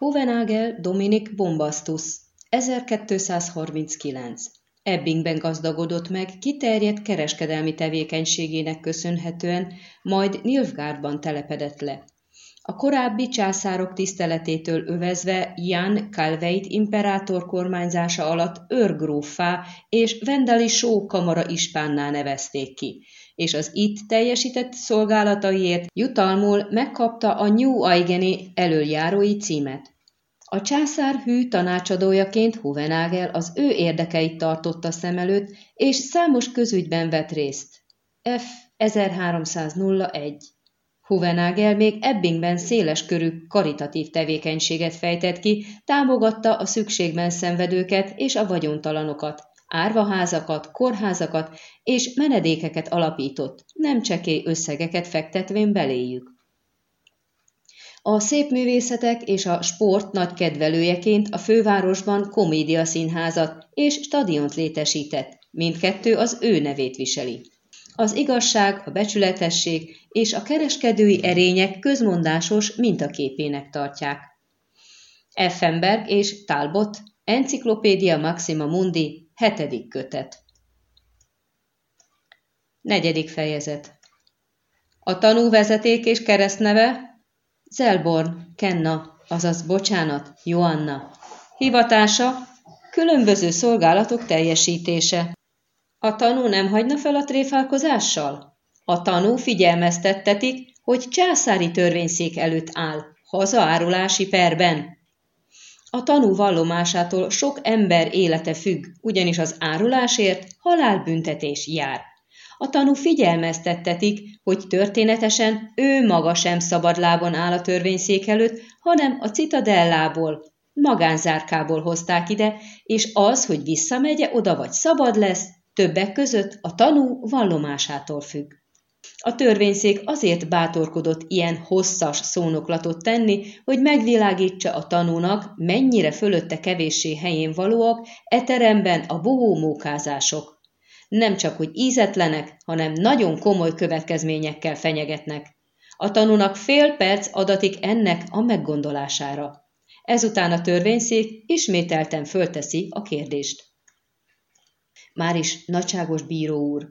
Hovenagel Dominik Bombastus, 1239. Ebbingben gazdagodott meg kiterjedt kereskedelmi tevékenységének köszönhetően, majd Nilfgaardban telepedett le. A korábbi császárok tiszteletétől övezve Jan Calveit imperátor kormányzása alatt őrgróffá és Vendali Só kamara ispánná nevezték ki, és az itt teljesített szolgálataiért jutalmul megkapta a New Aigeni elöljárói címet. A császár hű tanácsadójaként Huvenagel az ő érdekeit tartotta szem előtt, és számos közügyben vett részt. F. 1301 Huvenagel még Ebbingben széles körű karitatív tevékenységet fejtett ki, támogatta a szükségben szenvedőket és a vagyontalanokat, árvaházakat, kórházakat és menedékeket alapított, nem csekély összegeket fektetvén beléjük. A szépművészetek és a sport nagy kedvelőjeként a fővárosban komédiaszínházat és stadiont létesített, mindkettő az ő nevét viseli. Az igazság, a becsületesség és a kereskedői erények közmondásos mintaképének tartják. Effenberg és Talbot, Encyclopedia Maxima Mundi, hetedik kötet. Negyedik fejezet. A tanúvezeték és keresztneve Zelborn, Kenna, azaz bocsánat, Joanna. Hivatása különböző szolgálatok teljesítése. A tanú nem hagyna fel a tréfálkozással? A tanú figyelmeztettetik, hogy császári törvényszék előtt áll, hazaárulási perben. A tanú vallomásától sok ember élete függ, ugyanis az árulásért halálbüntetés jár. A tanú figyelmeztettetik, hogy történetesen ő maga sem szabadlábon áll a törvényszék előtt, hanem a citadellából, magánzárkából hozták ide, és az, hogy visszamegye oda vagy szabad lesz, többek között a tanú vallomásától függ. A törvényszék azért bátorkodott ilyen hosszas szónoklatot tenni, hogy megvilágítsa a tanúnak, mennyire fölötte kevéssé helyén valóak e teremben a bohómókázások nem csak hogy ízetlenek, hanem nagyon komoly következményekkel fenyegetnek. A tanúnak fél perc adatik ennek a meggondolására. Ezután a törvényszék ismételten fölteszi a kérdést. Már is nagyságos bíró úr.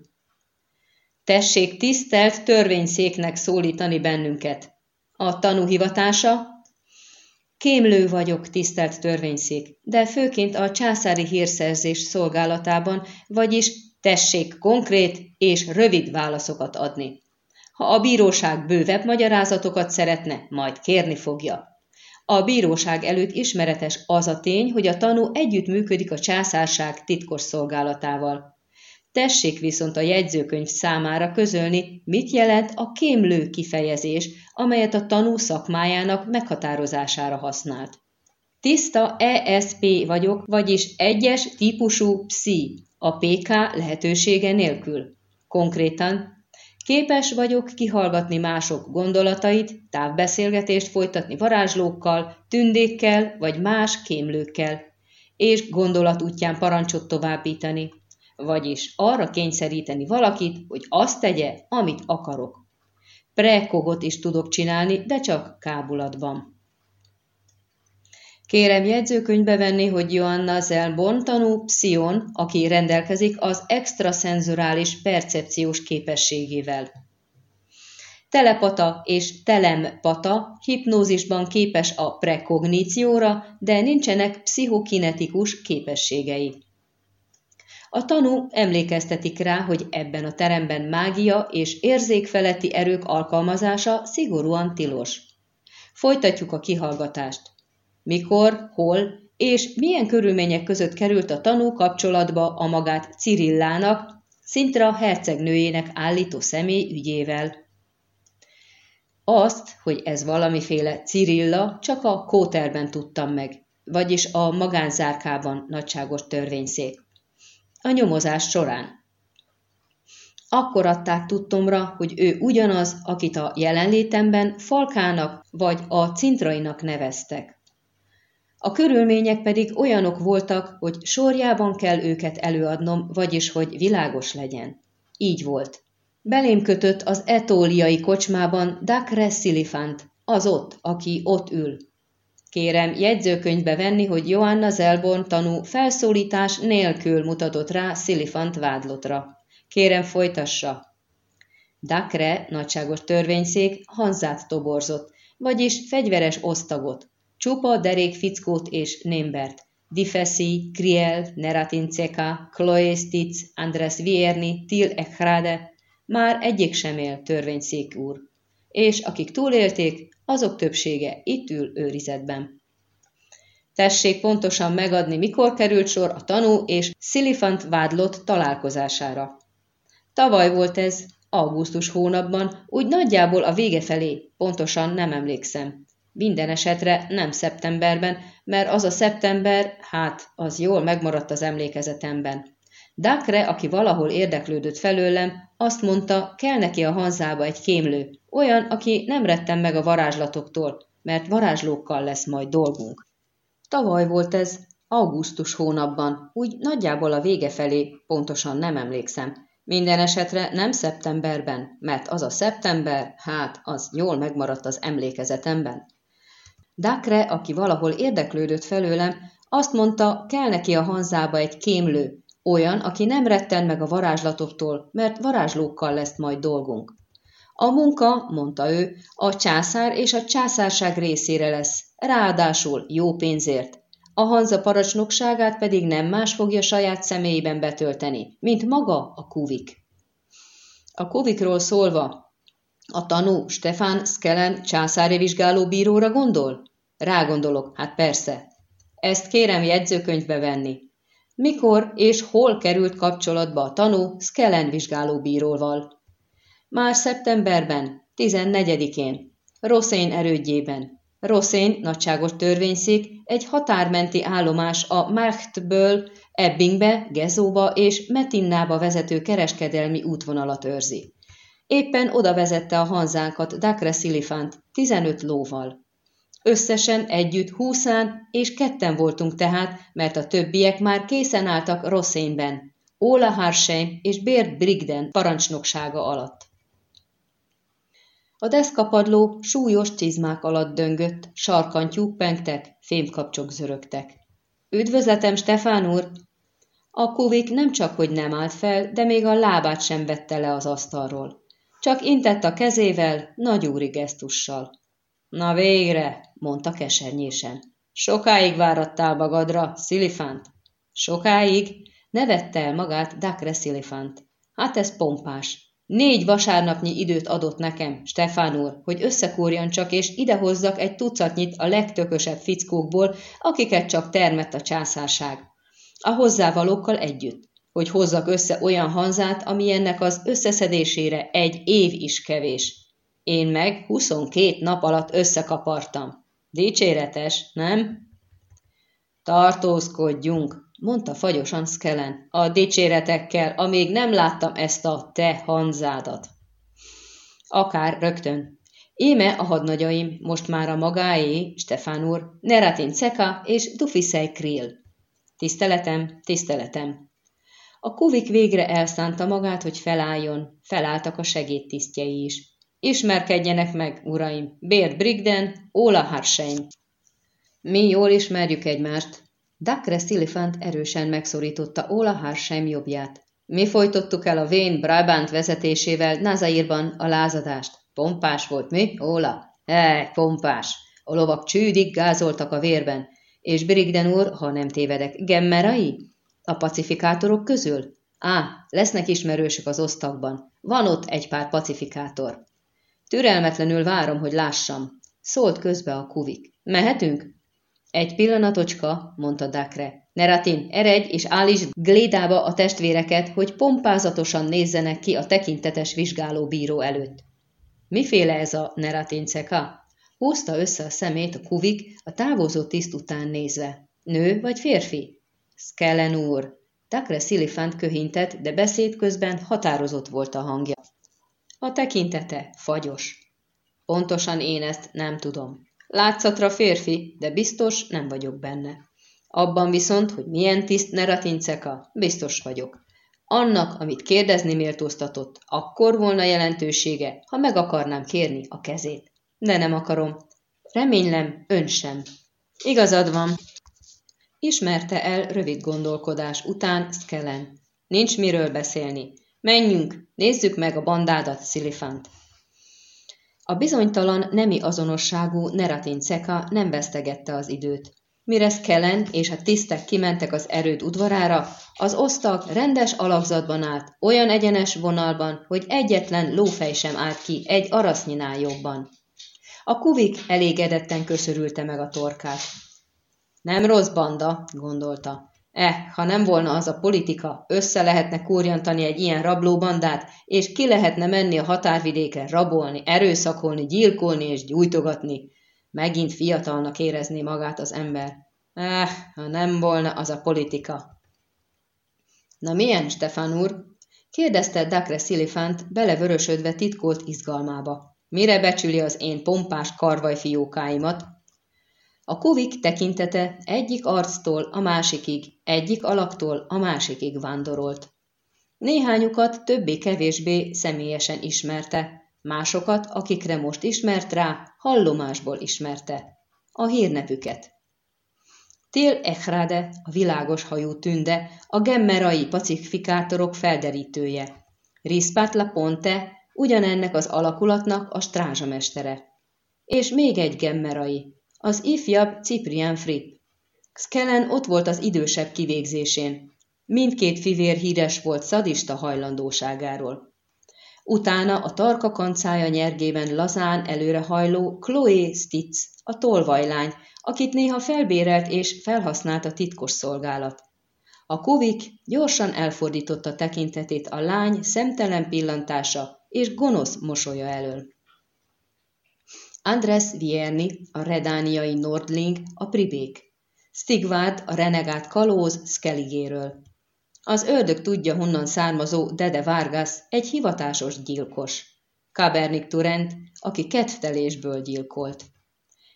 Tessék tisztelt törvényszéknek szólítani bennünket. A tanú hivatása? Kémlő vagyok, tisztelt törvényszék, de főként a császári hírszerzés szolgálatában, vagyis Tessék konkrét és rövid válaszokat adni. Ha a bíróság bővebb magyarázatokat szeretne, majd kérni fogja. A bíróság előtt ismeretes az a tény, hogy a tanú együttműködik a császárság titkos szolgálatával. Tessék viszont a jegyzőkönyv számára közölni, mit jelent a kémlő kifejezés, amelyet a tanú szakmájának meghatározására használt. Tiszta ESP vagyok, vagyis egyes típusú psi, a PK lehetősége nélkül. Konkrétan képes vagyok kihallgatni mások gondolatait, távbeszélgetést folytatni varázslókkal, tündékkel vagy más kémlőkkel, és gondolat útján parancsot továbbítani, vagyis arra kényszeríteni valakit, hogy azt tegye, amit akarok. Prekogot is tudok csinálni, de csak kábulatban. Kérem jegyzőkönyvbe venni, hogy Joanna Zelborn tanú pszion, aki rendelkezik az extraszenzorális percepciós képességével. Telepata és telempata hipnózisban képes a prekognícióra, de nincsenek pszichokinetikus képességei. A tanú emlékeztetik rá, hogy ebben a teremben mágia és érzékfeletti erők alkalmazása szigorúan tilos. Folytatjuk a kihallgatást mikor, hol és milyen körülmények között került a tanú kapcsolatba a magát Cirillának, Szintra hercegnőjének állító személy ügyével. Azt, hogy ez valamiféle Cirilla, csak a kóterben tudtam meg, vagyis a magánzárkában nagyságos törvényszék. A nyomozás során. Akkor adták tudtomra, hogy ő ugyanaz, akit a jelenlétemben Falkának vagy a Cintrainak neveztek. A körülmények pedig olyanok voltak, hogy sorjában kell őket előadnom, vagyis hogy világos legyen. Így volt. Belém kötött az etóliai kocsmában Dacre Silifant, az ott, aki ott ül. Kérem jegyzőkönyvbe venni, hogy Joanna Zelborn tanú felszólítás nélkül mutatott rá Szilifant vádlotra. Kérem folytassa. Dakre, nagyságos törvényszék, Hanzát toborzott, vagyis fegyveres osztagot, csupa derék fickót és némbert, Difeszi, Kriel, Neratinceka, Kloestitz, Andres Vierni, Til Echrade, már egyik sem él, törvényszék úr. És akik túlélték, azok többsége itt ül őrizetben. Tessék pontosan megadni, mikor került sor a tanú és Szilifant vádlott találkozására. Tavaly volt ez, augusztus hónapban, úgy nagyjából a vége felé, pontosan nem emlékszem. Minden esetre nem szeptemberben, mert az a szeptember, hát, az jól megmaradt az emlékezetemben. Dakre, aki valahol érdeklődött felőlem, azt mondta, kell neki a hanzába egy kémlő, olyan, aki nem retten meg a varázslatoktól, mert varázslókkal lesz majd dolgunk. Tavaly volt ez, augusztus hónapban, úgy nagyjából a vége felé, pontosan nem emlékszem. Minden esetre nem szeptemberben, mert az a szeptember, hát az jól megmaradt az emlékezetemben. Dakre, aki valahol érdeklődött felőlem, azt mondta, kell neki a hanzába egy kémlő, olyan, aki nem retten meg a varázslatoktól, mert varázslókkal lesz majd dolgunk. A munka, mondta ő, a császár és a császárság részére lesz, ráadásul jó pénzért. A Hanza parancsnokságát pedig nem más fogja saját személyében betölteni, mint maga a kuvik. A kuvikról szólva, a tanú Stefan Skellen császári vizsgálóbíróra gondol? Rágondolok, hát persze. Ezt kérem jegyzőkönyvbe venni. Mikor és hol került kapcsolatba a tanú Skellen vizsgálóbíróval? Már szeptemberben, 14-én, Rosszén erődjében. Rosszén, nagyságos törvényszék, egy határmenti állomás a Machtből Ebbingbe, Gezóba és Metinnába vezető kereskedelmi útvonalat őrzi. Éppen oda vezette a hanzánkat Dakre Szilifant 15 lóval. Összesen együtt húszán és ketten voltunk tehát, mert a többiek már készen álltak Rosszényben, Óla Harsheim és Bert Brigden parancsnoksága alatt. A deszkapadló súlyos csizmák alatt döngött, sarkantyúk pengtek, fémkapcsok zörögtek. Üdvözletem, Stefán úr! A kuvik nem csak, hogy nem állt fel, de még a lábát sem vette le az asztalról. Csak intett a kezével, nagyúri gesztussal. Na végre, mondta kesernyésen. Sokáig várattál magadra, Szilifánt? Sokáig? Nevette el magát Dakre Szilifánt. Hát ez pompás. Négy vasárnapnyi időt adott nekem, Stefán úr, hogy összekúrjan csak, és idehozzak egy tucatnyit a legtökösebb fickókból, akiket csak termett a császárság. A hozzávalókkal együtt, hogy hozzak össze olyan hanzát, ami ennek az összeszedésére egy év is kevés. Én meg 22 nap alatt összekapartam. Dicséretes, nem? Tartózkodjunk, mondta fagyosan Skellen, a dicséretekkel, amíg nem láttam ezt a te hanzádat. Akár rögtön. Íme a hadnagyaim, most már a magáé, Stefán úr, Neratin Ceka és Dufisej Krill. Tiszteletem, tiszteletem. A kuvik végre elszánta magát, hogy felálljon, felálltak a segédtisztjei is. Ismerkedjenek meg, uraim, Bért Brigden, Óla Harsheim. Mi jól ismerjük egymást. Dakre Szilifant erősen megszorította Óla Harsheim jobbját. Mi folytottuk el a Vén Brabant vezetésével Nazairban a lázadást. Pompás volt, mi, Óla? E, pompás. A lovak csűdig gázoltak a vérben. És Brigden úr, ha nem tévedek, gemmerai? A pacifikátorok közül? Á, lesznek ismerősök az osztagban. Van ott egy pár pacifikátor. Türelmetlenül várom, hogy lássam. Szólt közbe a kuvik. Mehetünk? Egy pillanatocska, mondta Dakre. Neratin, eredj és állítsd glédába a testvéreket, hogy pompázatosan nézzenek ki a tekintetes vizsgálóbíró előtt. Miféle ez a Neratin ceka? Húzta össze a szemét a kuvik, a távozó tiszt után nézve. Nő vagy férfi? Skellen úr. Dakre Szilifánt köhintett, de beszéd közben határozott volt a hangja. A tekintete fagyos. Pontosan én ezt nem tudom. Látszatra férfi, de biztos nem vagyok benne. Abban viszont, hogy milyen tiszt Neratinceka, biztos vagyok. Annak, amit kérdezni méltóztatott, akkor volna jelentősége, ha meg akarnám kérni a kezét. De nem akarom. Reménylem, ön sem. Igazad van. Ismerte el rövid gondolkodás után Skellen. Nincs miről beszélni. Menjünk, nézzük meg a bandádat, Szilifant. A bizonytalan nemi azonosságú Neratin Ceka nem vesztegette az időt. Mire Skellen és a tisztek kimentek az erőd udvarára, az osztag rendes alakzatban állt, olyan egyenes vonalban, hogy egyetlen lófej sem állt ki egy arasznyinál jobban. A kuvik elégedetten köszörülte meg a torkát. Nem rossz banda, gondolta. Eh, ha nem volna az a politika, össze lehetne kúrjantani egy ilyen rablóbandát, és ki lehetne menni a határvidékre rabolni, erőszakolni, gyilkolni és gyújtogatni. Megint fiatalnak érezni magát az ember. Eh, ha nem volna az a politika. Na milyen, Stefan úr? kérdezte Dakre Szilifánt, belevörösödve titkolt izgalmába. Mire becsüli az én pompás karvajfiókáimat? A kuvik tekintete egyik arctól a másikig, egyik alaktól a másikig vándorolt. Néhányukat többé-kevésbé személyesen ismerte, másokat, akikre most ismert rá, hallomásból ismerte. A hírnevüket. Tél Echrade, a világos hajú tünde, a gemmerai pacifikátorok felderítője. Rispatla Ponte, ugyanennek az alakulatnak a strázsamestere. És még egy gemmerai, az ifjabb Ciprian Fripp. Skellen ott volt az idősebb kivégzésén. Mindkét fivér híres volt szadista hajlandóságáról. Utána a tarka kancája nyergében lazán előrehajló Chloe Stitz, a tolvajlány, akit néha felbérelt és felhasznált a titkos szolgálat. A kuvik gyorsan elfordította tekintetét a lány szemtelen pillantása és gonosz mosolya elől. Andres Vierni, a redániai Nordling, a Pribék. Stigvard, a renegát kalóz Skelligéről. Az ördög tudja honnan származó Dede Vargas, egy hivatásos gyilkos. Kabernik Turent, aki kedvtelésből gyilkolt.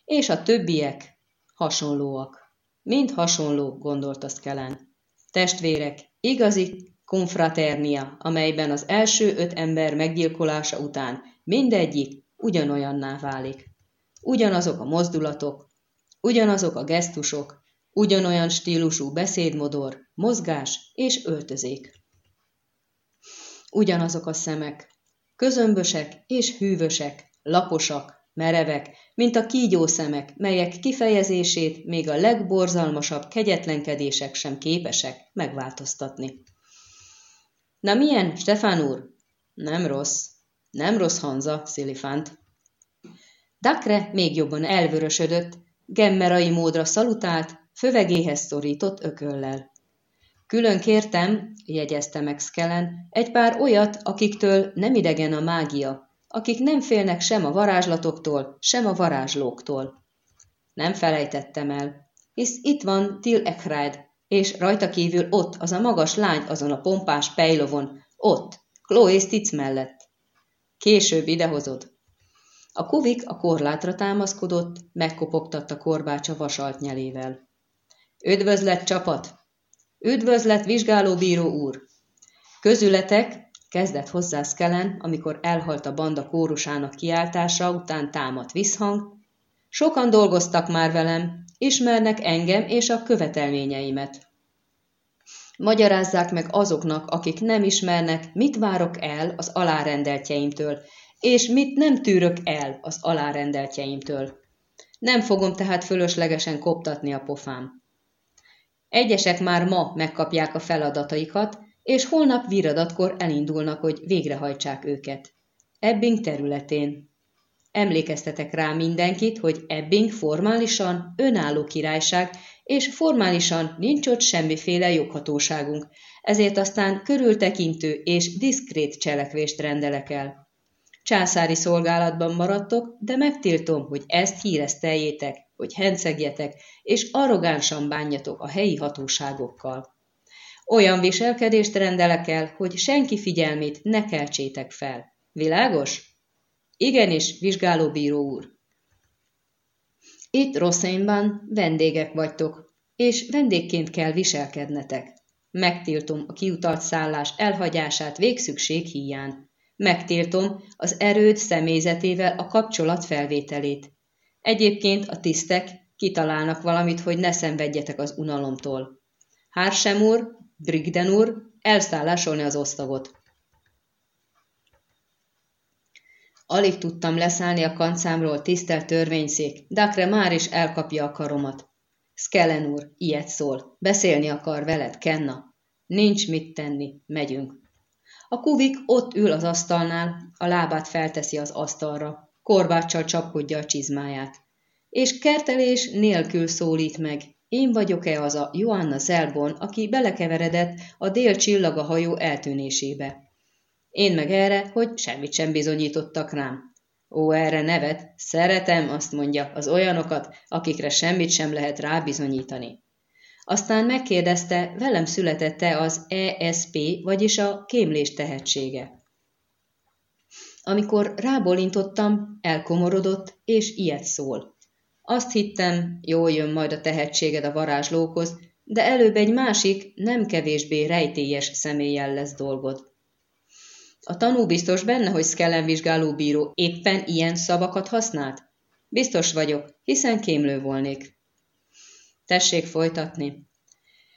És a többiek hasonlóak. Mind hasonló, gondolta Skellen. Testvérek, igazi konfraternia, amelyben az első öt ember meggyilkolása után mindegyik ugyanolyanná válik. Ugyanazok a mozdulatok, ugyanazok a gesztusok, ugyanolyan stílusú beszédmodor, mozgás és öltözék. Ugyanazok a szemek, közömbösek és hűvösek, laposak, merevek, mint a kígyó szemek, melyek kifejezését még a legborzalmasabb kegyetlenkedések sem képesek megváltoztatni. Na milyen, Stefán úr? Nem rossz. Nem rossz Hanza, Szilifánt. Dakre még jobban elvörösödött, gemmerai módra szalutált, fövegéhez szorított ököllel. Külön kértem, jegyezte meg Skellen, egy pár olyat, akiktől nem idegen a mágia, akik nem félnek sem a varázslatoktól, sem a varázslóktól. Nem felejtettem el, hisz itt van Til Eckreid, és rajta kívül ott az a magas lány azon a pompás pejlovon, ott, Chloe Stitz mellett. Később idehozod. A kuvik a korlátra támaszkodott, megkopogtatta korbácsa vasalt nyelével. Üdvözlet, csapat! Üdvözlet, vizsgálóbíró úr! Közületek, kezdett hozzá Skellen, amikor elhalt a banda kórusának kiáltása után támadt visszhang. Sokan dolgoztak már velem, ismernek engem és a követelményeimet. Magyarázzák meg azoknak, akik nem ismernek, mit várok el az alárendeltjeimtől, és mit nem tűrök el az alárendeltjeimtől. Nem fogom tehát fölöslegesen koptatni a pofám. Egyesek már ma megkapják a feladataikat, és holnap viradatkor elindulnak, hogy végrehajtsák őket. Ebbing területén. Emlékeztetek rá mindenkit, hogy Ebbing formálisan önálló királyság, és formálisan nincs ott semmiféle joghatóságunk, ezért aztán körültekintő és diszkrét cselekvést rendelek el. Császári szolgálatban maradtok, de megtiltom, hogy ezt híreszteljétek, hogy hencegjetek, és arrogánsan bánjatok a helyi hatóságokkal. Olyan viselkedést rendelek el, hogy senki figyelmét ne keltsétek fel. Világos? Igenis, vizsgálóbíró úr. Itt Rosszényban vendégek vagytok, és vendégként kell viselkednetek. Megtiltom a kiutalt szállás elhagyását végszükség híján. Megtiltom az erőd személyzetével a kapcsolat felvételét. Egyébként a tisztek Kitalálnak valamit, hogy ne szenvedjetek az unalomtól. Hársem úr, Brigden úr, elszállásolni az osztagot. Alig tudtam leszállni a kancámról, tisztelt törvényszék, Dakre már is elkapja a karomat. Skellen úr, ilyet szól. Beszélni akar veled, Kenna. Nincs mit tenni, megyünk. A kuvik ott ül az asztalnál, a lábát felteszi az asztalra, korbáccsal csapkodja a csizmáját. És kertelés nélkül szólít meg. Én vagyok-e az a Joanna Zelbon, aki belekeveredett a dél csillaga hajó eltűnésébe? Én meg erre, hogy semmit sem bizonyítottak rám. Ó, erre nevet, szeretem, azt mondja, az olyanokat, akikre semmit sem lehet rábizonyítani. Aztán megkérdezte, velem születette az ESP, vagyis a kémlés tehetsége. Amikor rábólintottam, elkomorodott, és ilyet szól. Azt hittem, jól jön majd a tehetséged a varázslókhoz, de előbb egy másik, nem kevésbé rejtélyes személlyel lesz dolgod. A tanú biztos benne, hogy Skellen vizsgálóbíró éppen ilyen szavakat használt? Biztos vagyok, hiszen kémlő volnék. Tessék folytatni.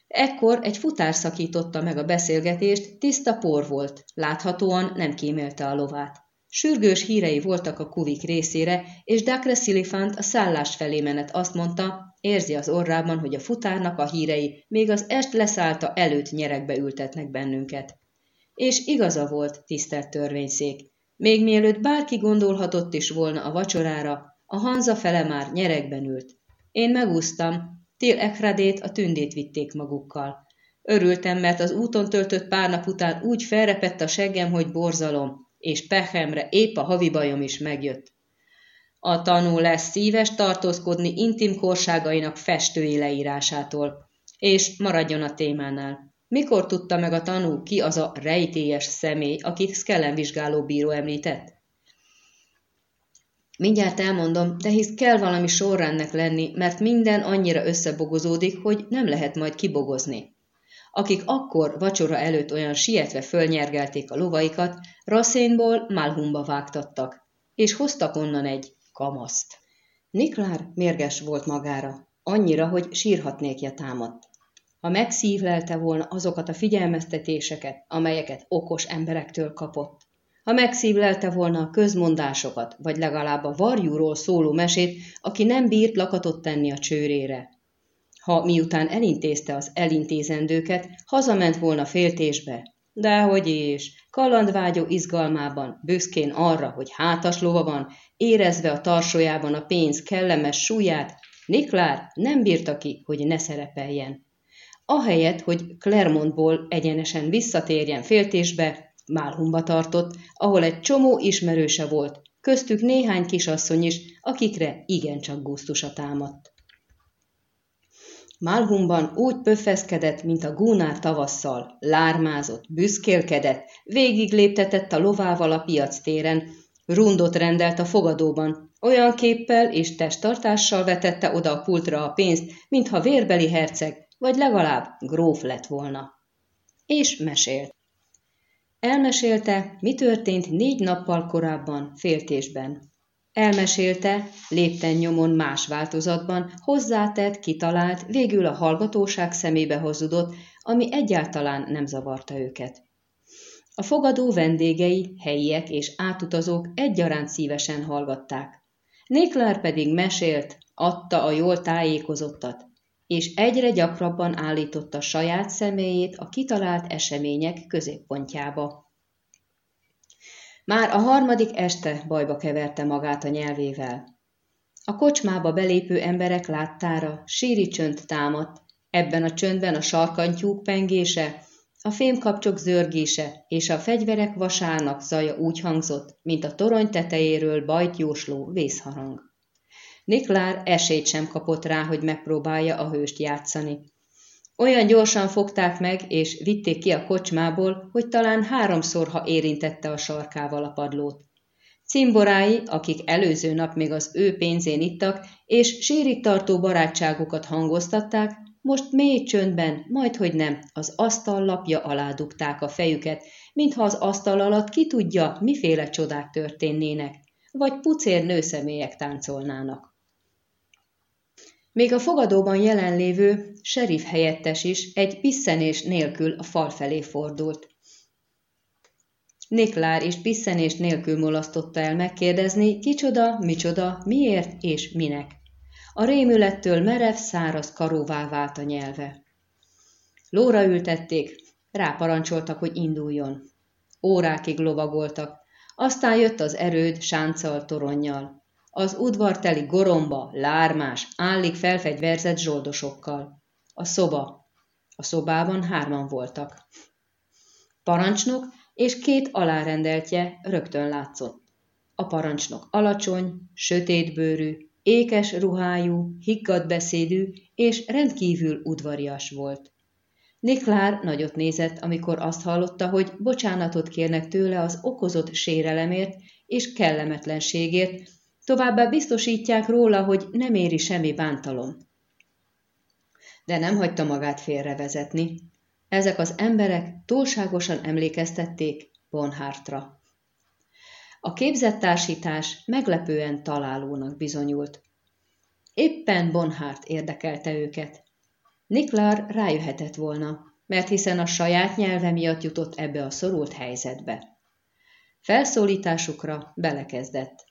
Ekkor egy futár szakította meg a beszélgetést, tiszta por volt, láthatóan nem kímélte a lovát. Sürgős hírei voltak a kuvik részére, és Dakre Szilifant a szállás felé menet azt mondta, érzi az orrában, hogy a futárnak a hírei még az est leszállta előtt nyerekbe ültetnek bennünket. És igaza volt, tisztelt törvényszék. Még mielőtt bárki gondolhatott is volna a vacsorára, a Hanza fele már nyerekben ült. Én megúsztam, Tél Ekradét a tündét vitték magukkal. Örültem, mert az úton töltött pár nap után úgy felrepett a seggem, hogy borzalom, és pehemre épp a havi bajom is megjött. A tanú lesz szíves tartózkodni intim korságainak festői leírásától, és maradjon a témánál. Mikor tudta meg a tanú, ki az a rejtélyes személy, akit Skellen vizsgáló bíró említett? Mindjárt elmondom, de hisz kell valami sorrendnek lenni, mert minden annyira összebogozódik, hogy nem lehet majd kibogozni. Akik akkor vacsora előtt olyan sietve fölnyergelték a lovaikat, Rasszénból Malhumba vágtattak, és hoztak onnan egy kamaszt. Niklár mérges volt magára, annyira, hogy sírhatnékja támadt. Ha megszívlelte volna azokat a figyelmeztetéseket, amelyeket okos emberektől kapott, ha megszívlelte volna a közmondásokat, vagy legalább a varjúról szóló mesét, aki nem bírt lakatot tenni a csőrére. Ha miután elintézte az elintézendőket, hazament volna féltésbe, Dehogy is, kalandvágyó izgalmában, büszkén arra, hogy hátas lova van, érezve a tarsójában a pénz kellemes súlyát, Niklár nem bírta ki, hogy ne szerepeljen. Ahelyett, hogy Clermontból egyenesen visszatérjen féltésbe, Málhumba tartott, ahol egy csomó ismerőse volt, köztük néhány kisasszony is, akikre igencsak gusztusa támadt. Málhumban úgy pöffeszkedett, mint a gúnár tavasszal, lármázott, büszkélkedett, végig léptetett a lovával a piac téren, rundot rendelt a fogadóban, olyan képpel és testtartással vetette oda a pultra a pénzt, mintha vérbeli herceg, vagy legalább gróf lett volna. És mesélt. Elmesélte, mi történt négy nappal korábban, féltésben. Elmesélte, lépten nyomon más változatban, hozzátett, kitalált, végül a hallgatóság szemébe hozudott, ami egyáltalán nem zavarta őket. A fogadó vendégei, helyiek és átutazók egyaránt szívesen hallgatták. Néklár pedig mesélt, adta a jól tájékozottat, és egyre gyakrabban állította saját személyét a kitalált események középpontjába. Már a harmadik este bajba keverte magát a nyelvével. A kocsmába belépő emberek láttára síri csönd támadt, ebben a csöndben a sarkantyúk pengése, a fémkapcsok zörgése és a fegyverek vasának zaja úgy hangzott, mint a torony tetejéről bajt jósló vészharang. Niklár esélyt sem kapott rá, hogy megpróbálja a hőst játszani. Olyan gyorsan fogták meg, és vitték ki a kocsmából, hogy talán háromszor, ha érintette a sarkával a padlót. Cimborái, akik előző nap még az ő pénzén ittak, és sírit tartó barátságukat hangoztatták, most mély csöndben, majdhogy nem, az asztal lapja alá dugták a fejüket, mintha az asztal alatt ki tudja, miféle csodák történnének, vagy pucér nőszemélyek táncolnának. Még a fogadóban jelenlévő serif helyettes is egy pisszenés nélkül a fal felé fordult. Niklár is pisszenés nélkül mulasztotta el megkérdezni, kicsoda, micsoda, miért és minek. A rémülettől merev, száraz karóvá vált a nyelve. Lóra ültették, ráparancsoltak, hogy induljon. Órákig lovagoltak, aztán jött az erőd sánccal, toronnyal. Az udvar teli goromba, lármás, állig felfegyverzett zsoldosokkal. A szoba. A szobában hárman voltak. Parancsnok és két alárendeltje rögtön látszott. A parancsnok alacsony, sötétbőrű, ékes ruhájú, higgadt beszédű és rendkívül udvarias volt. Niklár nagyot nézett, amikor azt hallotta, hogy bocsánatot kérnek tőle az okozott sérelemért és kellemetlenségért, továbbá biztosítják róla, hogy nem éri semmi bántalom. De nem hagyta magát félrevezetni. Ezek az emberek túlságosan emlékeztették Bonhártra. A képzett társítás meglepően találónak bizonyult. Éppen Bonhárt érdekelte őket. Niklár rájöhetett volna, mert hiszen a saját nyelve miatt jutott ebbe a szorult helyzetbe. Felszólításukra belekezdett.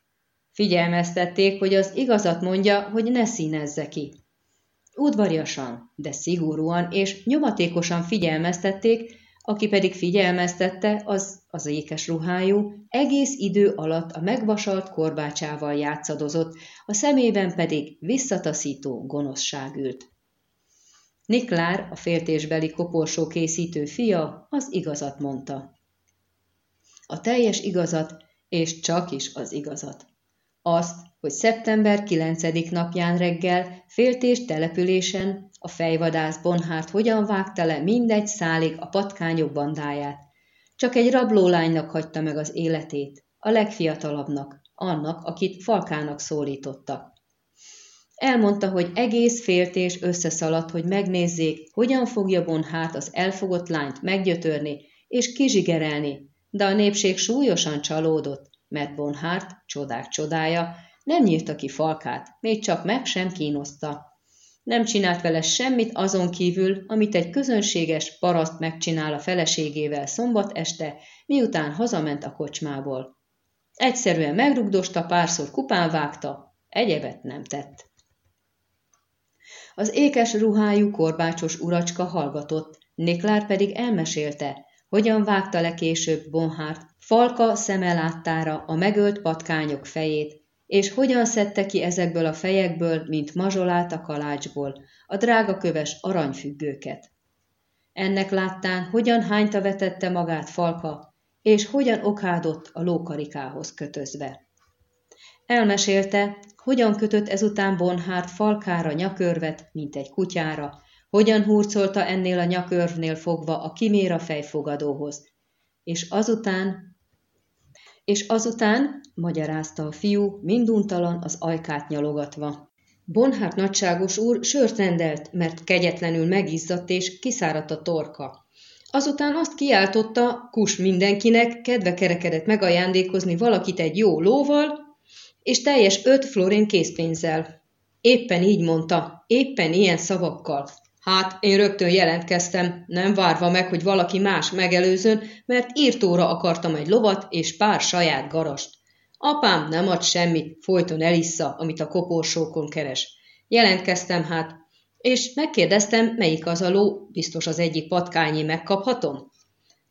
Figyelmeztették, hogy az igazat mondja, hogy ne színezze ki. Udvariasan, de szigorúan és nyomatékosan figyelmeztették, aki pedig figyelmeztette, az az ékes ruhájú, egész idő alatt a megvasalt korbácsával játszadozott, a szemében pedig visszataszító gonoszság ült. Niklár, a féltésbeli koporsó készítő fia, az igazat mondta. A teljes igazat, és csak is az igazat. Azt, hogy szeptember 9. napján reggel féltés településen a fejvadász Bonhárt hogyan vágta le mindegy szálig a patkányok bandáját. Csak egy rablólánynak hagyta meg az életét, a legfiatalabbnak, annak, akit falkának szólítottak. Elmondta, hogy egész féltés összeszaladt, hogy megnézzék, hogyan fogja Bonhárt az elfogott lányt meggyötörni és kizsigerelni, de a népség súlyosan csalódott, mert Bonhárt, csodák csodája, nem nyírta ki falkát, még csak meg sem kínoszta. Nem csinált vele semmit azon kívül, amit egy közönséges paraszt megcsinál a feleségével szombat este, miután hazament a kocsmából. Egyszerűen megrugdosta, párszor kupán vágta, egyebet nem tett. Az ékes ruhájú korbácsos uracska hallgatott, Niklár pedig elmesélte, hogyan vágta le később Bonhárt falka szeme láttára a megölt patkányok fejét, és hogyan szedte ki ezekből a fejekből, mint mazsolát a kalácsból, a drága köves aranyfüggőket. Ennek láttán, hogyan hányta vetette magát falka, és hogyan okádott a lókarikához kötözve. Elmesélte, hogyan kötött ezután Bonhárt falkára nyakörvet, mint egy kutyára, hogyan hurcolta ennél a nyakörvnél fogva a kiméra fejfogadóhoz, és azután, és azután, magyarázta a fiú, minduntalan az ajkát nyalogatva. Bonhárt nagyságos úr sört rendelt, mert kegyetlenül megizzadt és kiszáradt a torka. Azután azt kiáltotta, kus mindenkinek, kedve kerekedett megajándékozni valakit egy jó lóval, és teljes öt florin készpénzzel. Éppen így mondta, éppen ilyen szavakkal. Hát, én rögtön jelentkeztem, nem várva meg, hogy valaki más megelőzön, mert írtóra akartam egy lovat és pár saját garast. Apám nem ad semmit, folyton elissza, amit a koporsókon keres. Jelentkeztem hát, és megkérdeztem, melyik az a ló, biztos az egyik patkányi megkaphatom?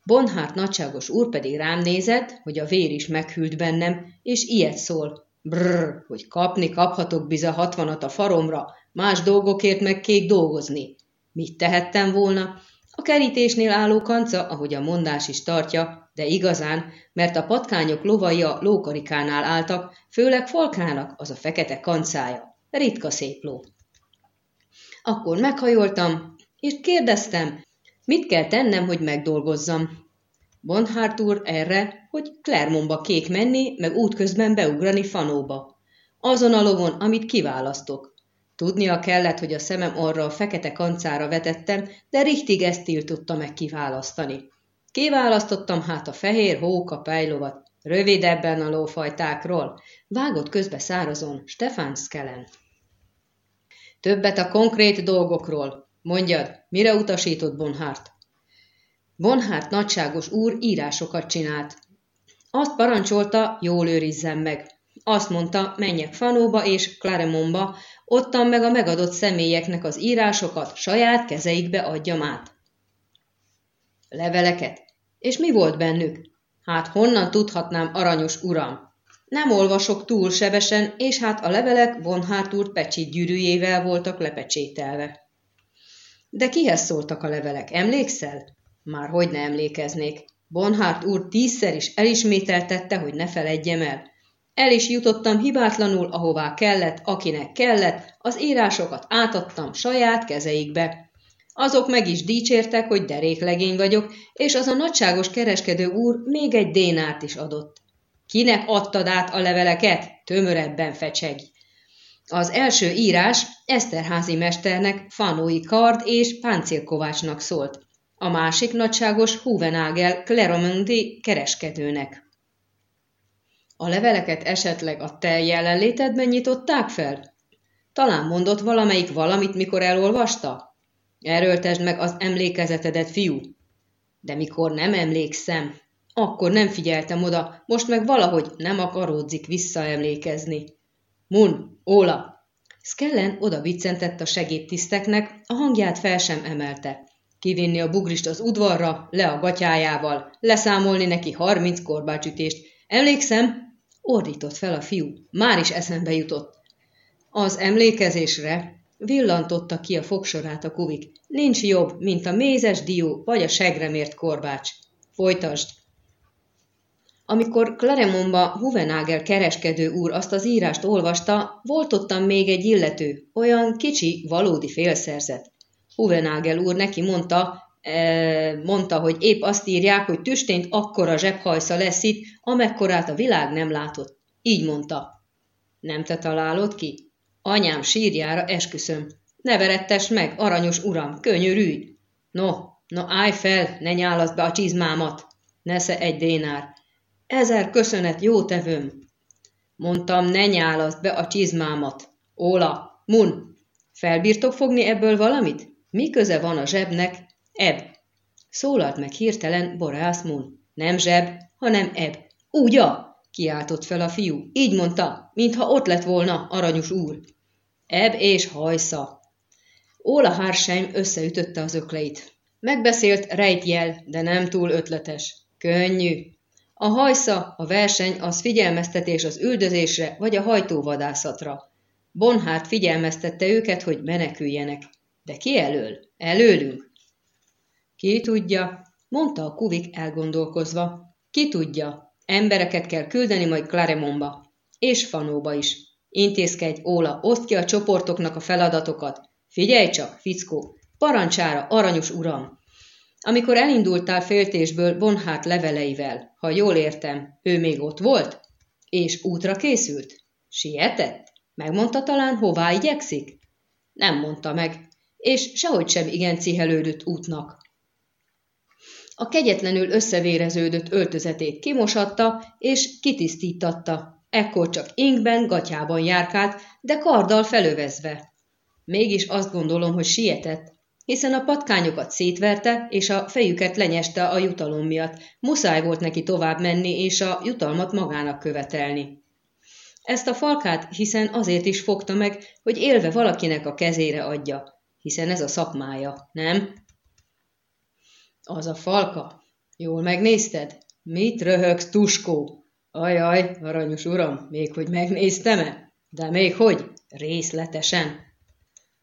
Bonhárt nagyságos úr pedig rám nézett, hogy a vér is meghűlt bennem, és ilyet szól. Brrr, hogy kapni kaphatok biza hatvanat a faromra, más dolgokért meg kék dolgozni. Mit tehettem volna? A kerítésnél álló kanca, ahogy a mondás is tartja, de igazán, mert a patkányok lovai a lókarikánál álltak, főleg falkának az a fekete kancája. Ritka szép ló. Akkor meghajoltam, és kérdeztem, mit kell tennem, hogy megdolgozzam. Bonhart úr erre, hogy Clermontba kék menni, meg útközben beugrani Fanóba. Azon a lovon, amit kiválasztok. Tudnia kellett, hogy a szemem arra a fekete kancára vetettem, de richtig ezt tiltotta meg kiválasztani. Kiválasztottam hát a fehér hóka pejlovat, rövidebben a lófajtákról, vágott közbe szárazon Stefan Skellen. Többet a konkrét dolgokról. Mondjad, mire utasított Bonhárt? Bonhárt nagyságos úr írásokat csinált. Azt parancsolta, jól őrizzem meg. Azt mondta, menjek Fanóba és Claremontba, ottan meg a megadott személyeknek az írásokat saját kezeikbe adjam át. Leveleket? És mi volt bennük? Hát honnan tudhatnám, aranyos uram? Nem olvasok túl sebesen, és hát a levelek von Hartúrt pecsét gyűrűjével voltak lepecsételve. De kihez szóltak a levelek, emlékszel? Már hogy ne emlékeznék. Bonhárt úr tízszer is elismételtette, hogy ne feledjem el. El is jutottam hibátlanul, ahová kellett, akinek kellett, az írásokat átadtam saját kezeikbe. Azok meg is dicsértek, hogy deréklegény vagyok, és az a nagyságos kereskedő úr még egy dénárt is adott. Kinek adtad át a leveleket? Tömörebben fecseg. Az első írás Eszterházi mesternek, Fanói Kard és Páncélkovácsnak szólt. A másik nagyságos Huvenágel Cleromonti kereskedőnek. A leveleket esetleg a te jelenlétedben nyitották fel? Talán mondott valamelyik valamit, mikor elolvasta? Erőltesd meg az emlékezetedet, fiú. De mikor nem emlékszem, akkor nem figyeltem oda, most meg valahogy nem akaródzik visszaemlékezni. Mun, Óla! Skellen oda viccentett a segédtiszteknek, a hangját fel sem emelte. Kivinni a bugrist az udvarra, le a gatyájával, leszámolni neki harminc korbácsütést. Emlékszem, ordított fel a fiú, már is eszembe jutott. Az emlékezésre villantotta ki a fogsorát a kuvik. Nincs jobb, mint a mézes dió vagy a segremért korbács. Folytasd! Amikor Claremontba Huvenagel kereskedő úr azt az írást olvasta, volt ottan még egy illető, olyan kicsi, valódi félszerzet. Huvenagel úr neki mondta, mondta, hogy épp azt írják, hogy tüstént akkora zsebhajsza lesz itt, amekkorát a világ nem látott. Így mondta. Nem te találod ki? Anyám sírjára esküszöm. Ne verettes meg, aranyos uram, könyörülj! No, no állj fel, ne nyálaszd be a csizmámat! Nesze egy dénár. Ezer köszönet, jó tevőm! Mondtam, ne nyálaszd be a csizmámat. Óla, mun, felbírtok fogni ebből valamit? Mi köze van a zsebnek? Eb. Szólalt meg hirtelen Boreas Mun. Nem zseb, hanem eb. Úgya! kiáltott fel a fiú. Így mondta, mintha ott lett volna, aranyos úr. Eb és hajsza. Óla Harsheim összeütötte az ökleit. Megbeszélt rejtjel, de nem túl ötletes. Könnyű, a hajsza, a verseny az figyelmeztetés az üldözésre vagy a hajtóvadászatra. Bonhárt figyelmeztette őket, hogy meneküljenek. De ki elől? Előlünk? Ki tudja, mondta a kuvik elgondolkozva. Ki tudja, embereket kell küldeni majd Claremontba. És Fanóba is. Intézkedj, Óla, oszd ki a csoportoknak a feladatokat. Figyelj csak, fickó, parancsára, aranyos uram! Amikor elindultál féltésből Bonhárt leveleivel, ha jól értem, ő még ott volt? És útra készült? Sietett? Megmondta talán, hová igyekszik? Nem mondta meg, és sehogy sem igen cihelődött útnak. A kegyetlenül összevéreződött öltözetét kimosatta és kitisztítatta, ekkor csak inkben, gatyában járkált, de karddal felövezve. Mégis azt gondolom, hogy sietett, hiszen a patkányokat szétverte, és a fejüket lenyeste a jutalom miatt. Muszáj volt neki tovább menni, és a jutalmat magának követelni. Ezt a falkát hiszen azért is fogta meg, hogy élve valakinek a kezére adja, hiszen ez a szakmája, nem? Az a falka. Jól megnézted? Mit röhögsz, tuskó? Ajaj, aranyos uram, még hogy megnéztem-e? De még hogy? Részletesen.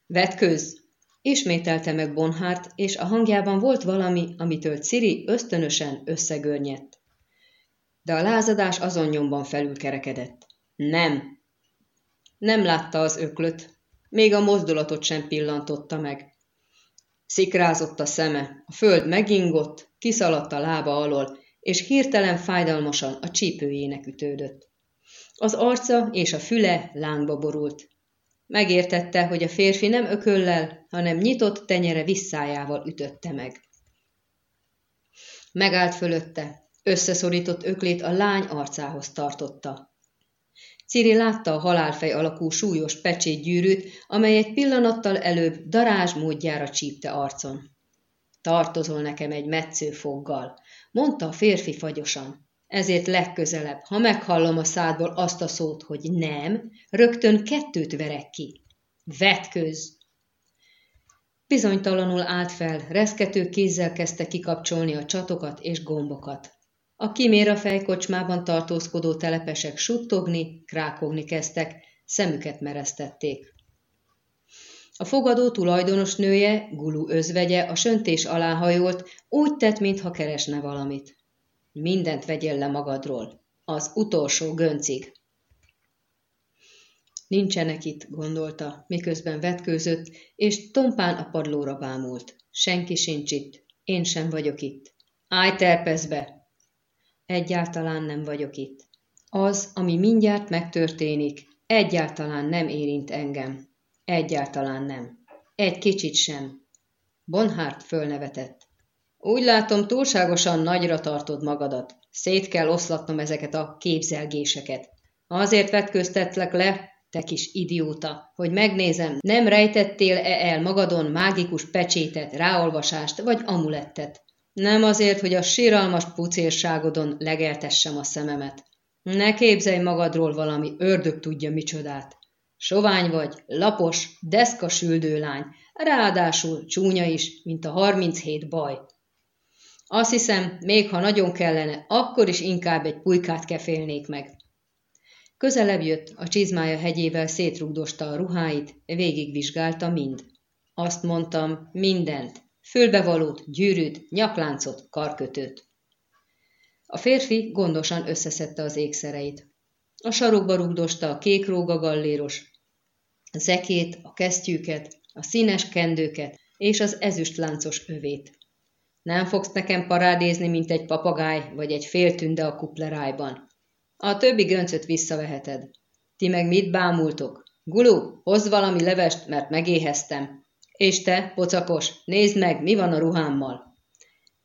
Vetkőz, Ismételte meg Bonhárt, és a hangjában volt valami, amitől Ciri ösztönösen összegörnyedt. De a lázadás azon nyomban felülkerekedett. Nem. Nem látta az öklöt, még a mozdulatot sem pillantotta meg. Szikrázott a szeme, a föld megingott, kiszaladt a lába alól, és hirtelen fájdalmasan a csípőjének ütődött. Az arca és a füle lángba borult. Megértette, hogy a férfi nem ököllel, hanem nyitott tenyere visszájával ütötte meg. Megállt fölötte, összeszorított öklét a lány arcához tartotta. Ciri látta a halálfej alakú súlyos pecsétgyűrűt, amely egy pillanattal előbb darázs módjára csípte arcon. Tartozol nekem egy metszőfoggal, mondta a férfi fagyosan. Ezért legközelebb, ha meghallom a szádból azt a szót, hogy nem, rögtön kettőt verek ki. Vetköz! Bizonytalanul állt fel, reszkető kézzel kezdte kikapcsolni a csatokat és gombokat. A kiméra fejkocsmában tartózkodó telepesek suttogni, krákogni kezdtek, szemüket mereztették. A fogadó tulajdonos nője, Gulu özvegye, a söntés alá hajolt, úgy tett, mintha keresne valamit. Mindent vegyél le magadról. Az utolsó göncig. Nincsenek itt, gondolta, miközben vetkőzött, és tompán a padlóra bámult. Senki sincs itt. Én sem vagyok itt. Állj terpezbe! Egyáltalán nem vagyok itt. Az, ami mindjárt megtörténik, egyáltalán nem érint engem. Egyáltalán nem. Egy kicsit sem. Bonhárt fölnevetett. Úgy látom, túlságosan nagyra tartod magadat. Szét kell oszlatnom ezeket a képzelgéseket. Azért vetköztetlek le, te kis idióta, hogy megnézem, nem rejtettél-e el magadon mágikus pecsétet, ráolvasást vagy amulettet. Nem azért, hogy a síralmas pucérságodon legeltessem a szememet. Ne képzelj magadról valami ördög tudja micsodát. Sovány vagy, lapos, deszka lány, ráadásul csúnya is, mint a 37 baj. Azt hiszem, még ha nagyon kellene, akkor is inkább egy pulykát kefélnék meg. Közelebb jött, a csizmája hegyével szétrugdosta a ruháit, végigvizsgálta mind. Azt mondtam, mindent, fülbevalót, gyűrűt, nyakláncot, karkötőt. A férfi gondosan összeszedte az ékszereit. A sarokba rugdosta a kék rógagalléros, a zekét, a kesztyűket, a színes kendőket és az ezüstláncos övét. Nem fogsz nekem parádézni, mint egy papagáj vagy egy féltünde a kuplerájban. A többi göncöt visszaveheted. Ti meg mit bámultok? Gulu, hozz valami levest, mert megéheztem. És te, pocakos, nézd meg, mi van a ruhámmal.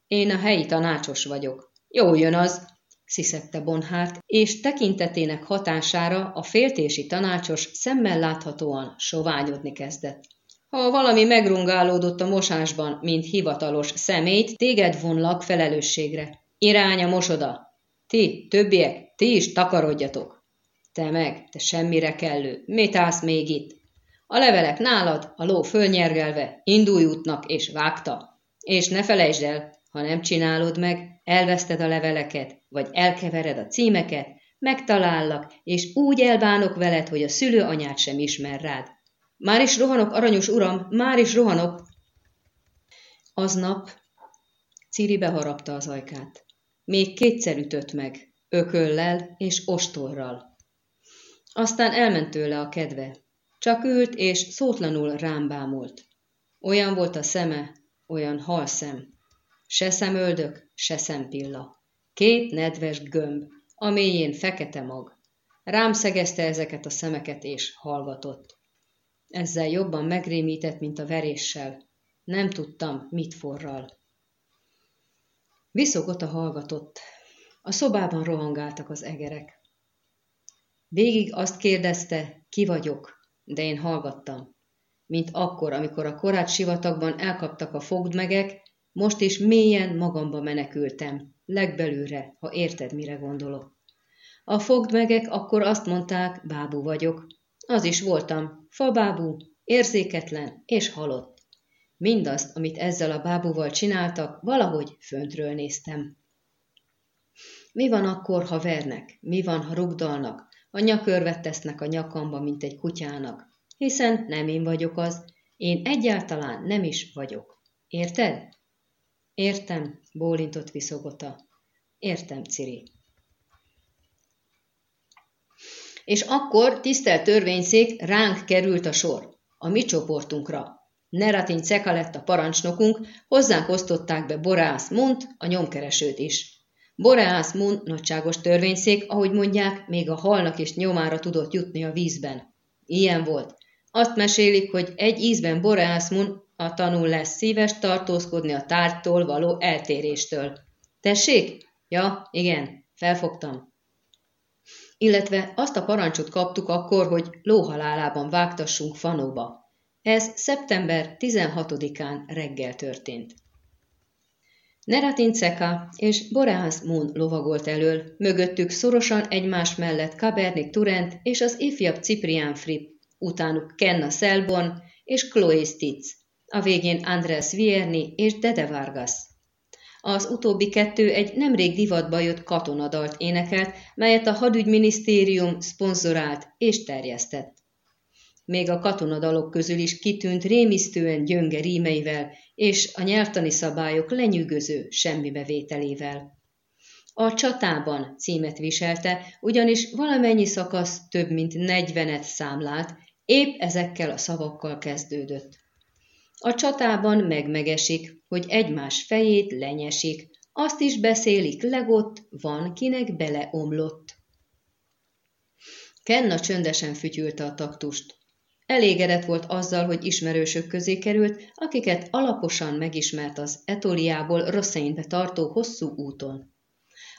Én a helyi tanácsos vagyok. Jó jön az, sziszegte Bonhárt, és tekintetének hatására a féltési tanácsos szemmel láthatóan soványodni kezdett. Ha valami megrungálódott a mosásban, mint hivatalos szemét, téged vonlak felelősségre. Irány a mosoda. Ti, többiek, ti is takarodjatok. Te meg, te semmire kellő, mit állsz még itt? A levelek nálad, a ló fölnyergelve, indulj útnak és vágta. És ne felejtsd el, ha nem csinálod meg, elveszted a leveleket, vagy elkevered a címeket, megtalállak, és úgy elbánok veled, hogy a szülő anyát sem ismer rád. Már is rohanok, aranyos uram, már is rohanok! Aznap Ciri beharapta az ajkát. Még kétszer ütött meg, ököllel és ostorral. Aztán elment tőle a kedve. Csak ült és szótlanul rám bámult. Olyan volt a szeme, olyan halszem. Se szemöldök, se szempilla. Két nedves gömb, a mélyén fekete mag. Rám szegezte ezeket a szemeket és hallgatott. Ezzel jobban megrémített, mint a veréssel. Nem tudtam, mit forral. a hallgatott. A szobában rohangáltak az egerek. Végig azt kérdezte, ki vagyok, de én hallgattam. Mint akkor, amikor a korát sivatagban elkaptak a fogdmegek, most is mélyen magamba menekültem, legbelülre, ha érted, mire gondolok. A fogdmegek akkor azt mondták, bábú vagyok. Az is voltam, fabábú, érzéketlen és halott. Mindazt, amit ezzel a bábúval csináltak, valahogy föntről néztem. Mi van akkor, ha vernek? Mi van, ha rugdalnak? A nyakörvet tesznek a nyakamba, mint egy kutyának. Hiszen nem én vagyok az, én egyáltalán nem is vagyok. Érted? Értem, bólintott viszogota. Értem, Ciri. És akkor, tisztelt törvényszék, ránk került a sor, a mi csoportunkra. Neratin Ceka lett a parancsnokunk, hozzánk osztották be Borász Munt, a nyomkeresőt is. Boreász Mun nagyságos törvényszék, ahogy mondják, még a halnak is nyomára tudott jutni a vízben. Ilyen volt. Azt mesélik, hogy egy ízben Boreász Mun a tanul lesz szíves tartózkodni a tárgytól való eltéréstől. Tessék? Ja, igen, felfogtam. illetve azt a parancsot kaptuk akkor, hogy lóhalálában vágtassunk fanóba. Ez szeptember 16-án reggel történt. Neratin Ceka és Boreas Moon lovagolt elől, mögöttük szorosan egymás mellett Kabernik Turent és az ifjabb Ciprián Fripp, utánuk Kenna Selborn és Chloe Stitz, a végén Andrés Vierni és Dede Vargas. Az utóbbi kettő egy nemrég divatba jött katonadalt énekelt, melyet a hadügyminisztérium szponzorált és terjesztett. Még a katonadalok közül is kitűnt rémisztően gyönge rímeivel és a nyelvtani szabályok lenyűgöző semmibevételével. A csatában címet viselte, ugyanis valamennyi szakasz több mint negyvenet számlált, épp ezekkel a szavakkal kezdődött. A csatában megmegesik, hogy egymás fejét lenyesik, azt is beszélik legott, van kinek beleomlott. Kenna csöndesen fütyülte a taktust. Elégedett volt azzal, hogy ismerősök közé került, akiket alaposan megismert az Etoliából Rosszénybe tartó hosszú úton.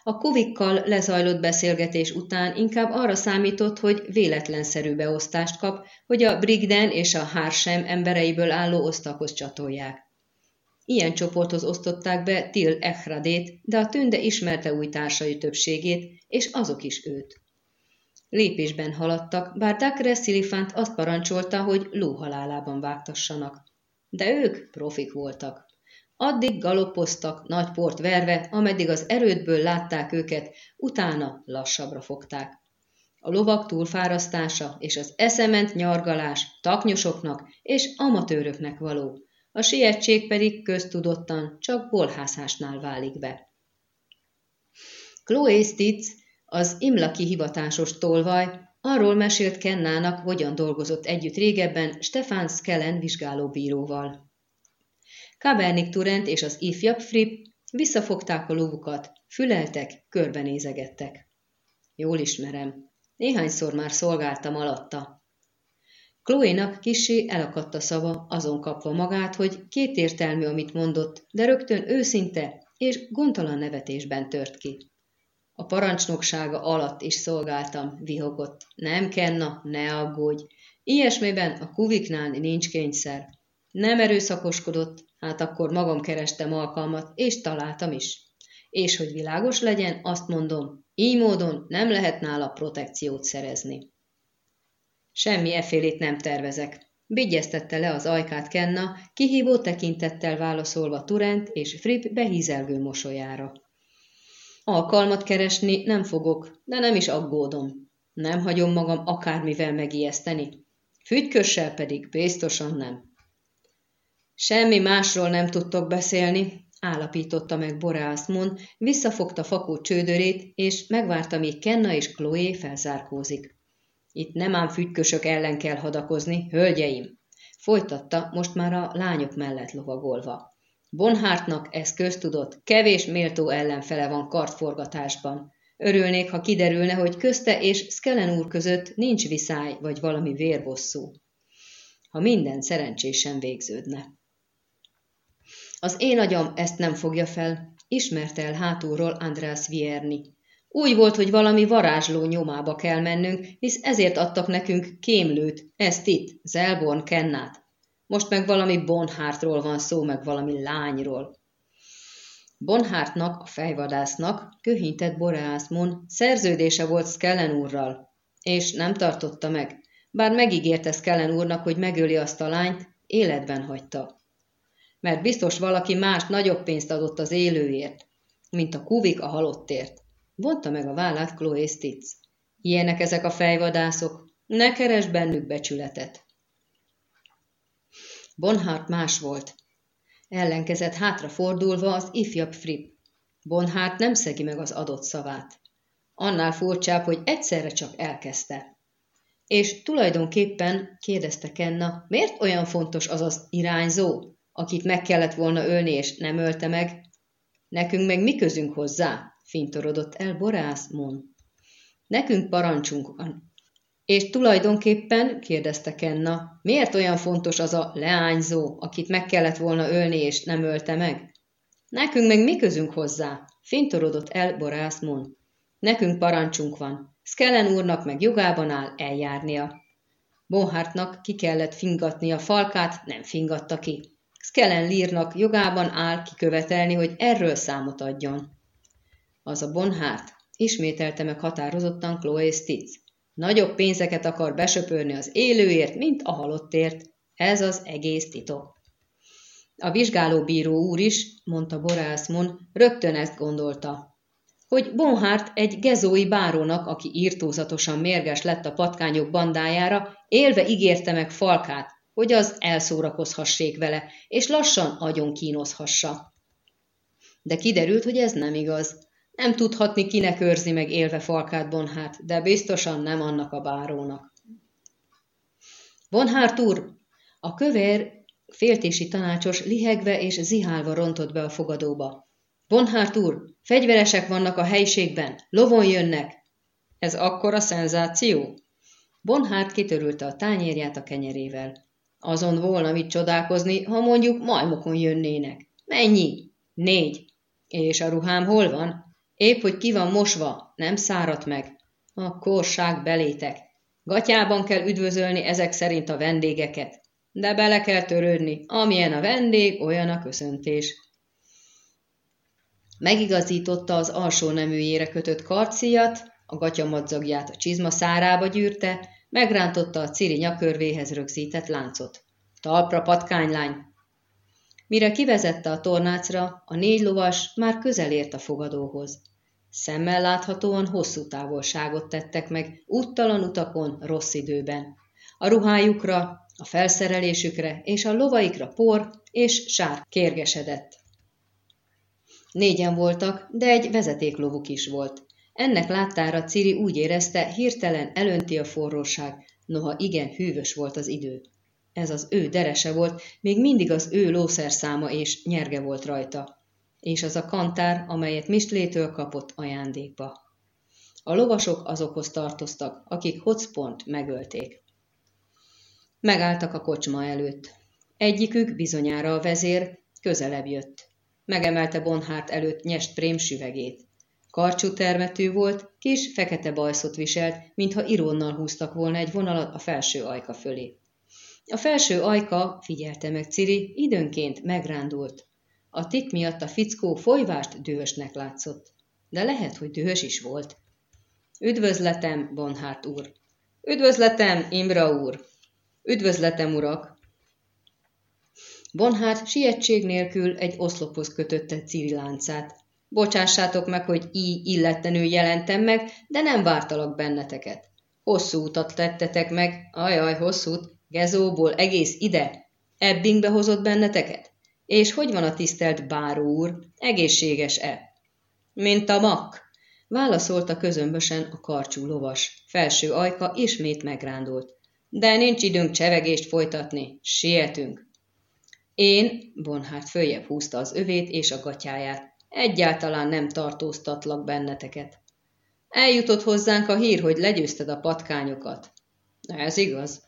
A kovikkal lezajlott beszélgetés után inkább arra számított, hogy véletlenszerű beosztást kap, hogy a Brigden és a Hársem embereiből álló osztakhoz csatolják. Ilyen csoporthoz osztották be Till Echradét, de a tünde ismerte új társai többségét, és azok is őt. Lépésben haladtak, bár Dacre Szilifánt azt parancsolta, hogy lóhalálában vágtassanak. De ők profik voltak. Addig galopoztak, nagy port verve, ameddig az erődből látták őket, utána lassabbra fogták. A lovak túlfárasztása és az eszement nyargalás taknyosoknak és amatőröknek való, a sietség pedig köztudottan csak bolhászásnál válik be. Chloe Stitz, az imlaki hivatásos tolvaj, arról mesélt Kennának, hogyan dolgozott együtt régebben Stefan Skellen vizsgálóbíróval. Kabernik Turent és az ifjabb Fripp visszafogták a lovukat, füleltek, körbenézegettek. Jól ismerem. Néhányszor már szolgáltam alatta. Chloe-nak kisé elakadt a szava, azon kapva magát, hogy kétértelmű, amit mondott, de rögtön őszinte és gondtalan nevetésben tört ki. A parancsnoksága alatt is szolgáltam, vihogott. Nem, Kenna, ne aggódj. Ilyesmiben a kuviknál nincs kényszer. Nem erőszakoskodott, hát akkor magam kerestem alkalmat, és találtam is. És hogy világos legyen, azt mondom, így módon nem lehet nála protekciót szerezni. Semmi efélét nem tervezek. Bigyeztette le az ajkát Kenna, kihívó tekintettel válaszolva Turent és Fripp behízelgő mosolyára. Alkalmat keresni nem fogok, de nem is aggódom. Nem hagyom magam akármivel megijeszteni. Fügykössel pedig biztosan nem. Semmi másról nem tudtok beszélni, állapította meg Boreas Moon, visszafogta fakó csődörét, és megvárta, míg Kenna és Chloe felzárkózik. Itt nem ám fügykösök ellen kell hadakozni, hölgyeim! Folytatta, most már a lányok mellett lovagolva. Bonhártnak ez köztudott, kevés méltó ellenfele van kartforgatásban. Örülnék, ha kiderülne, hogy közte és Skellen úr között nincs viszály vagy valami vérbosszú. Ha minden szerencsésen végződne. Az én agyam ezt nem fogja fel, ismerte el hátulról András Vierni. Úgy volt, hogy valami varázsló nyomába kell mennünk, hisz ezért adtak nekünk kémlőt, ezt itt, Zelborn Kennát. Most meg valami Bonhártról van szó, meg valami lányról. Bonhártnak, a fejvadásznak, köhintett Boreasmon, szerződése volt Skellen úrral, és nem tartotta meg, bár megígérte Skellen úrnak, hogy megöli azt a lányt, életben hagyta mert biztos valaki más nagyobb pénzt adott az élőért, mint a kuvik a halottért. Vonta meg a vállát Chloe Stitz. Ilyenek ezek a fejvadászok, ne keres bennük becsületet. Bonhart más volt. Ellenkezett hátrafordulva az ifjabb Fripp. Bonhart nem szegi meg az adott szavát. Annál furcsább, hogy egyszerre csak elkezdte. És tulajdonképpen, kérdezte Kenna, miért olyan fontos az az irányzó? Akit meg kellett volna ölni, és nem ölte meg. Nekünk meg mi közünk hozzá? fintorodott el Borász Mon. Nekünk parancsunk van. És tulajdonképpen, kérdezte Kenna, miért olyan fontos az a leányzó, akit meg kellett volna ölni, és nem ölte meg? Nekünk meg mi közünk hozzá? fintorodott el Borász Mon. Nekünk parancsunk van. Skellen úrnak meg jogában áll eljárnia. Bonhartnak ki kellett fingatni a falkát, nem fingatta ki. Skellen Lírnak jogában áll kikövetelni, hogy erről számot adjon. Az a Bonhart, ismételte meg határozottan Chloe Stitz. Nagyobb pénzeket akar besöpörni az élőért, mint a halottért. Ez az egész titok. A vizsgálóbíró úr is, mondta Borászmon, rögtön ezt gondolta hogy Bonhárt egy gezói bárónak, aki írtózatosan mérges lett a patkányok bandájára, élve ígérte meg falkát, hogy az elszórakozhassék vele, és lassan agyon kínozhassa. De kiderült, hogy ez nem igaz. Nem tudhatni, kinek őrzi meg élve falkát Bonhárt, de biztosan nem annak a bárónak. Bonhárt úr, a kövér féltési tanácsos lihegve és zihálva rontott be a fogadóba. Bonhárt úr, fegyveresek vannak a helyiségben, lovon jönnek. Ez akkora szenzáció? Bonhárt kitörülte a tányérját a kenyerével. Azon volna mit csodálkozni, ha mondjuk majmokon jönnének. Mennyi? Négy. És a ruhám hol van? Épp, hogy ki van mosva, nem száradt meg. A korság belétek. Gatyában kell üdvözölni ezek szerint a vendégeket. De bele kell törődni, amilyen a vendég, olyan a köszöntés. Megigazította az alsó neműjére kötött karciat, a gatyamadzagját a csizma szárába gyűrte, megrántotta a ciri nyakörvéhez rögzített láncot. Talpra, patkánylány! Mire kivezette a tornácra, a négy lovas már közel ért a fogadóhoz. Szemmel láthatóan hosszú távolságot tettek meg, úttalan utakon, rossz időben. A ruhájukra, a felszerelésükre és a lovaikra por és sár kérgesedett. Négyen voltak, de egy vezetéklovuk is volt. Ennek láttára Ciri úgy érezte, hirtelen elönti a forróság, noha igen hűvös volt az idő. Ez az ő derese volt, még mindig az ő lószerszáma és nyerge volt rajta. És az a kantár, amelyet Mistlétől kapott ajándékba. A lovasok azokhoz tartoztak, akik Hotspont megölték. Megálltak a kocsma előtt. Egyikük bizonyára a vezér közelebb jött. Megemelte Bonhárt előtt nyest prém süvegét. Karcsú termetű volt, kis fekete bajszot viselt, mintha irónnal húztak volna egy vonalat a felső ajka fölé. A felső ajka, figyelte meg Ciri, időnként megrándult. A tik miatt a fickó folyvást dühösnek látszott. De lehet, hogy dühös is volt. Üdvözletem, Bonhárt úr! Üdvözletem, Imra úr! Üdvözletem, urak! Bonhárt sietség nélkül egy oszlophoz kötötte Ciri láncát. Bocsássátok meg, hogy így illetlenül jelentem meg, de nem vártalak benneteket. Hosszú utat tettetek meg, ajaj, hosszút, Gezóból egész ide. Ebbingbe hozott benneteket? És hogy van a tisztelt báró úr? Egészséges-e? Mint a mak, válaszolta közömbösen a karcsú lovas. Felső ajka ismét megrándult. De nincs időnk csevegést folytatni, sietünk. Én, Bonhárt följebb húzta az övét és a gatyáját. Egyáltalán nem tartóztatlak benneteket. Eljutott hozzánk a hír, hogy legyőzted a patkányokat. Ez igaz.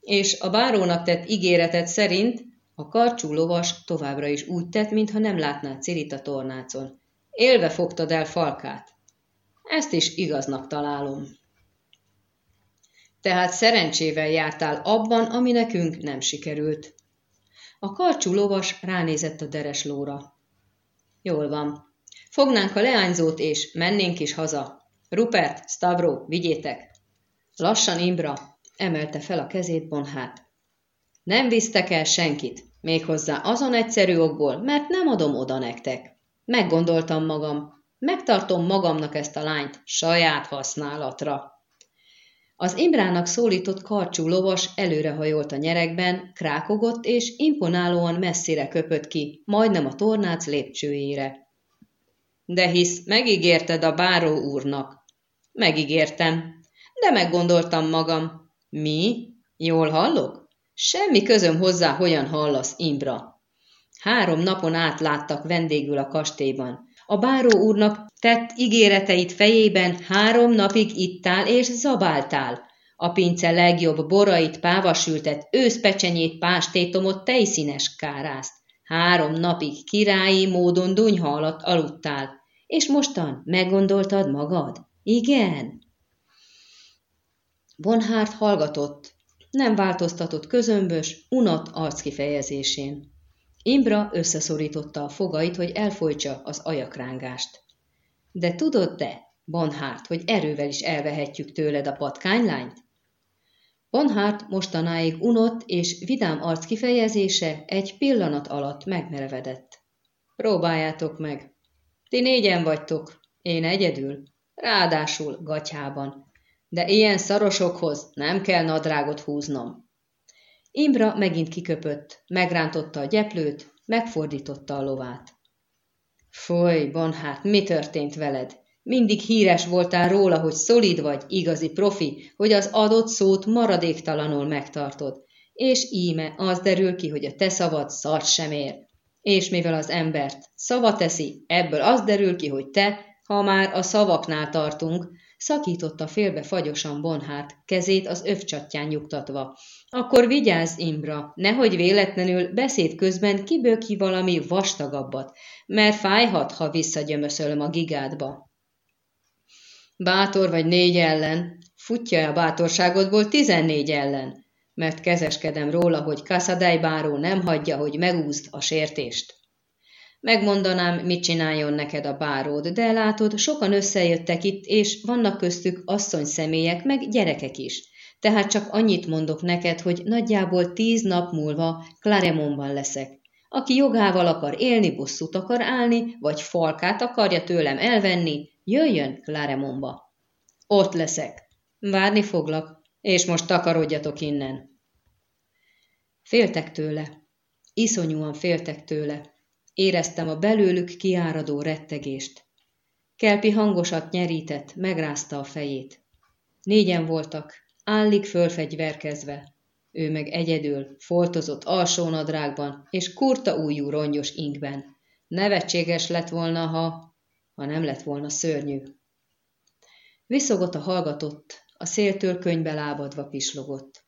És a bárónak tett ígéretet szerint a karcsú lovas továbbra is úgy tett, mintha nem látná Cirit a tornácon. Élve fogtad el falkát. Ezt is igaznak találom. Tehát szerencsével jártál abban, ami nekünk nem sikerült. A karcsú lovas ránézett a deres lóra. Jól van. Fognánk a leányzót, és mennénk is haza. Rupert, Stavro, vigyétek! Lassan Imbra emelte fel a kezét Bonhát. Nem visztek el senkit, méghozzá azon egyszerű okból, mert nem adom oda nektek. Meggondoltam magam, megtartom magamnak ezt a lányt saját használatra. Az Imbrának szólított karcsú lovas előrehajolt a nyerekben, krákogott és imponálóan messzire köpött ki, majdnem a tornác lépcsőjére. De hisz megígérted a báró úrnak. Megígértem, de meggondoltam magam. Mi? Jól hallok? Semmi közöm hozzá, hogyan hallasz, Imbra. Három napon át láttak vendégül a kastélyban. A báró úrnak tett ígéreteit fejében három napig ittál és zabáltál. A pince legjobb borait, pávasültet, őszpecsenyét, pástétomot, tejszínes kárászt. Három napig királyi módon dunyha alatt aludtál. És mostan meggondoltad magad? Igen? Bonhárt hallgatott, nem változtatott közömbös, unott arckifejezésén. Imbra összeszorította a fogait, hogy elfolytsa az ajakrángást. De tudod te, Bonhárt, hogy erővel is elvehetjük tőled a patkánylányt? Bonhárt mostanáig unott és vidám arc kifejezése egy pillanat alatt megmerevedett. Próbáljátok meg. Ti négyen vagytok, én egyedül, ráadásul gatyában. De ilyen szarosokhoz nem kell nadrágot húznom. Imbra megint kiköpött, megrántotta a gyeplőt, megfordította a lovát. Foly, Bonhát, mi történt veled? Mindig híres voltál róla, hogy szolid vagy, igazi profi, hogy az adott szót maradéktalanul megtartod. És íme az derül ki, hogy a te szavad szart sem ér. És mivel az embert szava teszi, ebből az derül ki, hogy te, ha már a szavaknál tartunk, szakította félbe fagyosan Bonhát, kezét az övcsatján nyugtatva. Akkor vigyázz, Imbra, nehogy véletlenül beszéd közben kiböki valami vastagabbat, mert fájhat, ha visszagyömöszölöm a gigádba. Bátor vagy négy ellen, futja a bátorságodból tizennégy ellen, mert kezeskedem róla, hogy Kassadai báró nem hagyja, hogy megúzd a sértést. Megmondanám, mit csináljon neked a báród, de látod, sokan összejöttek itt, és vannak köztük asszony személyek, meg gyerekek is. Tehát csak annyit mondok neked, hogy nagyjából tíz nap múlva Claremontban leszek. Aki jogával akar élni, bosszút akar állni, vagy falkát akarja tőlem elvenni, jöjjön Claremontba. Ott leszek. Várni foglak, és most takarodjatok innen. Féltek tőle. Iszonyúan féltek tőle. Éreztem a belőlük kiáradó rettegést. Kelpi hangosat nyerített, megrázta a fejét. Négyen voltak, állig fölfegyverkezve. Ő meg egyedül, foltozott alsónadrágban és kurta újú rongyos inkben. Nevetséges lett volna, ha, ha nem lett volna szörnyű. Viszogott a hallgatott, a széltől könybe lábadva pislogott.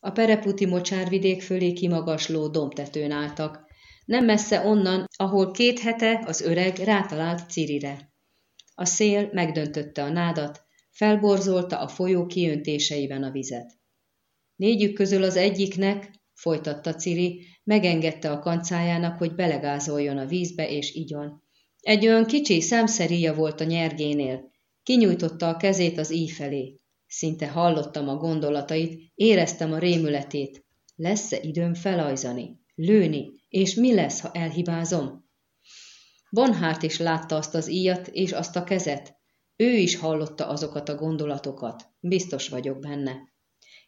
A pereputi mocsárvidék fölé kimagasló domtetőn álltak, nem messze onnan, ahol két hete az öreg rátalált Cirire. A szél megdöntötte a nádat, felborzolta a folyó kiöntéseiben a vizet. Négyük közül az egyiknek, folytatta Ciri, megengedte a kancájának, hogy belegázoljon a vízbe és igyon. Egy olyan kicsi szemszeríja volt a nyergénél, kinyújtotta a kezét az íj felé. Szinte hallottam a gondolatait, éreztem a rémületét. Lesz-e időm felajzani, lőni, és mi lesz, ha elhibázom? Bonhárt is látta azt az íjat és azt a kezet. Ő is hallotta azokat a gondolatokat. Biztos vagyok benne.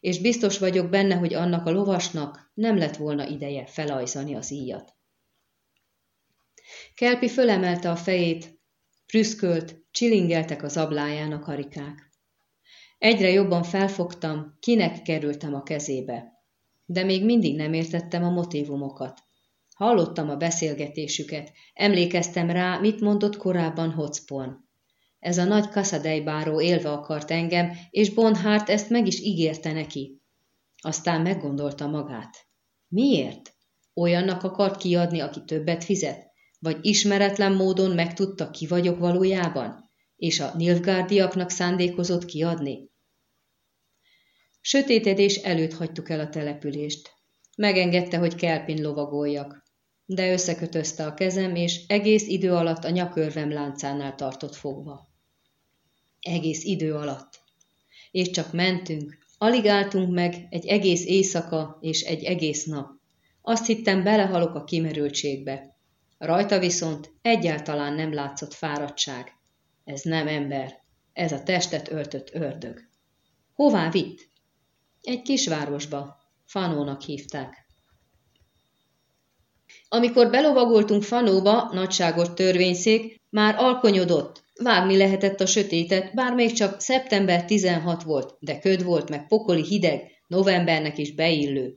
És biztos vagyok benne, hogy annak a lovasnak nem lett volna ideje felajzani az íjat. Kelpi fölemelte a fejét, prüszkölt, csilingeltek az abláján a karikák. Egyre jobban felfogtam, kinek kerültem a kezébe. De még mindig nem értettem a motivumokat. Hallottam a beszélgetésüket, emlékeztem rá, mit mondott korábban Hotspon. Ez a nagy kaszadejbáró élve akart engem, és Bonhárt ezt meg is ígérte neki. Aztán meggondolta magát. Miért? Olyannak akart kiadni, aki többet fizet? Vagy ismeretlen módon megtudta, ki vagyok valójában? És a Nilfgaardiaknak szándékozott kiadni? Sötétedés előtt hagytuk el a települést. Megengedte, hogy kelpin lovagoljak de összekötözte a kezem, és egész idő alatt a nyakörvem láncánál tartott fogva. Egész idő alatt. És csak mentünk, alig álltunk meg egy egész éjszaka és egy egész nap. Azt hittem, belehalok a kimerültségbe. Rajta viszont egyáltalán nem látszott fáradtság. Ez nem ember, ez a testet öltött ördög. Hová vitt? Egy kisvárosba, Fanónak hívták. Amikor belovagoltunk Fanóba, nagyságos törvényszék, már alkonyodott, vágni lehetett a sötétet, bár még csak szeptember 16 volt, de köd volt, meg pokoli hideg, novembernek is beillő.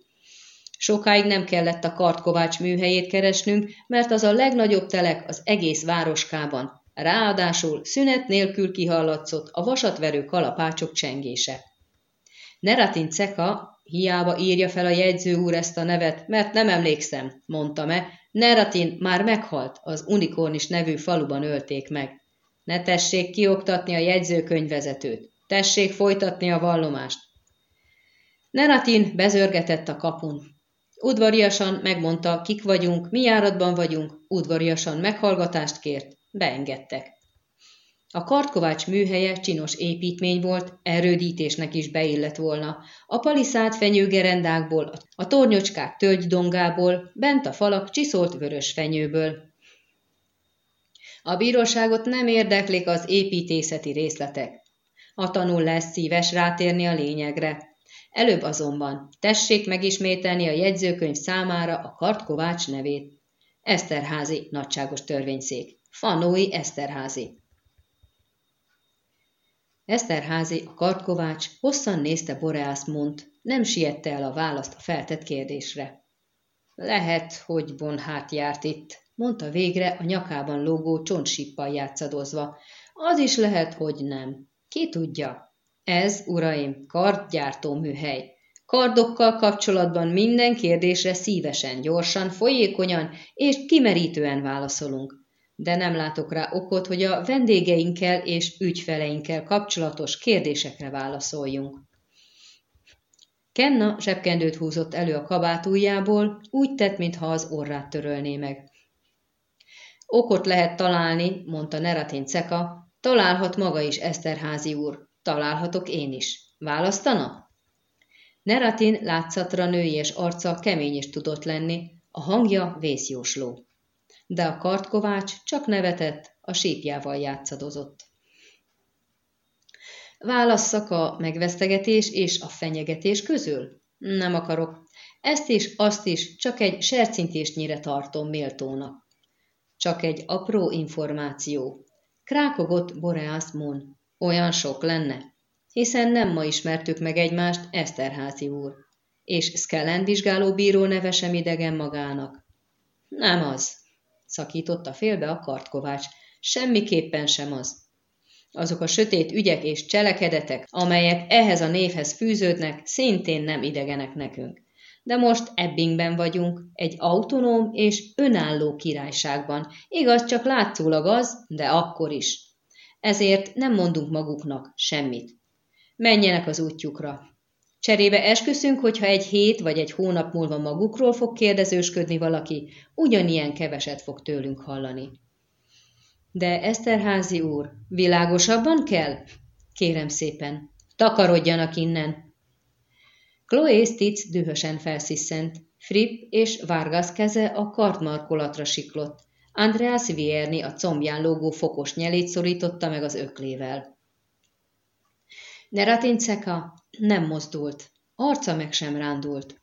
Sokáig nem kellett a kartkovács műhelyét keresnünk, mert az a legnagyobb telek az egész városkában. Ráadásul szünet nélkül kihallatszott a vasatverő kalapácsok csengése. Neratin Ceka Hiába írja fel a jegyző úr ezt a nevet, mert nem emlékszem, mondta-e. Neratin már meghalt, az Unikornis nevű faluban ölték meg. Ne tessék kioktatni a jegyzőkönyvvezetőt. Tessék folytatni a vallomást. Neratin bezörgetett a kapun. Udvariasan megmondta, kik vagyunk, mi járatban vagyunk, udvariasan meghallgatást kért, beengedtek. A kartkovács műhelye csinos építmény volt, erődítésnek is beillett volna. A paliszád fenyőgerendákból, a tornyocskák tölgydongából, bent a falak csiszolt vörös fenyőből. A bíróságot nem érdeklik az építészeti részletek. A tanul lesz szíves rátérni a lényegre. Előbb azonban tessék megismételni a jegyzőkönyv számára a Kartkovács nevét. Eszterházi nagyságos törvényszék. Fanói Eszterházi. Eszterházi, a Kartkovács hosszan nézte Boreász mond, nem siette el a választ a feltett kérdésre. Lehet, hogy Bonhát járt itt, mondta végre a nyakában lógó csontsippal játszadozva. Az is lehet, hogy nem. Ki tudja? Ez, uraim, kardgyártó műhely. Kardokkal kapcsolatban minden kérdésre szívesen, gyorsan, folyékonyan és kimerítően válaszolunk. De nem látok rá okot, hogy a vendégeinkkel és ügyfeleinkkel kapcsolatos kérdésekre válaszoljunk. Kenna zsebkendőt húzott elő a kabátújából, úgy tett, mintha az orrát törölné meg. Okot lehet találni, mondta Neratin Ceka, találhat maga is Eszterházi úr, találhatok én is. Választana? Neratin látszatra nőies arca kemény is tudott lenni, a hangja vészjósló. De a kartkovács csak nevetett, a sípjával játszadozott. Válasszak a megvesztegetés és a fenyegetés közül? Nem akarok. Ezt is, azt is csak egy sercintésnyire tartom méltónak. Csak egy apró információ. Krákogott Boreas Moon. Olyan sok lenne? Hiszen nem ma ismertük meg egymást, Eszterházi úr. És Skellen vizsgáló neve sem idegen magának. Nem az, szakította félbe a kartkovács. Semmiképpen sem az. Azok a sötét ügyek és cselekedetek, amelyek ehhez a névhez fűződnek, szintén nem idegenek nekünk. De most Ebbingben vagyunk, egy autonóm és önálló királyságban. Igaz, csak látszólag az, de akkor is. Ezért nem mondunk maguknak semmit. Menjenek az útjukra. Cserébe esküszünk, hogyha egy hét vagy egy hónap múlva magukról fog kérdezősködni valaki, ugyanilyen keveset fog tőlünk hallani. De Eszterházi úr, világosabban kell? Kérem szépen, takarodjanak innen. Chloe Stitz dühösen felsziszent, Fripp és Vargas keze a kartmarkolatra siklott. Andreas Vierni a combján lógó fokos nyelét szorította meg az öklével. Neratinceka nem mozdult, arca meg sem rándult.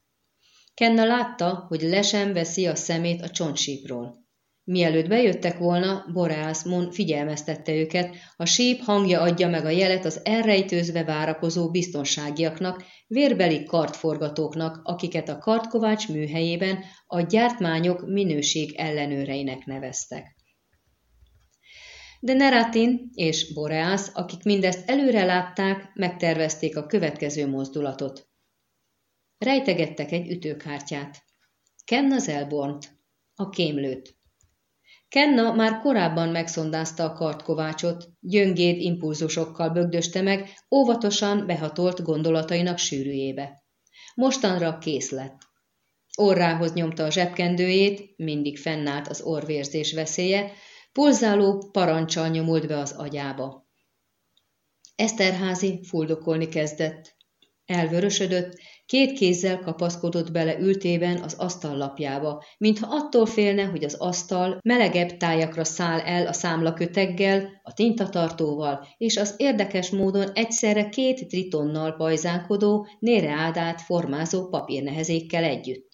Kenna látta, hogy le sem veszi a szemét a csontsípról. Mielőtt bejöttek volna, Boreas Mon figyelmeztette őket, a síp hangja adja meg a jelet az elrejtőzve várakozó biztonságiaknak, vérbeli kartforgatóknak, akiket a kartkovács műhelyében a gyártmányok minőség ellenőreinek neveztek. De Neratin és Boreas, akik mindezt előre látták, megtervezték a következő mozdulatot. Rejtegettek egy ütőkártyát. Kenna Zelbornt, a kémlőt. Kenna már korábban megszondázta a kartkovácsot, gyöngéd impulzusokkal bögdöste meg, óvatosan behatolt gondolatainak sűrűjébe. Mostanra kész lett. Orrához nyomta a zsebkendőjét, mindig fennállt az orvérzés veszélye, pulzáló parancsal nyomult be az agyába. Eszterházi fuldokolni kezdett. Elvörösödött, Két kézzel kapaszkodott bele ültében az asztal lapjába, mintha attól félne, hogy az asztal melegebb tájakra száll el a számlaköteggel, a tintatartóval, és az érdekes módon egyszerre két tritonnal pajzánkodó, néreádát formázó papírnehezékkel együtt.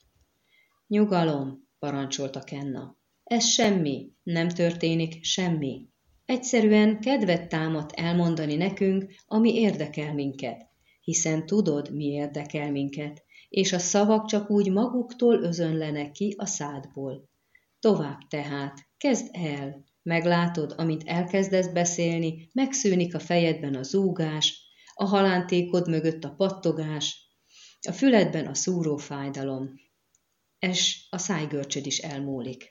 Nyugalom, parancsolta Kenna. Ez semmi, nem történik semmi. Egyszerűen kedvet támadt elmondani nekünk, ami érdekel minket hiszen tudod, mi érdekel minket, és a szavak csak úgy maguktól özönlenek ki a szádból. Tovább tehát, kezd el, meglátod, amint elkezdesz beszélni, megszűnik a fejedben a zúgás, a halántékod mögött a pattogás, a füledben a szúró fájdalom, és a szájgörcsöd is elmúlik.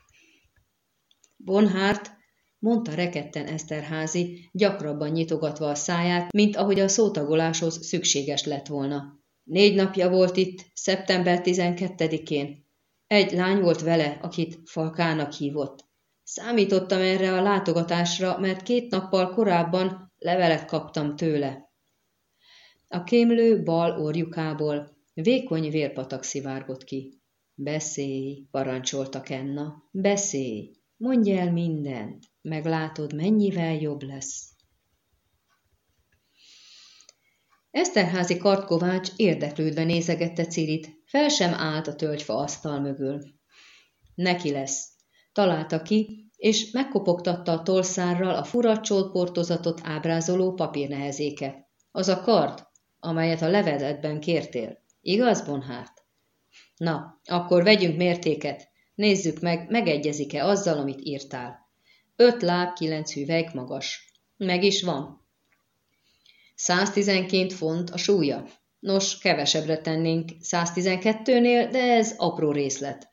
Bonhárt mondta reketten Eszterházi, gyakrabban nyitogatva a száját, mint ahogy a szótagoláshoz szükséges lett volna. Négy napja volt itt, szeptember 12-én. Egy lány volt vele, akit Falkának hívott. Számítottam erre a látogatásra, mert két nappal korábban levelet kaptam tőle. A kémlő bal orjukából vékony vérpatak szivárgott ki. Beszélj, parancsolta Kenna, beszélj, mondj el mindent, meglátod, mennyivel jobb lesz. Eszterházi kartkovács érdeklődve nézegette Cirit, fel sem állt a tölgyfa asztal mögül. Neki lesz. Találta ki, és megkopogtatta a tolszárral a fura csoltportozatot ábrázoló papírnehezéket. Az a kart, amelyet a leveletben kértél. Igaz, Bonhárt? Na, akkor vegyünk mértéket. Nézzük meg, megegyezik-e azzal, amit írtál. Öt láb, kilenc hüvelyk magas. Meg is van. 112 font a súlya. Nos, kevesebbre tennénk 112-nél, de ez apró részlet.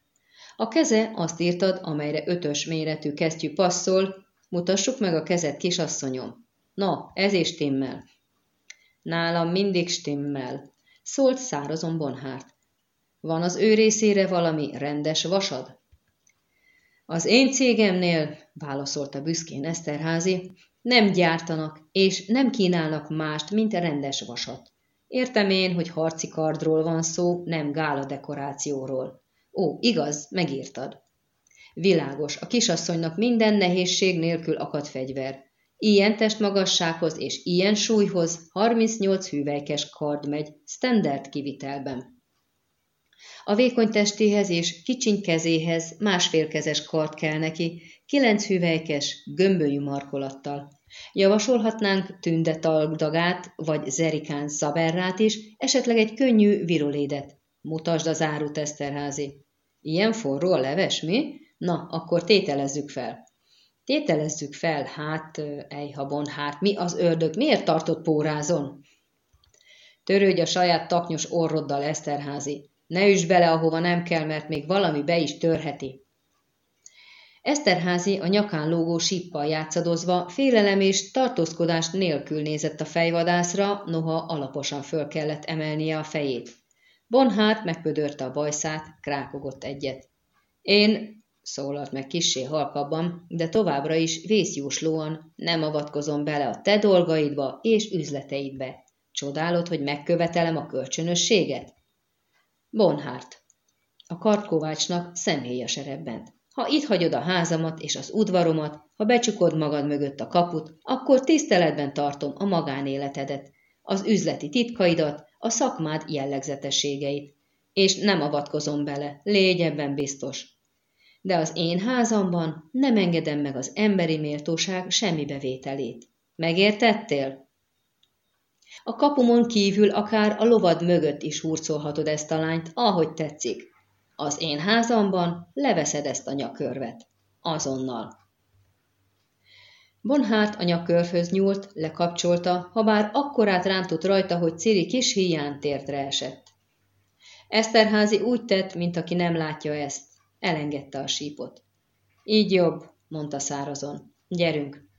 A keze azt írtad, amelyre ötös méretű kesztyű passzol, mutassuk meg a kezet, kisasszonyom. Na, ez is stimmel. Nálam mindig stimmel, szólt szárazon Bonhárt. Van az ő részére valami rendes vasad? Az én cégemnél, válaszolta büszkén Eszterházi, nem gyártanak és nem kínálnak mást, mint rendes vasat. Értem én, hogy harci kardról van szó, nem gála dekorációról. Ó, igaz, megírtad. Világos, a kisasszonynak minden nehézség nélkül akad fegyver. Ilyen testmagassághoz és ilyen súlyhoz 38 hüvelykes kard megy, standard kivitelben. A vékony testéhez és kicsiny kezéhez másfélkezes kard kell neki, kilenc hüvelykes, gömbölyű markolattal. Javasolhatnánk tünde taldagát, vagy zerikán szaberrát is, esetleg egy könnyű virolédet. Mutasd az árut, Eszterházi. Ilyen forró a leves, mi? Na, akkor tételezzük fel. Tételezzük fel, hát, ejhabon, hát mi az ördög, miért tartott pórázon? Törődj a saját taknyos orroddal, Eszterházi. Ne üsd bele, ahova nem kell, mert még valami be is törheti. Eszterházi a nyakán lógó síppal játszadozva félelem és tartózkodás nélkül nézett a fejvadászra, noha alaposan föl kellett emelnie a fejét. Bonhát megpödörte a bajszát, krákogott egyet. Én, szólalt meg kissé halkabban, de továbbra is vészjóslóan, nem avatkozom bele a te dolgaidba és üzleteidbe. Csodálod, hogy megkövetelem a kölcsönösséget? Bonhárt. A kartkovácsnak személye serebbent. Ha itt hagyod a házamat és az udvaromat, ha becsukod magad mögött a kaput, akkor tiszteletben tartom a magánéletedet, az üzleti titkaidat, a szakmád jellegzetességeit. És nem avatkozom bele, légy ebben biztos. De az én házamban nem engedem meg az emberi méltóság semmi bevételét. Megértettél? A kapumon kívül akár a lovad mögött is hurcolhatod ezt a lányt, ahogy tetszik. Az én házamban leveszed ezt a nyakörvet. Azonnal. Bonhárt a nyakörfhöz nyúlt, lekapcsolta, ha bár akkorát rántott rajta, hogy Ciri kis híján térdre esett. Eszterházi úgy tett, mint aki nem látja ezt. Elengedte a sípot. Így jobb, mondta szárazon. Gyerünk.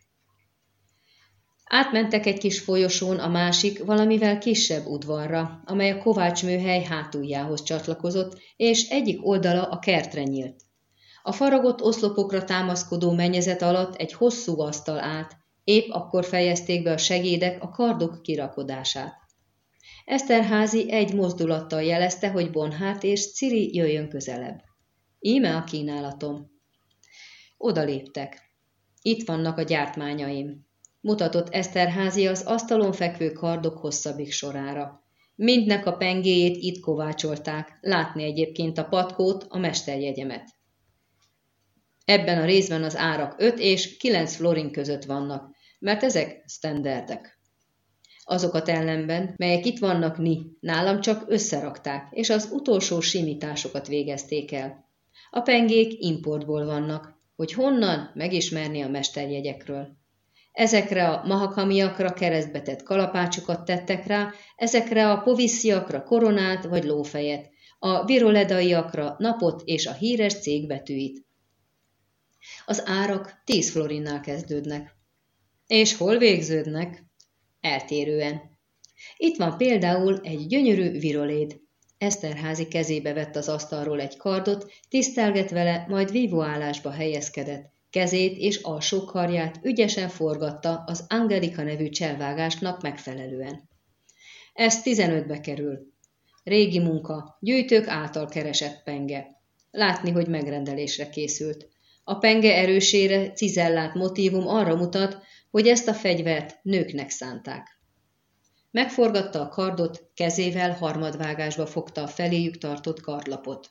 Átmentek egy kis folyosón a másik, valamivel kisebb udvarra, amely a Kovács műhely hátuljához csatlakozott, és egyik oldala a kertre nyílt. A faragott oszlopokra támaszkodó mennyezet alatt egy hosszú asztal állt, épp akkor fejezték be a segédek a kardok kirakodását. Eszterházi egy mozdulattal jelezte, hogy Bonhárt és Ciri jöjjön közelebb. Íme a kínálatom. Oda léptek. Itt vannak a gyártmányaim mutatott Eszterházi az asztalon fekvő kardok hosszabbik sorára. Mindnek a pengéjét itt kovácsolták, látni egyébként a patkót, a mesterjegyemet. Ebben a részben az árak 5 és 9 florin között vannak, mert ezek standardek. Azokat ellenben, melyek itt vannak ni, nálam csak összerakták, és az utolsó simításokat végezték el. A pengék importból vannak, hogy honnan megismerni a mesterjegyekről. Ezekre a mahakamiakra keresztbetett kalapácsokat tettek rá, ezekre a povisziakra koronát vagy lófejet, a viroledaiakra napot és a híres cég. Az árak 10 florinnál kezdődnek. És hol végződnek? Eltérően. Itt van például egy gyönyörű viroléd. Eszterházi kezébe vett az asztalról egy kardot, tisztelget vele, majd vívóállásba helyezkedett. Kezét és alsó karját ügyesen forgatta az Angelika nevű cselvágásnak megfelelően. Ez tizenötbe kerül. Régi munka, gyűjtők által keresett penge. Látni, hogy megrendelésre készült. A penge erősére cizellált motívum arra mutat, hogy ezt a fegyvert nőknek szánták. Megforgatta a kardot, kezével harmadvágásba fogta a feléjük tartott kardlapot.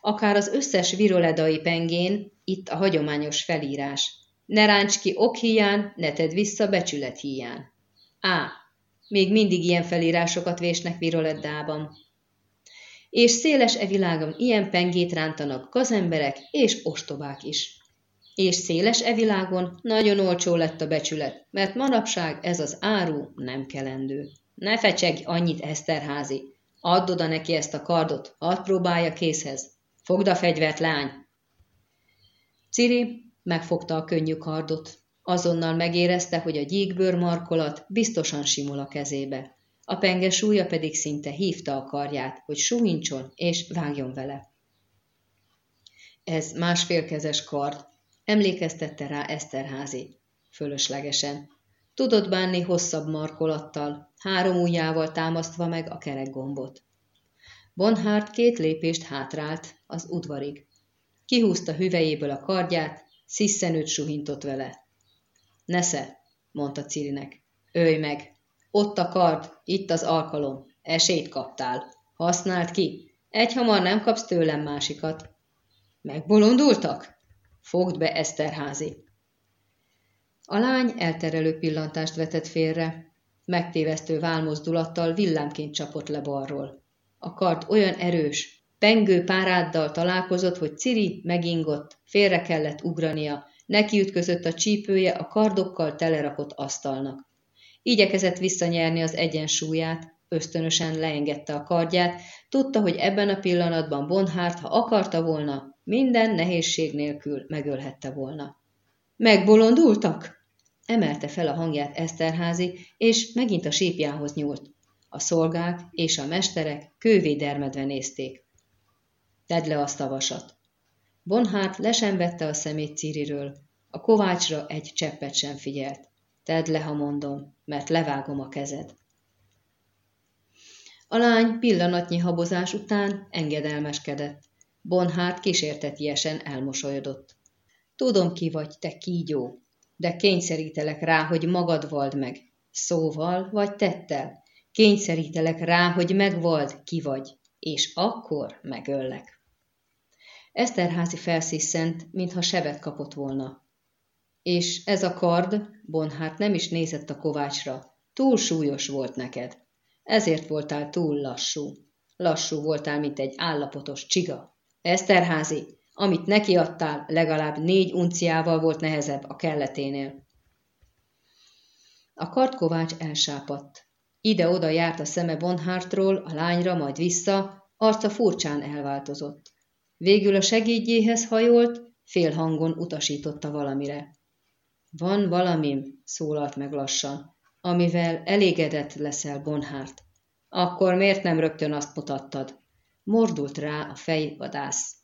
Akár az összes viroledai pengén itt a hagyományos felírás. Ne ráncs ki ok hiány, ne tedd vissza becsület hiány. Á, még mindig ilyen felírásokat vésnek viroleddában. És széles e világon ilyen pengét rántanak gazemberek és ostobák is. És széles e világon nagyon olcsó lett a becsület, mert manapság ez az áru nem kelendő. Ne fecsegj annyit, Eszterházi! Add oda neki ezt a kardot, hadd próbálja készhez. Fogd a fegyvert, lány! Ciri megfogta a könnyű kardot. Azonnal megérezte, hogy a gyíkbőr markolat biztosan simul a kezébe. A penge súlya pedig szinte hívta a karját, hogy suhincson és vágjon vele. Ez másfélkezes kard, emlékeztette rá Eszterházi. Fölöslegesen. Tudott bánni hosszabb markolattal, három ujjával támasztva meg a kerekgombot. Bonhárt két lépést hátrált az udvarig. Kihúzta hüvejéből a kardját, sziszenőt suhintott vele. Nesze, mondta Cirinek. Ölj meg! Ott a kard, itt az alkalom. Esélyt kaptál. Használd ki. Egyhamar nem kapsz tőlem másikat. Megbolondultak? Fogd be, Eszterházi! A lány elterelő pillantást vetett félre. Megtévesztő válmozdulattal villámként csapott le balról. A kard olyan erős, pengő páráddal találkozott, hogy Ciri megingott, félre kellett ugrania, neki ütközött a csípője a kardokkal telerakott asztalnak. Igyekezett visszanyerni az egyensúlyát, ösztönösen leengedte a kardját, tudta, hogy ebben a pillanatban Bonhárt, ha akarta volna, minden nehézség nélkül megölhette volna. Megbolondultak? Emelte fel a hangját Eszterházi, és megint a sípjához nyúlt. A szolgák és a mesterek kővédermedve nézték. Tedd le azt a vasat. Bonhárt lesen vette a szemét Ciriről. A kovácsra egy cseppet sem figyelt. Tedd le, ha mondom, mert levágom a kezed. A lány pillanatnyi habozás után engedelmeskedett. Bonhárt kísértetiesen elmosolyodott. Tudom, ki vagy, te kígyó, de kényszerítelek rá, hogy magad vald meg. Szóval vagy tettel. Kényszerítelek rá, hogy megvald, ki vagy, és akkor megöllek. Eszterházi felsziszent, mintha sebet kapott volna. És ez a kard, Bonhárt nem is nézett a kovácsra, túl súlyos volt neked. Ezért voltál túl lassú. Lassú voltál, mint egy állapotos csiga. Eszterházi, amit neki adtál, legalább négy unciával volt nehezebb a kelleténél. A kardkovács elsápadt. Ide-oda járt a szeme Bonhártról, a lányra, majd vissza, arca furcsán elváltozott. Végül a segédjéhez hajolt, félhangon utasította valamire. Van valamim, szólalt meg lassan, amivel elégedett leszel, Bonhárt. Akkor miért nem rögtön azt mutattad? Mordult rá a fejvadász.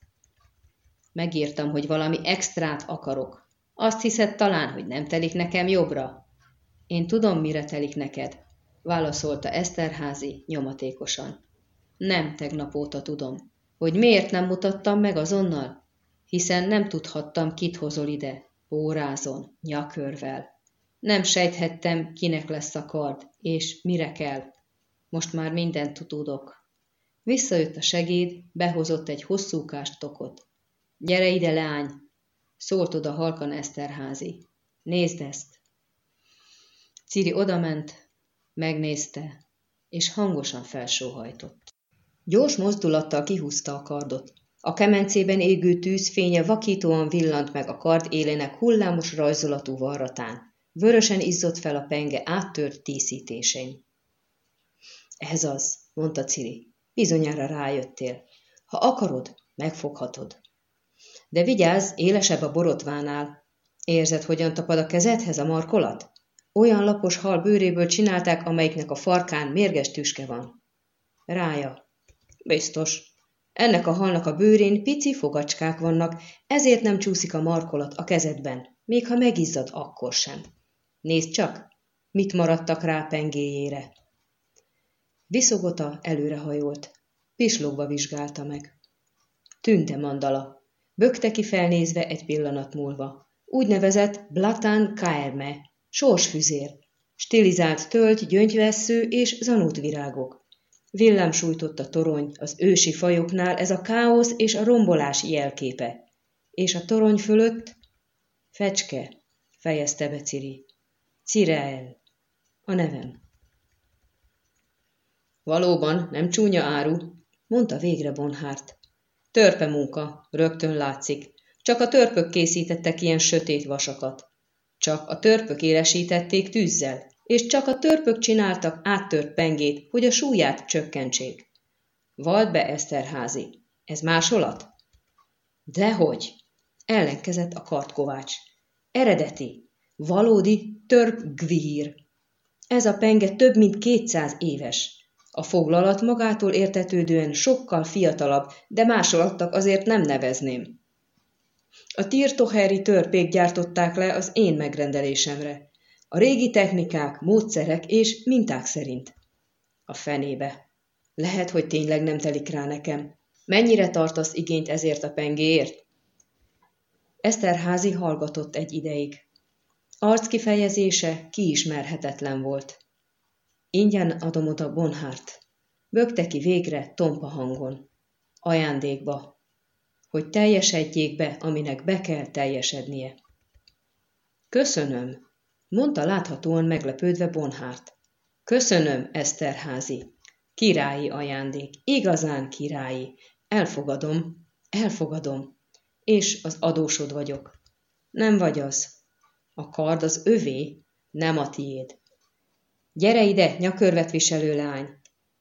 Megírtam, hogy valami extrát akarok. Azt hiszed talán, hogy nem telik nekem jobbra? Én tudom, mire telik neked, válaszolta Eszterházi nyomatékosan. Nem tegnap óta tudom. Hogy miért nem mutattam meg azonnal? Hiszen nem tudhattam, kit hozol ide, órázon, nyakörvel. Nem sejthettem, kinek lesz a kard, és mire kell. Most már mindent tudok. Visszajött a segéd, behozott egy hosszúkás tokot. Gyere ide, leány! Szólt oda halkan Eszterházi. Nézd ezt! Ciri odament, megnézte, és hangosan felsóhajtott. Gyors mozdulattal kihúzta a kardot. A kemencében égő tűzfénye vakítóan villant meg a kard élének hullámos rajzolatú varratán. Vörösen izzott fel a penge áttört díszítésén. Ez az, mondta Ciri. Bizonyára rájöttél. Ha akarod, megfoghatod. De vigyázz, élesebb a borotvánál. Érzed, hogyan tapad a kezedhez a markolat? Olyan lapos hal bőréből csinálták, amelyiknek a farkán mérges tüske van. Rája. Biztos. Ennek a halnak a bőrén pici fogacskák vannak, ezért nem csúszik a markolat a kezedben, még ha megizzad akkor sem. Nézd csak, mit maradtak rá pengéjére. Viszogota előrehajolt, pislogva vizsgálta meg. Tűnte mandala, bökte ki felnézve egy pillanat múlva. Úgynevezett Blatán Kaerme, sorsfüzér, stilizált tölgy, gyöngyvessző és zanútvirágok. Villám sújtott a torony, az ősi fajoknál ez a káosz és a rombolás jelképe. És a torony fölött fecske, fejezte be Ciri. Cireel, a nevem. Valóban nem csúnya áru, mondta végre Bonhárt. Törpe munka, rögtön látszik. Csak a törpök készítettek ilyen sötét vasakat. Csak a törpök élesítették tűzzel, és csak a törpök csináltak áttört pengét, hogy a súlyát csökkentsék. Vald be Eszterházi. Ez másolat? Dehogy! Ellenkezett a kartkovács. Eredeti, valódi törp gvír. Ez a penge több mint kétszáz éves. A foglalat magától értetődően sokkal fiatalabb, de másolattak azért nem nevezném. A tirtoheri törpék gyártották le az én megrendelésemre. A régi technikák, módszerek és minták szerint. A fenébe. Lehet, hogy tényleg nem telik rá nekem. Mennyire tartasz igényt ezért a pengéért? Eszterházi hallgatott egy ideig. Arc kifejezése kiismerhetetlen volt. Ingyen adom oda Bonhárt. Bökte ki végre tompa hangon. Ajándékba. Hogy teljesedjék be, aminek be kell teljesednie. Köszönöm, mondta láthatóan meglepődve Bonhárt. Köszönöm, Eszterházi. Királyi ajándék, igazán királyi. Elfogadom, elfogadom. És az adósod vagyok. Nem vagy az. A kard az övé, nem a tiéd. Gyere ide, nyakörvet viselő lány!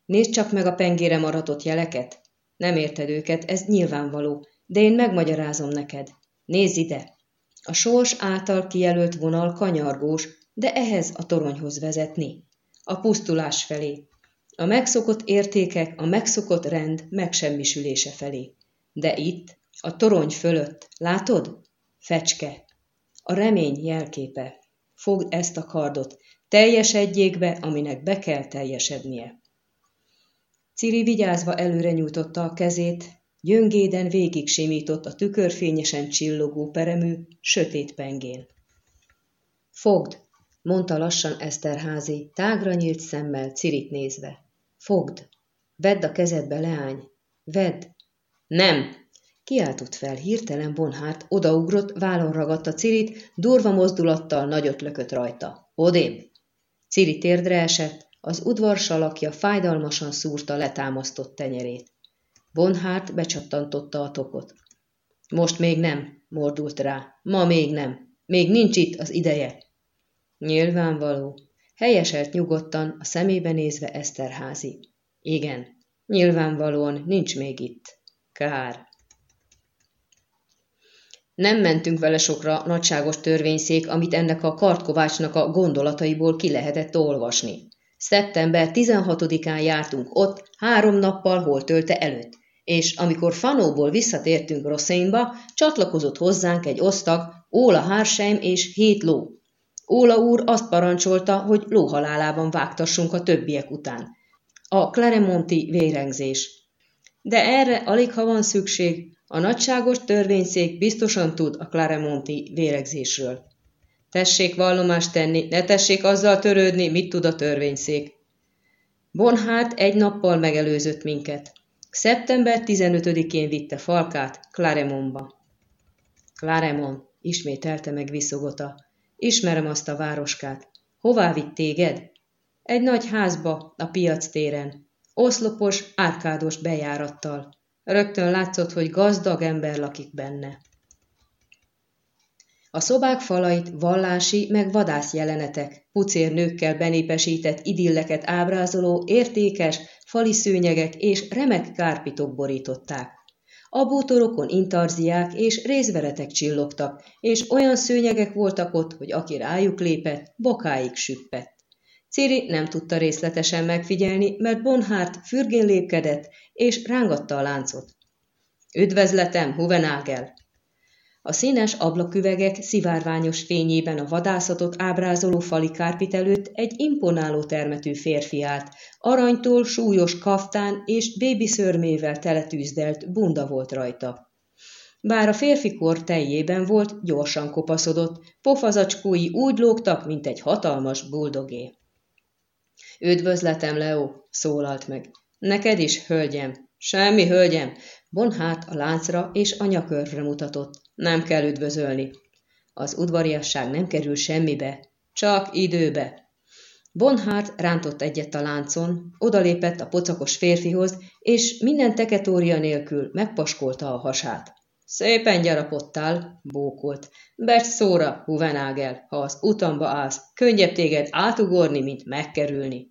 Nézd csak meg a pengére maratott jeleket. Nem érted őket, ez nyilvánvaló, de én megmagyarázom neked. Nézz ide! A sors által kijelölt vonal kanyargós, de ehhez a toronyhoz vezetni. A pusztulás felé. A megszokott értékek, a megszokott rend megsemmisülése felé. De itt, a torony fölött, látod? Fecske. A remény jelképe. Fogd ezt a kardot, teljesedjék be, aminek be kell teljesednie. Ciri vigyázva előre nyújtotta a kezét, gyöngéden végig simított a tükörfényesen csillogó peremű, sötét pengén. Fogd, mondta lassan Eszterházi, tágra nyílt szemmel Cirit nézve. Fogd, vedd a kezedbe, leány, vedd. Nem, kiáltott fel hirtelen Bonhárt, odaugrott, vállon ragadta Cirit, durva mozdulattal nagyot lökött rajta. Odébb! Ciri térdre esett, az udvar salakja fájdalmasan szúrta letámasztott tenyerét. Bonhárt becsattantotta a tokot. Most még nem, mordult rá. Ma még nem. Még nincs itt az ideje. Nyilvánvaló. Helyeselt nyugodtan, a szemébe nézve Eszterházi. Igen, nyilvánvalóan nincs még itt. Kár. Nem mentünk vele sokra nagyságos törvényszék, amit ennek a kartkovácsnak a gondolataiból ki lehetett olvasni. Szeptember 16-án jártunk ott, három nappal holtölte előtt, és amikor Fanóból visszatértünk Rosszénba, csatlakozott hozzánk egy osztag, Óla Hársheim és hét ló. Óla úr azt parancsolta, hogy lóhalálában vágtassunk a többiek után. A Claremonti vérengzés. De erre alig ha van szükség, a nagyságos törvényszék biztosan tud a Claremonti véregzésről. Tessék vallomást tenni, ne tessék azzal törődni, mit tud a törvényszék. Bonhárt egy nappal megelőzött minket. Szeptember 15-én vitte falkát Claremontba. Claremont, ismételte meg viszogota. Ismerem azt a városkát. Hová vitt téged? Egy nagy házba, a piac téren. Oszlopos, árkádos bejárattal. Rögtön látszott, hogy gazdag ember lakik benne. A szobák falait vallási meg vadász jelenetek, pucérnőkkel benépesített idilleket ábrázoló értékes, fali szőnyegek és remek kárpitok borították. A bútorokon intarziák és részveretek csillogtak, és olyan szőnyegek voltak ott, hogy aki rájuk lépett, bokáig süppett. Ciri nem tudta részletesen megfigyelni, mert Bonhárt fürgén lépkedett, és rángatta a láncot. Üdvözletem, Huvenágel! A színes ablaküvegek szivárványos fényében a vadászatot ábrázoló fali kárpit előtt egy imponáló termetű férfi állt, aranytól súlyos kaftán és bébi teletűzdelt bunda volt rajta. Bár a férfi kor teljében volt, gyorsan kopaszodott, pofazacskói úgy lógtak, mint egy hatalmas buldogé. Üdvözletem, Leo, szólalt meg. Neked is, hölgyem. Semmi, hölgyem. Bonhát a láncra és a nyakörre mutatott. Nem kell üdvözölni. Az udvariasság nem kerül semmibe, csak időbe. Bonhárt rántott egyet a láncon, odalépett a pocakos férfihoz, és minden teketória nélkül megpaskolta a hasát. Szépen gyarapottál, bókolt. Bert szóra, Huvenágel, ha az utamba állsz, könnyebb téged átugorni, mint megkerülni.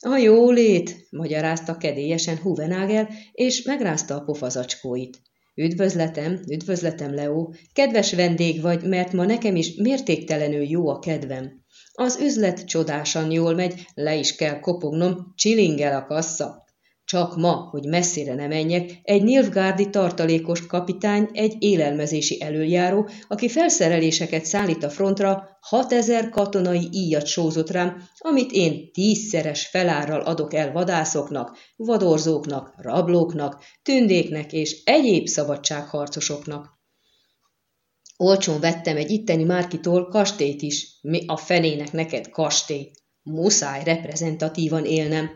A jólét, magyarázta kedélyesen Huvenágel, és megrázta a pofazacskóit. Üdvözletem, üdvözletem, Leo, kedves vendég vagy, mert ma nekem is mértéktelenül jó a kedvem. Az üzlet csodásan jól megy, le is kell kopognom, csilingel a kassa. Csak ma, hogy messzire ne menjek, egy Nilfgárdi tartalékos kapitány, egy élelmezési előjáró, aki felszereléseket szállít a frontra, 6000 katonai íjat sózott rám, amit én tízszeres felárral adok el vadászoknak, vadorzóknak, rablóknak, tündéknek és egyéb szabadságharcosoknak. Olcsón vettem egy itteni márkitól kastélyt is. Mi a fenének neked kastély? Muszáj reprezentatívan élnem.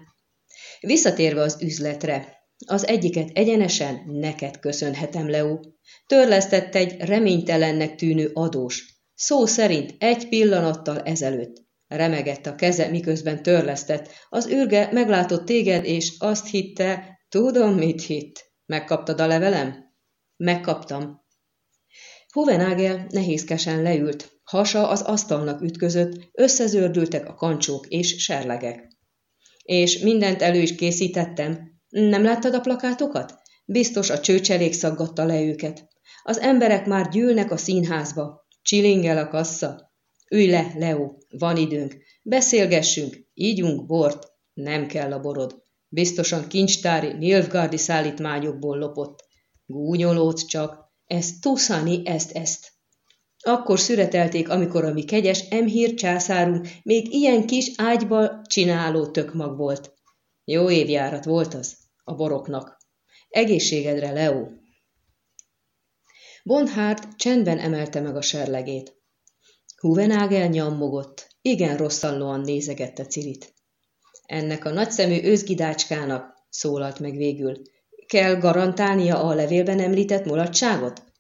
Visszatérve az üzletre, az egyiket egyenesen neked köszönhetem, Leo. Törlesztett egy reménytelennek tűnő adós. Szó szerint egy pillanattal ezelőtt. Remegett a keze, miközben törlesztett. Az űrge meglátott téged, és azt hitte, tudom, mit hitt. Megkaptad a levelem? Megkaptam. Huvenágel nehézkesen leült. Hasa az asztalnak ütközött, összezördültek a kancsók és serlegek. És mindent elő is készítettem. Nem láttad a plakátokat? Biztos a csőcselék szaggatta le őket. Az emberek már gyűlnek a színházba. Csilingel a kassa. Ülj le, Leo, van időnk. Beszélgessünk, ígyunk bort. Nem kell a borod. Biztosan kincstári, nilfgárdi szállítmányokból lopott. Gúnyolódsz csak. Ezt tuszani, ezt-ezt. Akkor szüretelték, amikor a mi kegyes emhír császárunk még ilyen kis ágyba csináló tökmag volt. Jó évjárat volt az, a boroknak. Egészségedre, Leo! Bonhárt csendben emelte meg a serlegét. Huvenágel nyammogott, igen rosszallóan nézegette Cirit. Ennek a nagyszemű őzgidácskának, szólalt meg végül, kell garantálnia a levélben említett mulatságot?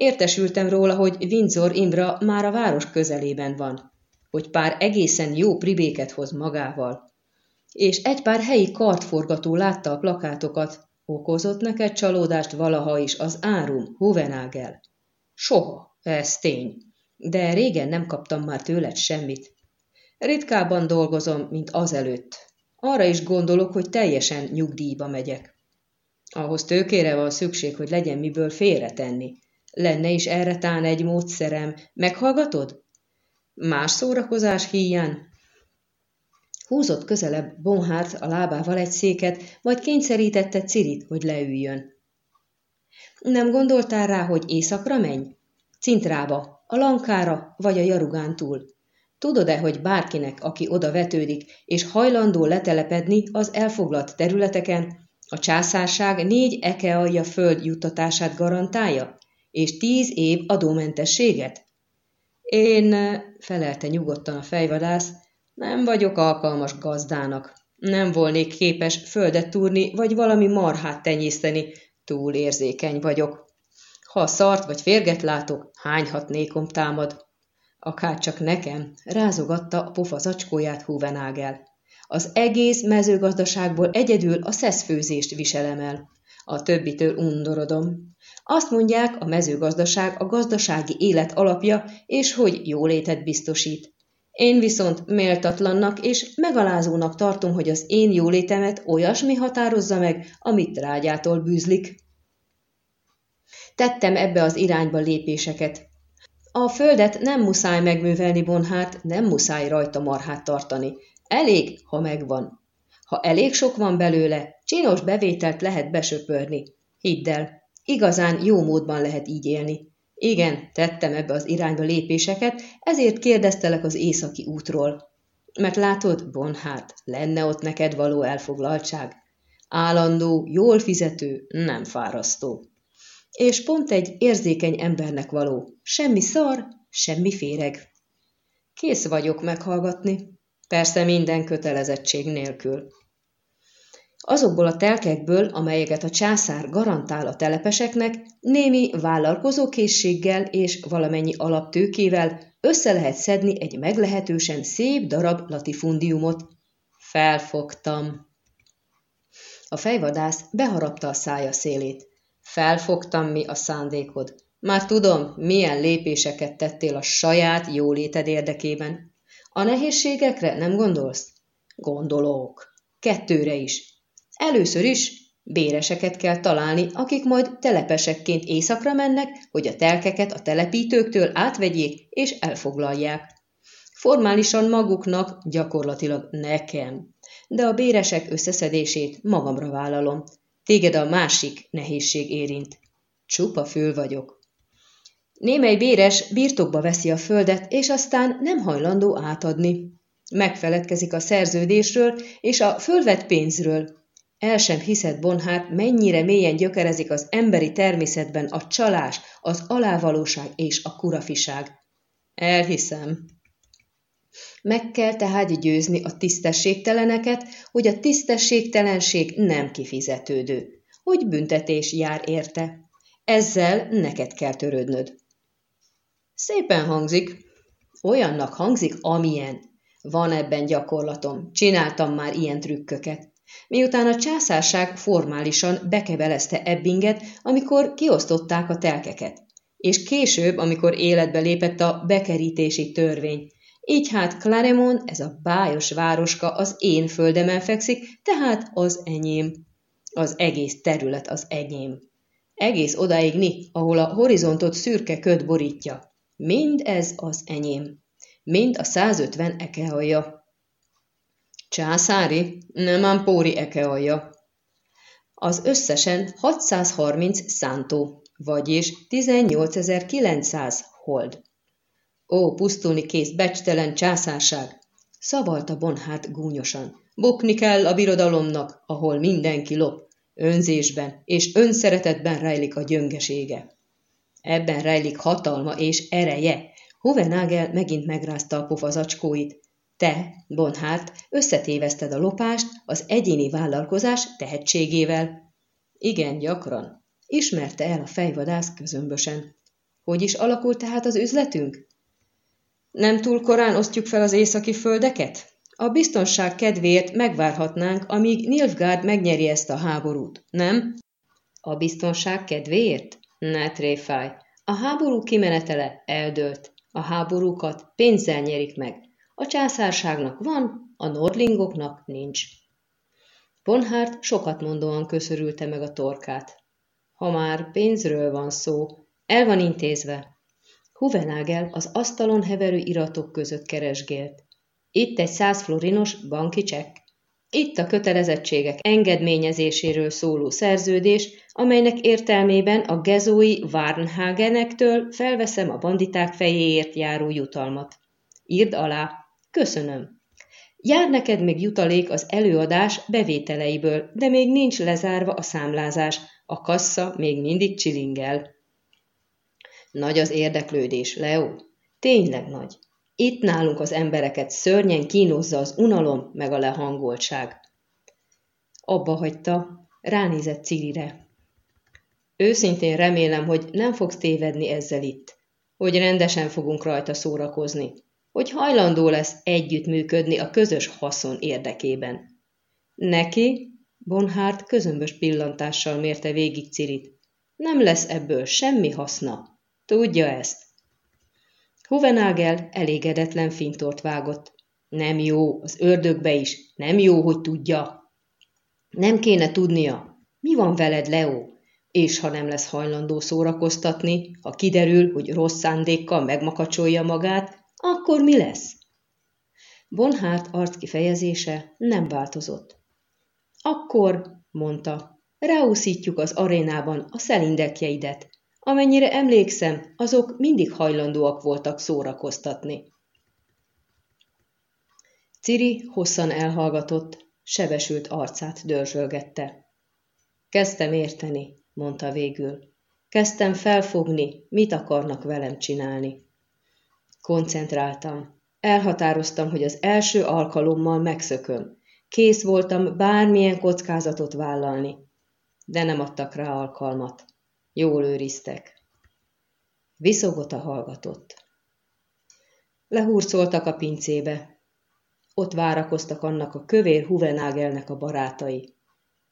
Értesültem róla, hogy Windsor Imra már a város közelében van, hogy pár egészen jó pribéket hoz magával. És egy pár helyi kartforgató látta a plakátokat, okozott neked csalódást valaha is az árum, Huvenágel. Soha, ez tény, de régen nem kaptam már tőled semmit. Ritkában dolgozom, mint azelőtt. Arra is gondolok, hogy teljesen nyugdíjba megyek. Ahhoz tőkére van szükség, hogy legyen miből félretenni, lenne is erre tán egy módszerem. Meghallgatod? Más szórakozás híján? Húzott közelebb Bonhárt a lábával egy széket, majd kényszerítette Cirit, hogy leüljön. Nem gondoltál rá, hogy éjszakra menj? Cintrába, a lankára vagy a jarugán túl. Tudod-e, hogy bárkinek, aki oda vetődik, és hajlandó letelepedni az elfoglalt területeken, a császárság négy ekealja föld juttatását garantálja? És tíz év adómentességet? Én, felelte nyugodtan a fejvadász, nem vagyok alkalmas gazdának. Nem volnék képes földet túrni, vagy valami marhát tenyészteni. Túl érzékeny vagyok. Ha szart vagy férget látok, hányhatnékom támad. Akár csak nekem, rázogatta a pofa zacskóját Huvenágel. Az egész mezőgazdaságból egyedül a szeszfőzést viselem el. A többitől undorodom. Azt mondják, a mezőgazdaság a gazdasági élet alapja, és hogy jólétet biztosít. Én viszont méltatlannak és megalázónak tartom, hogy az én jólétemet olyasmi határozza meg, amit trágyától bűzlik. Tettem ebbe az irányba lépéseket. A földet nem muszáj megművelni, Bonhárt, nem muszáj rajta marhát tartani. Elég, ha megvan. Ha elég sok van belőle, csinos bevételt lehet besöpörni. Hidd el, igazán jó módban lehet így élni. Igen, tettem ebbe az irányba lépéseket, ezért kérdeztelek az északi útról. Mert látod, Bonhárt, lenne ott neked való elfoglaltság. Állandó, jól fizető, nem fárasztó. És pont egy érzékeny embernek való. Semmi szar, semmi féreg. Kész vagyok meghallgatni. Persze minden kötelezettség nélkül. Azokból a telkekből, amelyeket a császár garantál a telepeseknek, némi vállalkozókészséggel és valamennyi alaptőkével össze lehet szedni egy meglehetősen szép darab latifundiumot. Felfogtam. A fejvadász beharapta a szája szélét. Felfogtam mi a szándékod. Már tudom, milyen lépéseket tettél a saját jóléted érdekében. A nehézségekre nem gondolsz? Gondolok. Kettőre is. Először is béreseket kell találni, akik majd telepesekként éjszakra mennek, hogy a telkeket a telepítőktől átvegyék és elfoglalják. Formálisan maguknak, gyakorlatilag nekem. De a béresek összeszedését magamra vállalom. Téged a másik nehézség érint. Csupa fül vagyok. Némely béres birtokba veszi a földet, és aztán nem hajlandó átadni. Megfeledkezik a szerződésről és a fölvett pénzről, el sem hiszed, Bonhát, mennyire mélyen gyökerezik az emberi természetben a csalás, az alávalóság és a kurafiság. Elhiszem. Meg kell tehát győzni a tisztességteleneket, hogy a tisztességtelenség nem kifizetődő, hogy büntetés jár érte. Ezzel neked kell törődnöd. Szépen hangzik. Olyannak hangzik, amilyen. Van ebben gyakorlatom. Csináltam már ilyen trükköket. Miután a császárság formálisan bekebelezte Ebbinget, amikor kiosztották a telkeket, és később, amikor életbe lépett a bekerítési törvény. Így hát Claremont, ez a bájos városka az én földemen fekszik, tehát az enyém. Az egész terület az enyém. Egész odáig ni, ahol a horizontot szürke köd borítja. Mind ez az enyém. Mind a 150 ekehaja. Császári, nem ám póri eke alja. Az összesen 630 szántó, vagyis 18.900 hold. Ó, pusztulni kész becstelen császárság! Szavalta Bonhárt gúnyosan. Bukni kell a birodalomnak, ahol mindenki lop. Önzésben és önszeretetben rejlik a gyöngesége. Ebben rejlik hatalma és ereje. Hovenagel megint megrázta a pofazacskóit. Te, Bonhárt, összetéveszted a lopást az egyéni vállalkozás tehetségével. Igen, gyakran. Ismerte el a fejvadász közömbösen. Hogy is alakult tehát az üzletünk? Nem túl korán osztjuk fel az északi földeket? A biztonság kedvéért megvárhatnánk, amíg Nilfgaard megnyeri ezt a háborút, nem? A biztonság kedvéért? Ne tréfáj. A háború kimenetele eldőlt. A háborúkat pénzzel nyerik meg. A császárságnak van, a nordlingoknak nincs. Bonhárt sokat mondóan köszörülte meg a torkát. Ha már pénzről van szó, el van intézve. Huvenagel az asztalon heverő iratok között keresgélt. Itt egy száz florinos banki csekk. Itt a kötelezettségek engedményezéséről szóló szerződés, amelynek értelmében a gezói Warnhagenektől felveszem a banditák fejéért járó jutalmat. Írd alá, Köszönöm. Jár neked még jutalék az előadás bevételeiből, de még nincs lezárva a számlázás, a kassa még mindig csilingel. Nagy az érdeklődés, Leo. Tényleg nagy. Itt nálunk az embereket szörnyen kínozza az unalom meg a lehangoltság. Abba hagyta, ránézett Cirire. Őszintén remélem, hogy nem fogsz tévedni ezzel itt, hogy rendesen fogunk rajta szórakozni hogy hajlandó lesz együttműködni a közös haszon érdekében. Neki, Bonhárt közömbös pillantással mérte végig Cirit. Nem lesz ebből semmi haszna. Tudja ezt. Huvenagel elégedetlen fintort vágott. Nem jó, az ördögbe is. Nem jó, hogy tudja. Nem kéne tudnia. Mi van veled, Leo? És ha nem lesz hajlandó szórakoztatni, ha kiderül, hogy rossz szándékkal megmakacsolja magát, akkor mi lesz? Bonhárt arckifejezése nem változott. Akkor, mondta, ráúszítjuk az arénában a szelindekjeidet. Amennyire emlékszem, azok mindig hajlandóak voltak szórakoztatni. Ciri hosszan elhallgatott, sebesült arcát dörzsölgette. Kezdtem érteni, mondta végül. Kezdtem felfogni, mit akarnak velem csinálni. Koncentráltam. Elhatároztam, hogy az első alkalommal megszököm. Kész voltam bármilyen kockázatot vállalni. De nem adtak rá alkalmat. Jól őriztek. Viszogota hallgatott. Lehurcoltak a pincébe, ott várakoztak annak a kövér Huvenágelnek a barátai.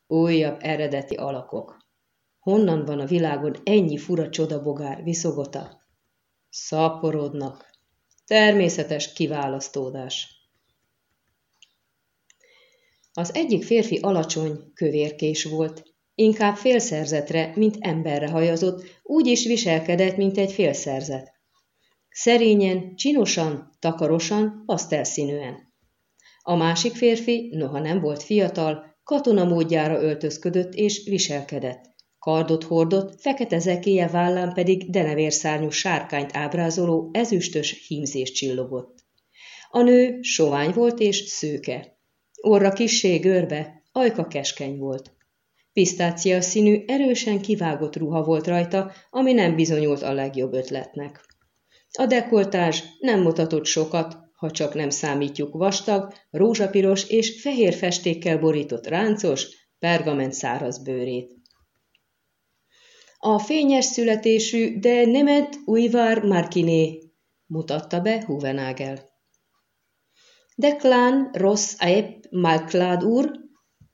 Újabb eredeti alakok. Honnan van a világon ennyi fura csodabogár, viszogota? Szaporodnak. Természetes kiválasztódás. Az egyik férfi alacsony, kövérkés volt, inkább félszerzetre, mint emberre hajazott, úgy is viselkedett, mint egy félszerzet. Szerényen, csinosan, takarosan, pasztelszínűen. A másik férfi, noha nem volt fiatal, katona módjára öltözködött és viselkedett. Kardot hordott, fekete zekéje vállán pedig denevérszárnyú sárkányt ábrázoló ezüstös hímzés csillogott. A nő sovány volt és szőke. Orra kissé görbe, ajka keskeny volt. Pisztácia színű, erősen kivágott ruha volt rajta, ami nem bizonyult a legjobb ötletnek. A dekoltázs nem mutatott sokat, ha csak nem számítjuk vastag, rózsapiros és fehér festékkel borított ráncos, pergament száraz bőrét. A fényes születésű, de nemet Uivar Markiné, mutatta be Huvenagel. Declan Ross Aep Malklád úr,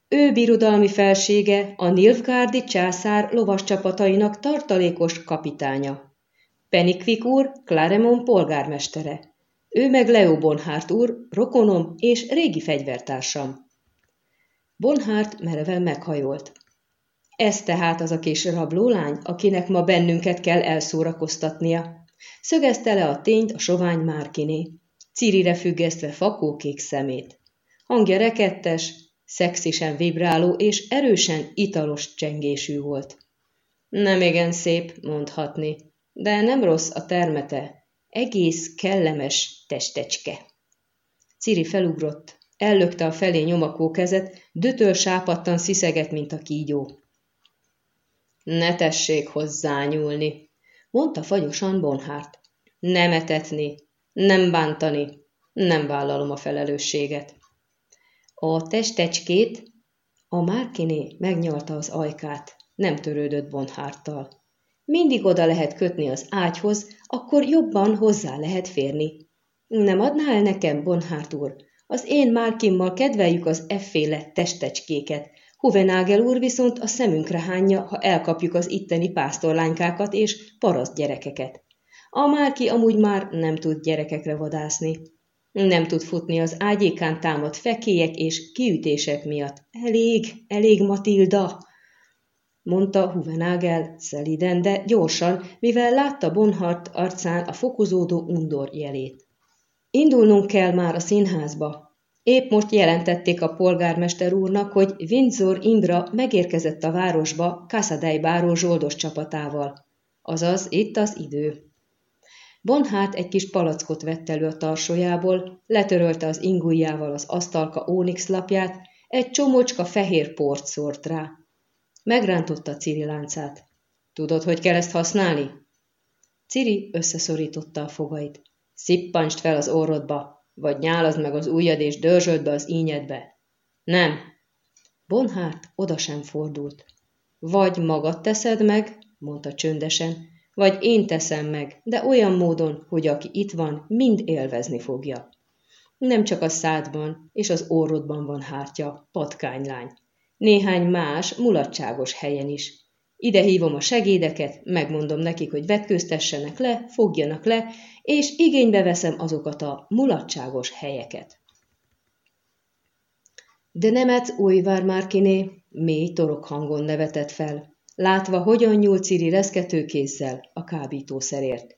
ő birodalmi felsége a Nilfgárdi császár lovas csapatainak tartalékos kapitánya. Penikvik úr Claremont polgármestere. Ő meg Leo Bonhárt úr, rokonom és régi fegyvertársam. Bonhárt mereven meghajolt. Ez tehát az a kis rablólány, akinek ma bennünket kell elszórakoztatnia. Szögezte le a tényt a sovány Márkiné, Cirire függesztve fakókék szemét. Hangja rekettes, szexisen vibráló és erősen italos csengésű volt. Nem igen szép, mondhatni, de nem rossz a termete, egész kellemes testecske. Ciri felugrott, ellökte a felé nyomakó kezet, dötöl sápadtan sziszeget, mint a kígyó. Ne tessék hozzányúlni, mondta fagyosan Bonhárt. Nem etetni, nem bántani, nem vállalom a felelősséget. A testecskét a Márkiné megnyalta az ajkát, nem törődött Bonhárttal. Mindig oda lehet kötni az ágyhoz, akkor jobban hozzá lehet férni. Nem adná el nekem, Bonhárt úr? Az én Márkimmal kedveljük az efféle testecskéket. Huvenágel úr viszont a szemünkre hányja, ha elkapjuk az itteni pásztorlánykákat és paraszt gyerekeket. A Márki amúgy már nem tud gyerekekre vadászni. Nem tud futni az ágyékán támadt fekélyek és kiütések miatt. Elég, elég, Matilda! mondta Huvenagel szeliden, de gyorsan, mivel látta Bonhart arcán a fokozódó undor jelét. Indulnunk kell már a színházba. Épp most jelentették a polgármester úrnak, hogy Windsor Indra megérkezett a városba Kassadei báró zsoldos csapatával. Azaz, itt az idő. Bonhát egy kis palackot vett elő a tarsójából, letörölte az ingujjával az asztalka ónix lapját, egy csomócska fehér port szórt rá. Megrántotta Ciri láncát. Tudod, hogy kell ezt használni? Ciri összeszorította a fogait. Szippanst fel az orrodba, vagy nyálazd meg az ujjad és dörzsöld be az ínyedbe. Nem. Bonhárt oda sem fordult. Vagy magad teszed meg, mondta csöndesen, vagy én teszem meg, de olyan módon, hogy aki itt van, mind élvezni fogja. Nem csak a szádban és az orrodban van hártya, patkánylány néhány más, mulatságos helyen is. Ide hívom a segédeket, megmondom nekik, hogy vetkőztessenek le, fogjanak le, és igénybe veszem azokat a mulatságos helyeket. De nemet új Márkiné mély torok hangon nevetett fel. látva, hogyan nyúl Ciri reszketőkézzel a kábítószerért.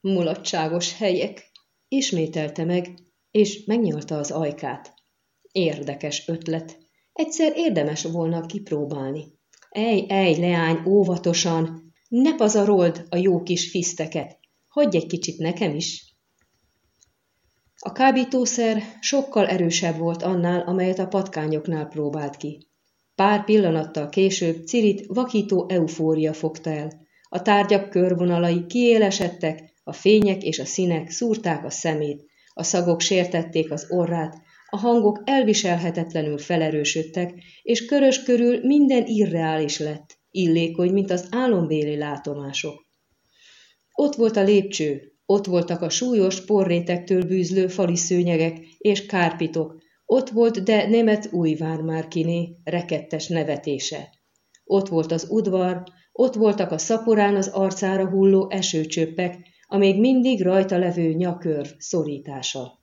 Mulatságos helyek, ismételte meg, és megnyalta az ajkát. Érdekes ötlet. Egyszer érdemes volna kipróbálni. Ej, ej, leány, óvatosan! Ne pazarold a jó kis fiszteket! Hagyj egy kicsit nekem is! A kábítószer sokkal erősebb volt annál, amelyet a patkányoknál próbált ki. Pár pillanattal később Cirit vakító eufória fogta el. A tárgyak körvonalai kiélesedtek, a fények és a színek szúrták a szemét, a szagok sértették az orrát, a hangok elviselhetetlenül felerősödtek, és körös körül minden irreális lett, illékony, mint az álombéli látomások. Ott volt a lépcső, ott voltak a súlyos porrétektől bűzlő fali szőnyegek és kárpitok, ott volt de Nemet Újvármárkiné rekettes nevetése. Ott volt az udvar, ott voltak a szaporán az arcára hulló esőcsöppek, a még mindig rajta levő nyakörv szorítása.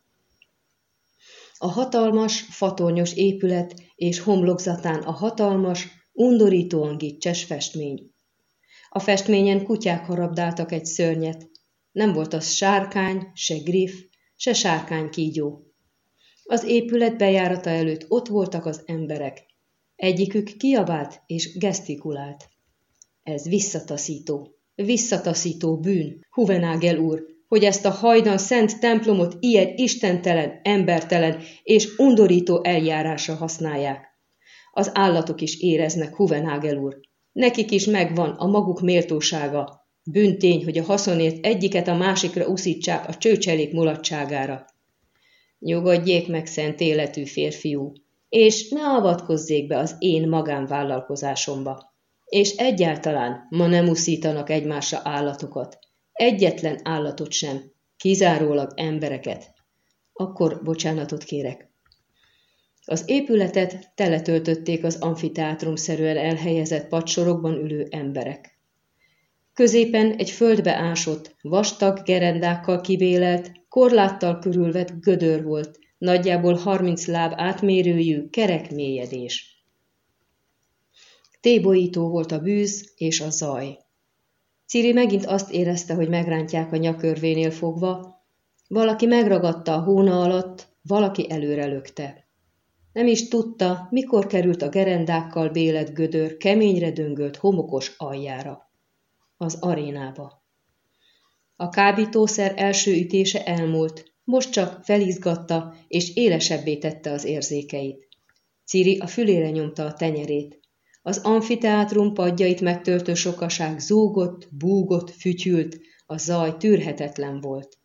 A hatalmas, fatonyos épület és homlokzatán a hatalmas, undorítóan gicses festmény. A festményen kutyák harabdáltak egy szörnyet. Nem volt az sárkány, se griff, se sárkány kígyó. Az épület bejárata előtt ott voltak az emberek. Egyikük kiabált és gesztikulált. Ez visszataszító, visszataszító bűn, Huvenágel úr, hogy ezt a hajdan szent templomot ilyen istentelen, embertelen és undorító eljárásra használják. Az állatok is éreznek, Huvenágel úr. Nekik is megvan a maguk méltósága. Bűntény, hogy a haszonért egyiket a másikra uszítsák a csőcselék mulatságára. Nyugodjék meg, szent életű férfiú, és ne avatkozzék be az én magánvállalkozásomba. És egyáltalán ma nem uszítanak egymásra állatokat. Egyetlen állatot sem, kizárólag embereket. Akkor bocsánatot kérek. Az épületet teletöltötték az amfiteátrum-szerűen elhelyezett padsorokban ülő emberek. Középen egy földbe ásott, vastag gerendákkal kivélelt, korláttal körülvett gödör volt, nagyjából harminc láb átmérőjű, kerek mélyedés. Tébolyító volt a bűz és a zaj. Ciri megint azt érezte, hogy megrántják a nyakörvénél fogva, valaki megragadta a hóna alatt, valaki előre lökte. Nem is tudta, mikor került a gerendákkal bélet gödör keményre döngölt homokos aljára. Az arénába. A kábítószer első ütése elmúlt, most csak felizgatta és élesebbé tette az érzékeit. Ciri a fülére nyomta a tenyerét. Az amfiteátrum padjait megtöltő sokaság zúgott, búgott, fütyült, a zaj tűrhetetlen volt.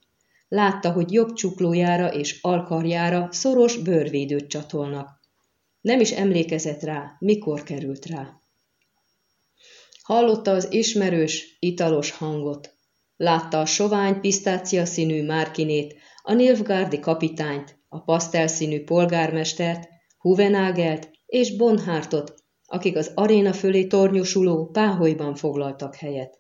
Látta, hogy jobb csuklójára és alkarjára szoros bőrvédőt csatolnak. Nem is emlékezett rá, mikor került rá. Hallotta az ismerős, italos hangot. Látta a sovány, pisztácia színű Márkinét, a Nilfgárdi kapitányt, a pasztelszínű polgármestert, Huvenágelt és Bonhártot, akik az aréna fölé tornyosuló páholyban foglaltak helyet.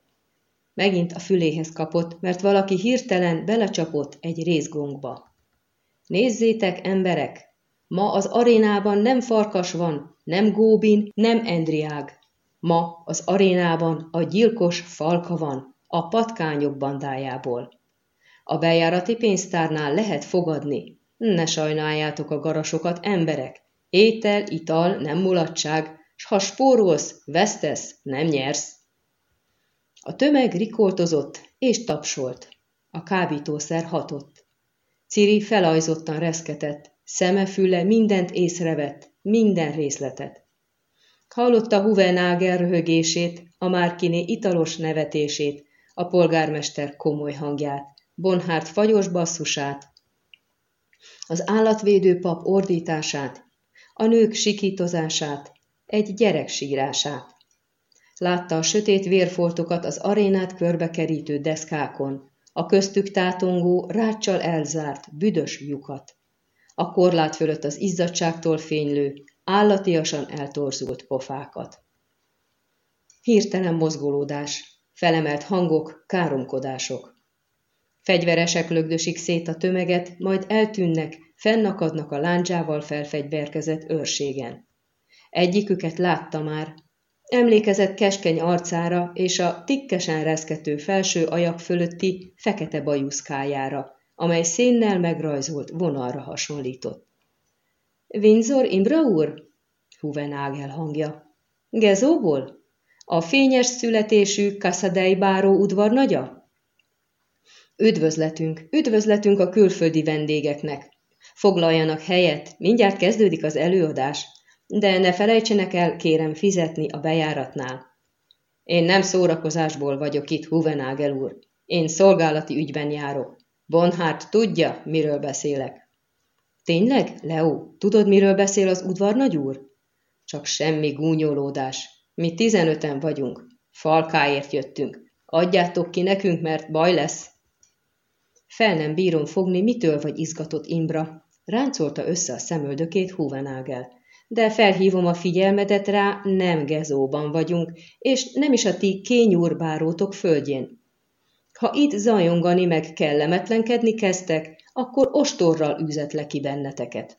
Megint a füléhez kapott, mert valaki hirtelen belecsapott egy részgongba. Nézzétek, emberek! Ma az arénában nem farkas van, nem góbin, nem endriág. Ma az arénában a gyilkos falka van, a patkányok bandájából. A bejárati pénztárnál lehet fogadni. Ne sajnáljátok a garasokat, emberek! Étel, ital, nem mulatság, s ha spórolsz, vesztesz, nem nyersz. A tömeg rikoltozott és tapsolt. A kábítószer hatott. Ciri felajzottan reszketett, szeme füle mindent észrevett, minden részletet. Hallotta Huvenáger röhögését, a Márkiné italos nevetését, a polgármester komoly hangját, Bonhárt fagyos basszusát, az állatvédő pap ordítását, a nők sikítozását, egy gyerek sírását. Látta a sötét vérfoltokat az arénát körbekerítő deszkákon, a köztük tátongó, ráccsal elzárt, büdös lyukat. A korlát fölött az izzadságtól fénylő, állatiasan eltorzult pofákat. Hirtelen mozgolódás, felemelt hangok, káromkodások. Fegyveresek lögdösik szét a tömeget, majd eltűnnek, fennakadnak a láncsával felfegyverkezett őrségen. Egyiküket látta már, Emlékezett keskeny arcára és a tikkesen reszkető felső ajak fölötti fekete bajuszkájára, amely szénnel megrajzolt vonalra hasonlított. Windsor Imbra úr? Huvenágel hangja. Gezóból? A fényes születésű Kassadei báró udvarnagya? Üdvözletünk, üdvözletünk a külföldi vendégeknek. Foglaljanak helyet, mindjárt kezdődik az előadás, de ne felejtsenek el, kérem fizetni a bejáratnál. Én nem szórakozásból vagyok itt, Huvenágel úr. Én szolgálati ügyben járok. Bonhárt tudja, miről beszélek. Tényleg, Leo, tudod, miről beszél az udvarnagy úr? Csak semmi gúnyolódás. Mi tizenöten vagyunk. Falkáért jöttünk. Adjátok ki nekünk, mert baj lesz. Fel nem bírom fogni, mitől vagy izgatott Imbra. Ráncolta össze a szemöldökét Huvenágel. De felhívom a figyelmedet rá, nem Gezóban vagyunk, és nem is a ti kényúrbárótok földjén. Ha itt zajongani meg kellemetlenkedni kezdtek, akkor ostorral le ki benneteket.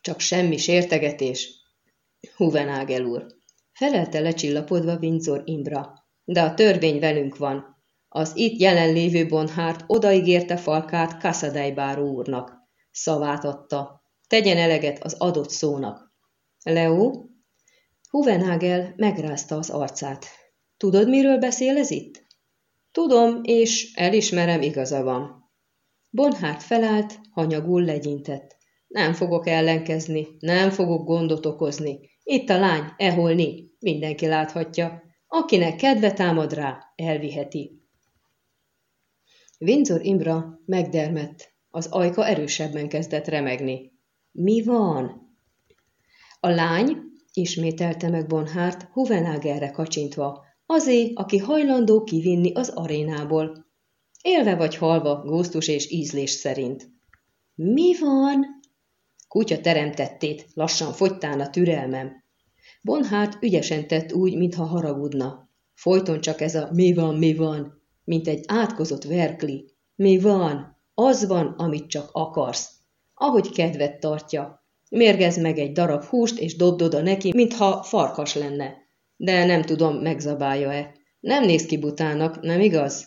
Csak semmi sértegetés, Huvenágel úr. Felelte lecsillapodva Windsor Imbra. De a törvény velünk van. Az itt jelenlévő Bonhárt odaígérte falkát Kassadai báró úrnak. Szavát adta. Tegyen eleget az adott szónak. Leo? Huvenhagel megrázta az arcát. Tudod, miről beszél ez itt? Tudom, és elismerem, igaza van. Bonhárt felállt, hanyagul legyintett. Nem fogok ellenkezni, nem fogok gondot okozni. Itt a lány, eholni, mindenki láthatja. Akinek kedve támad rá, elviheti. Windsor Imbra megdermett, az ajka erősebben kezdett remegni. Mi van? A lány, ismételte meg Bonhárt, Huvenágerre kacsintva, azé, aki hajlandó kivinni az arénából. Élve vagy halva, gusztus és ízlés szerint. Mi van? Kutya teremtettét, lassan fogytán a türelmem. Bonhárt ügyesen tett úgy, mintha haragudna. Folyton csak ez a mi van, mi van, mint egy átkozott verkli. Mi van? Az van, amit csak akarsz. Ahogy kedvet tartja. Mérgez meg egy darab húst, és dobd oda neki, mintha farkas lenne. De nem tudom, megzabálja-e. Nem néz ki butának, nem igaz?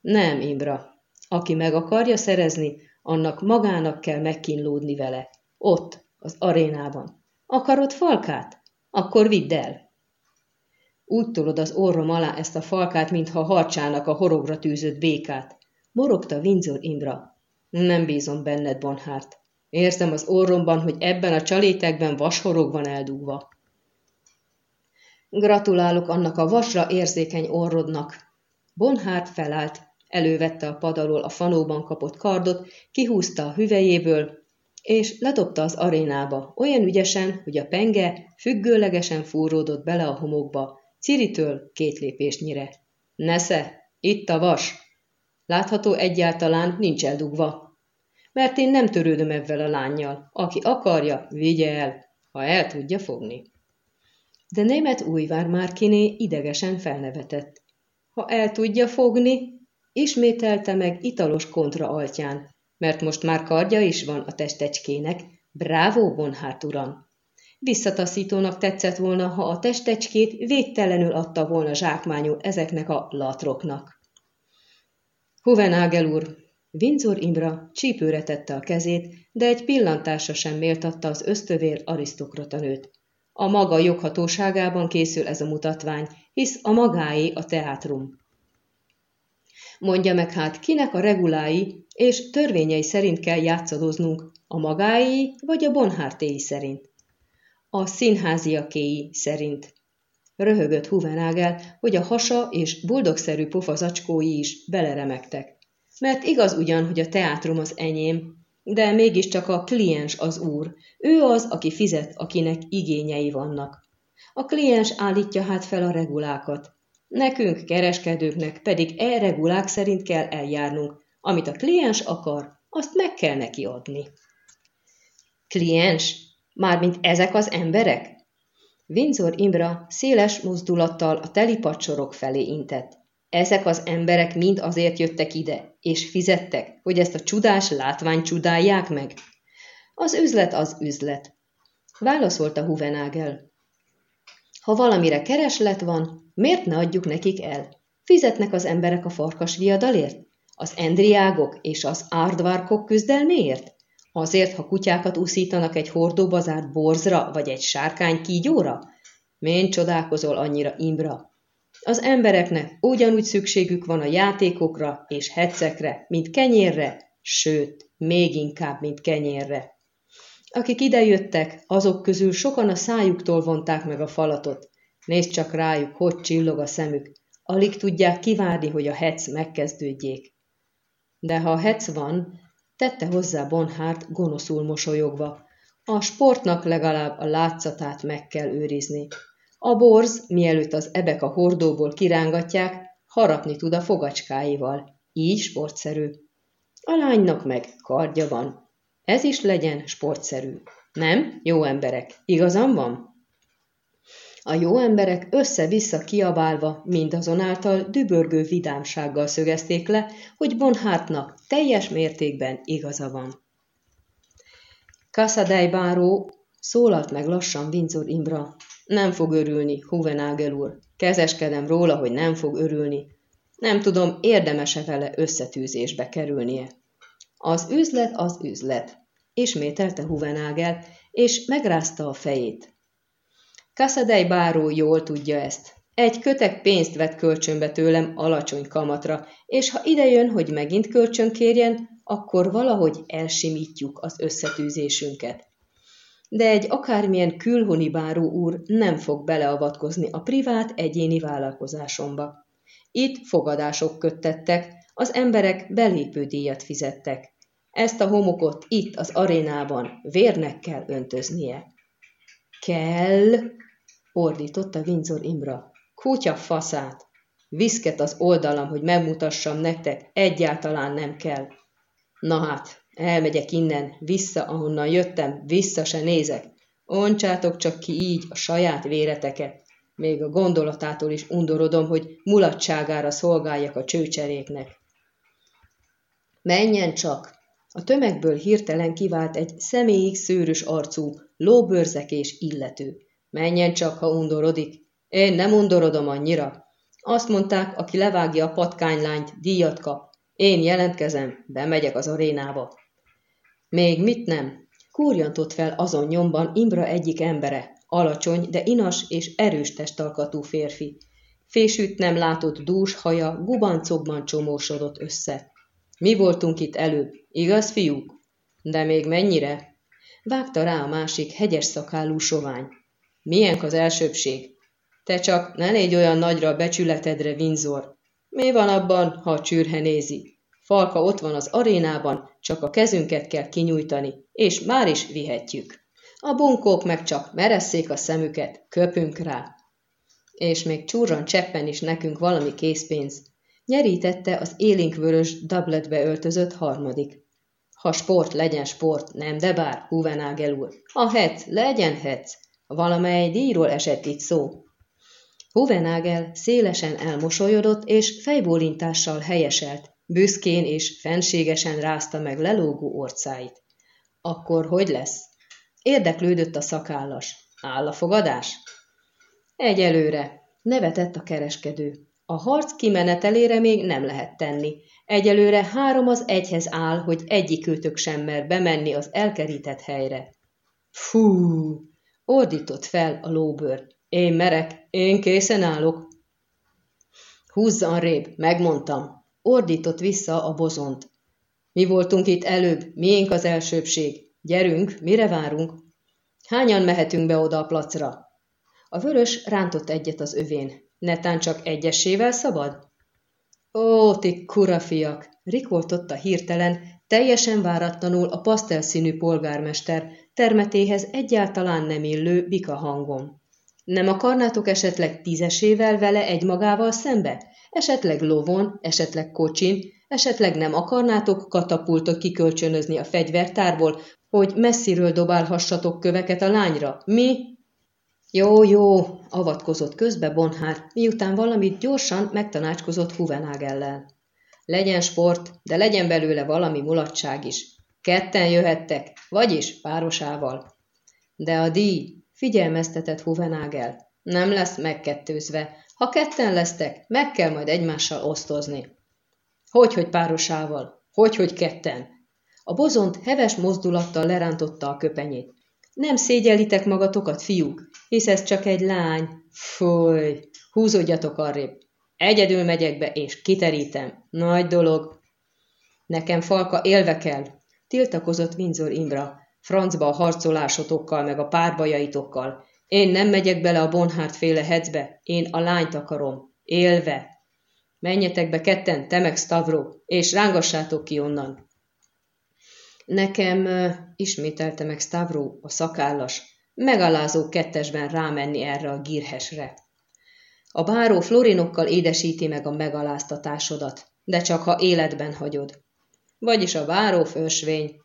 Nem, Imbra. Aki meg akarja szerezni, annak magának kell megkínlódni vele. Ott, az arénában. Akarod falkát? Akkor vidd el. Úgy tolod az orrom alá ezt a falkát, mintha harcsának a horogra tűzött békát. Morogta Windsor Imbra. Nem bízom benned, Bonhárt. Érzem az orromban, hogy ebben a csalétekben vashorog van eldugva. Gratulálok annak a vasra érzékeny orrodnak. Bonhárt felállt, elővette a pad alól a fanóban kapott kardot, kihúzta a hüvelyéből, és ledobta az arénába, olyan ügyesen, hogy a penge függőlegesen fúródott bele a homokba, Ciritől két lépésnyire. Nesze, itt a vas! Látható egyáltalán nincs eldugva. Mert én nem törődöm ebben a lányjal. Aki akarja, vigye el, ha el tudja fogni. De német újvár Márkiné idegesen felnevetett. Ha el tudja fogni, ismételte meg italos kontra altján, mert most már kardja is van a testecskének. Bravo, Bonhárt uram! Visszataszítónak tetszett volna, ha a testecskét végtelenül adta volna zsákmányul ezeknek a latroknak. Huvenágel úr, Windsor Imra csípőre tette a kezét, de egy pillantásra sem méltatta az ösztövér arisztokrata nőt. A maga joghatóságában készül ez a mutatvány, hisz a magáé a teátrum. Mondja meg hát, kinek a regulái és törvényei szerint kell játszadoznunk, a magái vagy a bonhártéi szerint? A színháziakéi szerint. Röhögött Huvenágel, hogy a hasa és buldogszerű pofazacskói is beleremegtek. Mert igaz ugyan, hogy a teátrum az enyém, de mégiscsak a kliens az úr. Ő az, aki fizet, akinek igényei vannak. A kliens állítja hát fel a regulákat. Nekünk, kereskedőknek pedig e regulák szerint kell eljárnunk. Amit a kliens akar, azt meg kell neki adni. Kliens? Mármint ezek az emberek? Windsor Imbra széles mozdulattal a teli padsorok felé intett. Ezek az emberek mind azért jöttek ide, és fizettek, hogy ezt a csodás látványt csodálják meg? Az üzlet az üzlet. Válaszolta Huvenágel. Ha valamire kereslet van, miért ne adjuk nekik el? Fizetnek az emberek a farkas viadalért? Az endriágok és az árdvárkok küzdelméért? Azért, ha kutyákat uszítanak egy hordóba zárt borzra vagy egy sárkány kígyóra? Mén csodálkozol annyira, Imbra? Az embereknek ugyanúgy szükségük van a játékokra és hetszekre, mint kenyérre, sőt, még inkább, mint kenyérre. Akik idejöttek, azok közül sokan a szájuktól vonták meg a falatot. Nézd csak rájuk, hogy csillog a szemük. Alig tudják kivárni, hogy a hetsz megkezdődjék. De ha a hetsz van, tette hozzá Bonhárt gonoszul mosolyogva. A sportnak legalább a látszatát meg kell őrizni. A borz, mielőtt az ebek a hordóból kirángatják, harapni tud a fogacskáival. Így sportszerű. A lánynak meg kardja van. Ez is legyen sportszerű. Nem, jó emberek, igazam van? A jó emberek össze-vissza kiabálva, mindazonáltal dübörgő vidámsággal szögezték le, hogy Bonhártnak teljes mértékben igaza van. Kassadej báró szólalt meg lassan Windsor Imbra. Nem fog örülni, Huvenágel úr. Kezeskedem róla, hogy nem fog örülni. Nem tudom, érdemese vele összetűzésbe kerülnie. Az üzlet az üzlet, ismételte Huvenágel, és megrázta a fejét. Kaszadej báró jól tudja ezt. Egy kötek pénzt vett kölcsönbe tőlem alacsony kamatra, és ha idejön, hogy megint kölcsön kérjen, akkor valahogy elsimítjuk az összetűzésünket. De egy akármilyen külhoni báró úr nem fog beleavatkozni a privát egyéni vállalkozásomba. Itt fogadások köttettek, az emberek belépődíjat fizettek. Ezt a homokot itt az arénában vérnek kell öntöznie. Kell, ordította Windsor Imra. Kutya faszát! Viszket az oldalam, hogy megmutassam nektek, egyáltalán nem kell. Na hát, elmegyek innen, vissza, ahonnan jöttem, vissza se nézek. Oncsátok csak ki így a saját véreteket. Még a gondolatától is undorodom, hogy mulatságára szolgáljak a csőcseréknek. Menjen csak! A tömegből hirtelen kivált egy személyig szőrös arcú, lóbőrzekés illető. Menjen csak, ha undorodik. Én nem undorodom annyira. Azt mondták, aki levágja a patkánylányt, díjat kap. Én jelentkezem, bemegyek az arénába. Még mit nem? Kúrjantott fel azon nyomban Imbra egyik embere, alacsony, de inas és erős testalkatú férfi. Fésűt nem látott dús haja gubancokban csomósodott össze. Mi voltunk itt előbb, igaz, fiúk? De még mennyire? Vágta rá a másik hegyes szakálú sovány. Milyenk az elsőbség? Te csak ne légy olyan nagyra becsületedre, Windsor. Mi van abban, ha a csürhe nézi? Falka ott van az arénában, csak a kezünket kell kinyújtani, és már is vihetjük. A bunkók meg csak meresszék a szemüket, köpünk rá. És még csúran cseppen is nekünk valami készpénz. Nyerítette az élénkvörös dubletbe öltözött harmadik. Ha sport, legyen sport, nem de bár, Huvenágel úr. A het, legyen het, Valamely díjról esett itt szó. Huvenagel szélesen elmosolyodott, és fejbólintással helyeselt, büszkén és fenségesen rázta meg lelógó orcáit. Akkor hogy lesz? Érdeklődött a szakállas. Áll a fogadás? Egyelőre, nevetett a kereskedő. A harc kimenetelére még nem lehet tenni. Egyelőre három az egyhez áll, hogy egyikőtök sem mer bemenni az elkerített helyre. Fú, Ordított fel a lóbőr. Én merek, én készen állok. Húzzan rébb, megmondtam. Ordított vissza a bozont. Mi voltunk itt előbb, miénk az elsőbség. Gyerünk, mire várunk? Hányan mehetünk be oda a placra? A vörös rántott egyet az övén. Netán csak egyesével szabad? Ó, ti kurafiak! rikoltotta hirtelen, teljesen váratlanul a pasztelszínű polgármester, termetéhez egyáltalán nem illő bika hangom. Nem akarnátok esetleg tízesével vele egymagával szembe? Esetleg lovon, esetleg kocsin, esetleg nem akarnátok katapultot kikölcsönözni a fegyvertárból, hogy messziről dobálhassatok köveket a lányra? Mi? Jó, jó, avatkozott közbe Bonhár, miután valamit gyorsan megtanácskozott Huvenágellel. Legyen sport, de legyen belőle valami mulatság is. Ketten jöhettek, vagyis párosával. De a díj, figyelmeztetett Huvenagel, Nem lesz megkettőzve. Ha ketten lesztek, meg kell majd egymással osztozni. Hogy, hogy párosával? Hogy, hogy ketten? A bozont heves mozdulattal lerántotta a köpenyét. Nem szégyelitek magatokat, fiúk, hisz ez csak egy lány. Fúj, húzódjatok arrébb. Egyedül megyek be, és kiterítem. Nagy dolog. Nekem falka élve kell, tiltakozott Windsor Imbra, francba a harcolásotokkal, meg a párbajaitokkal. Én nem megyek bele a Bonhárt féle hecbe, én a lányt akarom. Élve. Menjetek be ketten, te meg Stavro, és rángassátok ki onnan. Nekem, ismételte meg Stavro, a szakállas, megalázó kettesben rámenni erre a gírhesre. A báró florinokkal édesíti meg a megaláztatásodat, de csak ha életben hagyod. Vagyis a báró fősvény,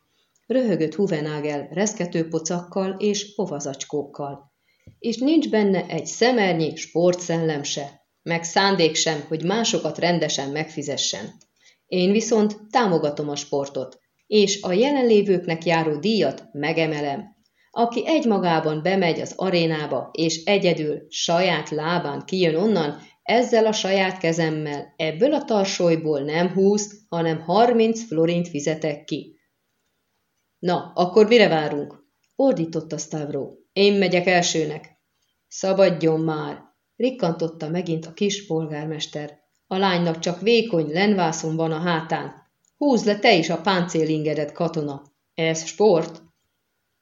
röhögött Huvenágel reszkető pocakkal és povazacskókkal. És nincs benne egy szemernyi sportszellem se, meg szándék sem, hogy másokat rendesen megfizessen. Én viszont támogatom a sportot, és a jelenlévőknek járó díjat megemelem. Aki egymagában bemegy az arénába, és egyedül, saját lábán kijön onnan, ezzel a saját kezemmel ebből a tarsolyból nem húsz, hanem harminc florint fizetek ki. Na, akkor mire várunk? Ordította Stavro. Én megyek elsőnek. Szabadjon már! Rikkantotta megint a kis polgármester. A lánynak csak vékony lenvászon van a hátán. Húzd le te is a páncélingedet, katona. Ez sport.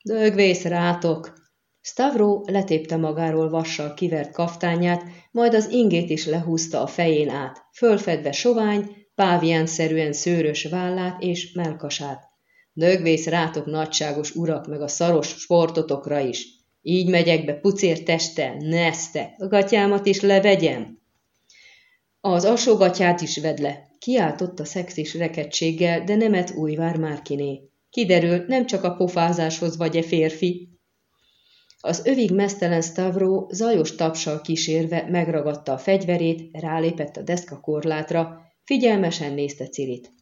Dögvész rátok! Stavro letépte magáról vassal kivert kaftányát, majd az ingét is lehúzta a fején át, fölfedve sovány, páviánszerűen szőrös vállát és melkasát. Dögvész rátok nagyságos urak, meg a szaros sportotokra is. Így megyek be pucér teste, neszte, a gatyámat is levegyem. Az alsógatyát is vedd le, kiáltott a szexis rekedtséggel, de nemet újvár Márkiné. Kiderült, nem csak a pofázáshoz vagy-e férfi. Az övig mesztelen Stavro zajos tapsal kísérve megragadta a fegyverét, rálépett a deszka korlátra, figyelmesen nézte Cirit.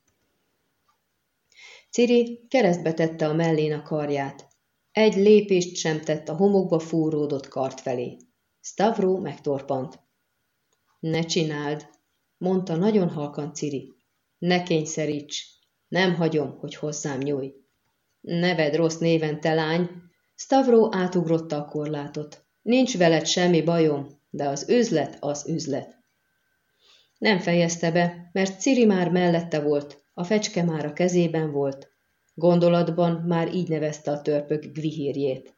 Ciri keresztbe tette a mellén a karját. Egy lépést sem tett a homokba fúródott kart felé. Stavro megtorpant. Ne csináld, mondta nagyon halkan Ciri. Ne kényszeríts, nem hagyom, hogy hozzám nyújj. Neved rossz néven, te lány. Stavro átugrotta a korlátot. Nincs veled semmi bajom, de az üzlet az üzlet. Nem fejezte be, mert Ciri már mellette volt, a fecske már a kezében volt. Gondolatban már így nevezte a törpök gvihírjét.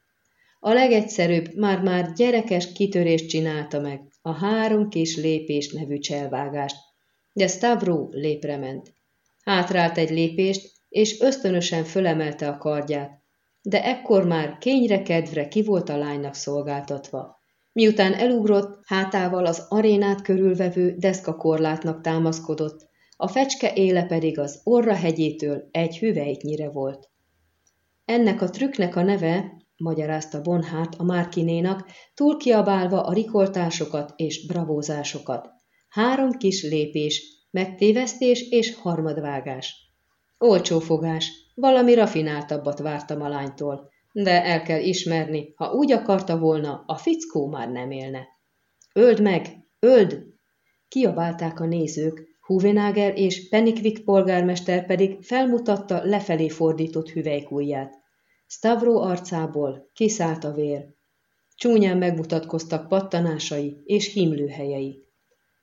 A legegyszerűbb már-már gyerekes kitörést csinálta meg, a három kis lépés nevű cselvágást, de Stavro lépre ment. Hátrált egy lépést, és ösztönösen fölemelte a kardját, de ekkor már kényre kedvre ki volt a lánynak szolgáltatva. Miután elugrott, hátával az arénát körülvevő deszkakorlátnak támaszkodott, a fecske éle pedig az orra hegyétől egy hüvelytnyire volt. Ennek a trükknek a neve, magyarázta Bonhárt a Márkinénak, túl kiabálva a rikoltásokat és bravózásokat. Három kis lépés, megtévesztés és harmadvágás. Olcsó fogás, valami rafináltabbat vártam a lánytól, de el kell ismerni, ha úgy akarta volna, a fickó már nem élne. Öld meg, öld! Kiabálták a nézők, Huvenager és Penikvik polgármester pedig felmutatta lefelé fordított hüvelykújját. Stavro arcából kiszállt a vér. Csúnyán megmutatkoztak pattanásai és himlőhelyei.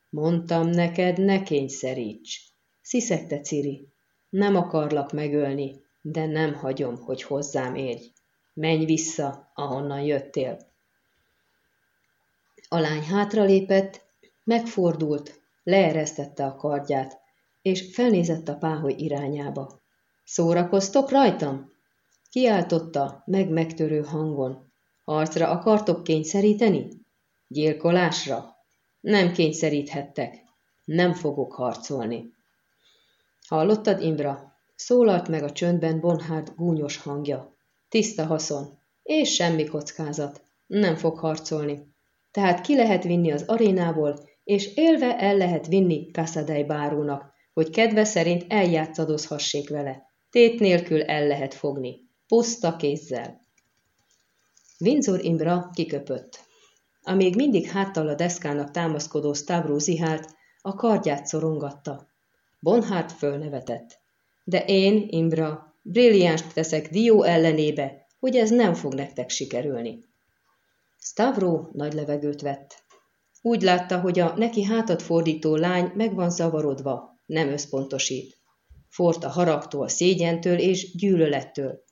Mondtam neked, ne kényszeríts, sziszegte Ciri. Nem akarlak megölni, de nem hagyom, hogy hozzám érj. Menj vissza, ahonnan jöttél. A lány hátralépett, megfordult, leeresztette a kardját, és felnézett a páholy irányába. Szórakoztok rajtam? Kiáltotta meg megtörő hangon. Harcra akartok kényszeríteni? Gyilkolásra? Nem kényszeríthettek. Nem fogok harcolni. Hallottad, Imbra? Szólalt meg a csöndben Bonhard gúnyos hangja. Tiszta haszon. És semmi kockázat. Nem fog harcolni. Tehát ki lehet vinni az arénából, és élve el lehet vinni Kassadej bárónak, hogy kedve szerint eljátszadozhassék vele. Tét nélkül el lehet fogni. Puszta kézzel. Windsor Imbra kiköpött. A még mindig háttal a deszkának támaszkodó Stavro zihált, a kardját szorongatta. Bonhárt fölnevetett. De én, Imbra, brilliánst teszek Dió ellenébe, hogy ez nem fog nektek sikerülni. Stavro nagy levegőt vett. Úgy látta, hogy a neki hátat fordító lány meg van zavarodva, nem összpontosít. Fort a haragtól, szégyentől és gyűlölettől.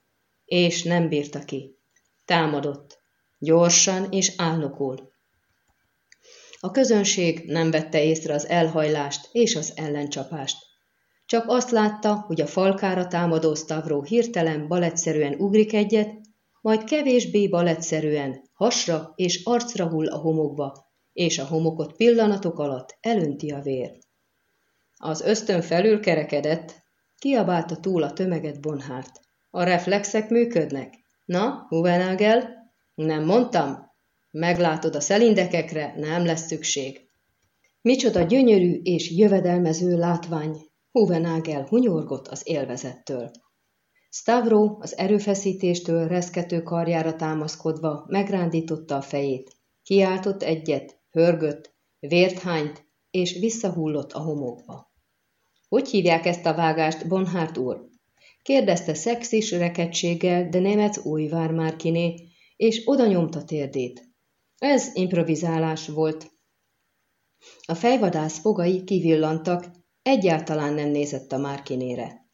És nem bírta ki. Támadott. Gyorsan és álnokul. A közönség nem vette észre az elhajlást és az ellencsapást. Csak azt látta, hogy a falkára támadó Stavro hirtelen balettszerűen ugrik egyet, majd kevésbé balettszerűen hasra és arcra hull a homokba, és a homokot pillanatok alatt elönti a vér. Az ösztön felül kerekedett, kiabálta túl a tömeget Bonhárt. A reflexek működnek. Na, Huvenagel? Nem mondtam? Meglátod a szelindekekre, nem lesz szükség. Micsoda gyönyörű és jövedelmező látvány, Huvenagel hunyorgott az élvezettől. Stavro az erőfeszítéstől reszkető karjára támaszkodva megrándította a fejét. Kiáltott egyet, hörgött, vért hányt, és visszahullott a homokba. Hogy hívják ezt a vágást, Bonhárt úr? kérdezte szexis rekedtséggel, de német újvár már kiné, és oda nyomta térdét. Ez improvizálás volt. A fejvadász fogai kivillantak, egyáltalán nem nézett a Márkinére.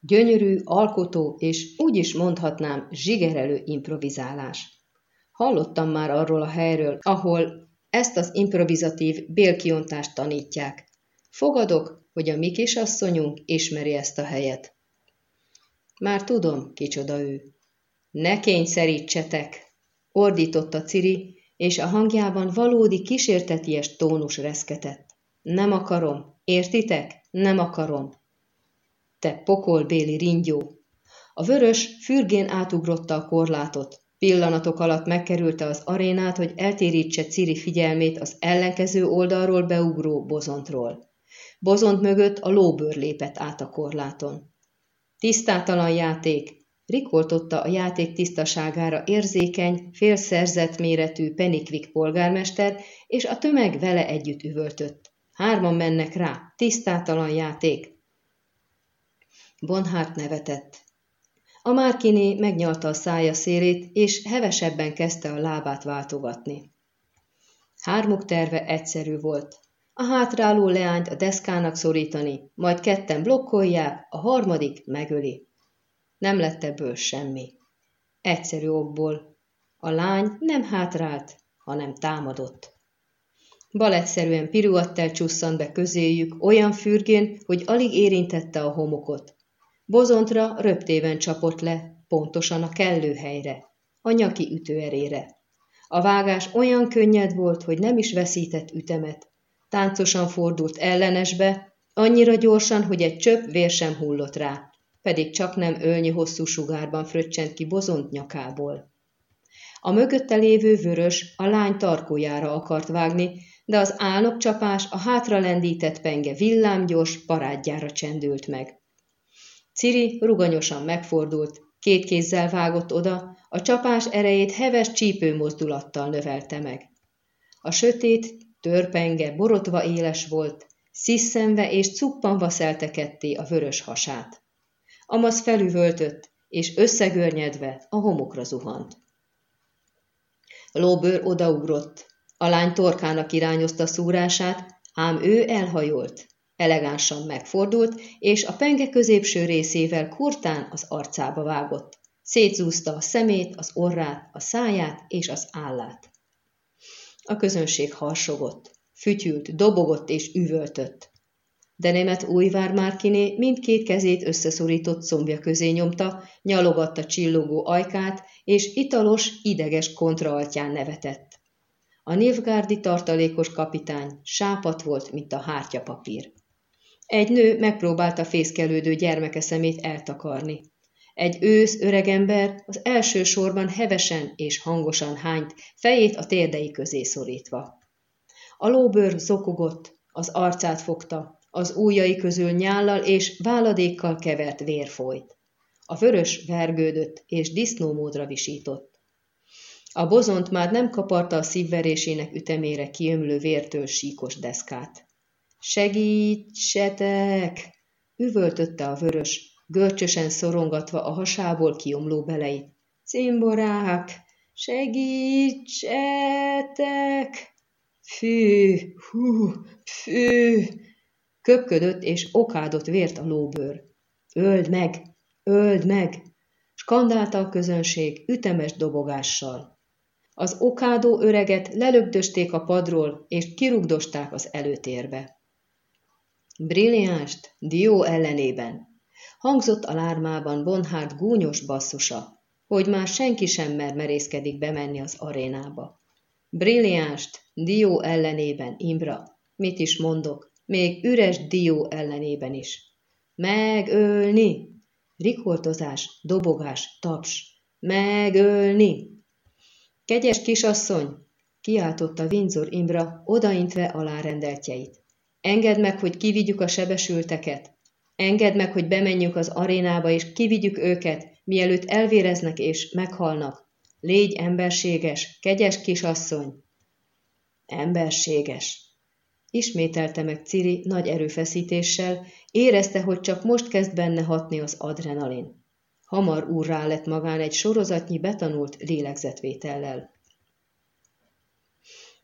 Gyönyörű, alkotó és úgy is mondhatnám zsigerelő improvizálás. Hallottam már arról a helyről, ahol ezt az improvizatív bélkiontást tanítják. Fogadok, hogy a mi kisasszonyunk ismeri ezt a helyet. Már tudom, kicsoda ő. Ne kényszerítsetek, ordította Ciri, és a hangjában valódi kísérteties tónus reszketett. Nem akarom, értitek? Nem akarom. Te pokolbéli ringyó! A vörös fürgén átugrotta a korlátot. Pillanatok alatt megkerülte az arénát, hogy eltérítse Ciri figyelmét az ellenkező oldalról beugró bozontról. Bozont mögött a lóbőr lépett át a korláton. Tisztátalan játék, rikoltotta a játék tisztaságára érzékeny, félszerzett méretű Penikvik polgármester, és a tömeg vele együtt üvöltött. Hárman mennek rá, tisztátalan játék. Bonhárt nevetett. A Márkiné megnyalta a szája szélét, és hevesebben kezdte a lábát váltogatni. Hármuk terve egyszerű volt. A hátráló leányt a deszkának szorítani, majd ketten blokkolják, a harmadik megöli. Nem lett ebből semmi. Egyszerű okból. A lány nem hátrált, hanem támadott. Balettszerűen piruattel csusszant be közéjük, olyan fürgén, hogy alig érintette a homokot. Bozontra röptében csapott le, pontosan a kellő helyre, a nyaki ütőerére. A vágás olyan könnyed volt, hogy nem is veszített ütemet. Táncosan fordult ellenesbe, annyira gyorsan, hogy egy csöpp vér sem hullott rá, pedig csak nem ölnyi hosszú sugárban fröccsent ki bozont nyakából. A mögötte lévő vörös a lány tarkójára akart vágni, de az álnokcsapás a hátra lendített penge villámgyors parádjára csendült meg. Ciri ruganyosan megfordult, két kézzel vágott oda, a csapás erejét heves csípő mozdulattal növelte meg. A sötét, törpenge, borotva éles volt, sziszenve és cuppanva szelte a vörös hasát. Amaz felüvöltött, és összegörnyedve a homokra zuhant. Lóbőr odaugrott, a lány torkának irányozta szúrását, ám ő elhajolt, Elegánsan megfordult, és a penge középső részével kurtán az arcába vágott. Szétzúzta a szemét, az orrát, a száját és az állát. A közönség harsogott, fütyült, dobogott és üvöltött. De német újvár Márkiné mindkét kezét összeszorított szombja közé nyomta, nyalogatta csillogó ajkát, és italos, ideges kontraaltján nevetett. A Nilfgárdi tartalékos kapitány sápat volt, mint a hártyapapír. Egy nő megpróbálta fészkelődő gyermeke szemét eltakarni. Egy ősz öregember az első sorban hevesen és hangosan hányt, fejét a térdei közé szorítva. A lóbőr zokogott, az arcát fogta, az ujjai közül nyállal és váladékkal kevert vér folyt. A vörös vergődött és disznómódra visított. A bozont már nem kaparta a szívverésének ütemére kiömlő vértől síkos deszkát. Segítsetek! üvöltötte a vörös, görcsösen szorongatva a hasából kiomló beleit. Cimborák! Segítsetek! Fű, hú, fű! Köpködött és okádott vért a lóbőr. Öld meg! Öld meg! Skandálta a közönség ütemes dobogással. Az okádó öreget lelögdösték a padról, és kirugdosták az előtérbe. Brilliánst, Dió ellenében. Hangzott a lármában Bonhard gúnyos basszusa, hogy már senki sem mer merészkedik bemenni az arénába. Brilliánst, Dió ellenében, Imbra. Mit is mondok, még üres Dió ellenében is. Megölni! Rikoltozás, dobogás, taps. Megölni! Kegyes kisasszony! kiáltotta Windsor Imbra, odaintve alárendeltjeit. Engedd meg, hogy kivigyük a sebesülteket. Engedd meg, hogy bemenjünk az arénába, és kivigyük őket, mielőtt elvéreznek és meghalnak. Légy emberséges, kegyes kisasszony! Emberséges! Ismételte meg Ciri nagy erőfeszítéssel, érezte, hogy csak most kezd benne hatni az adrenalin. Hamar úrrá lett magán egy sorozatnyi betanult lélegzetvétellel.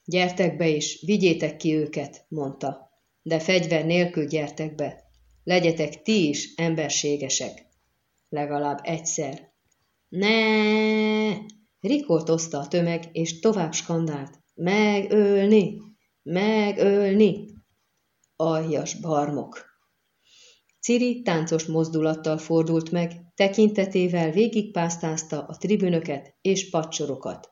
Gyertek be is, vigyétek ki őket, mondta. De fegyver nélkül gyertek be. Legyetek ti is emberségesek. Legalább egyszer. Ne! Rikoltozta a tömeg, és tovább skandált. Megölni! Megölni! Aljas barmok! Ciri táncos mozdulattal fordult meg, tekintetével végigpásztázta a tribünöket és pacsorokat.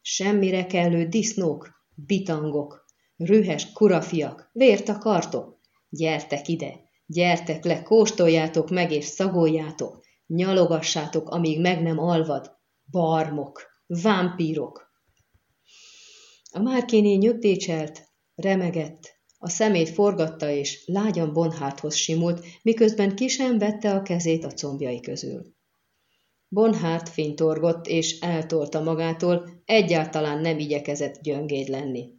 Semmire kellő disznók, bitangok, rühes kurafiak, vért akartok? Gyertek ide, gyertek le, kóstoljátok meg és szagoljátok, nyalogassátok, amíg meg nem alvad. Barmok, vámpírok. A márkéné nyögdécselt, remegett, a szemét forgatta és lágyan Bonhárthoz simult, miközben ki vette a kezét a combjai közül. Bonhárt fintorgott és eltolta magától, egyáltalán nem igyekezett gyöngéd lenni.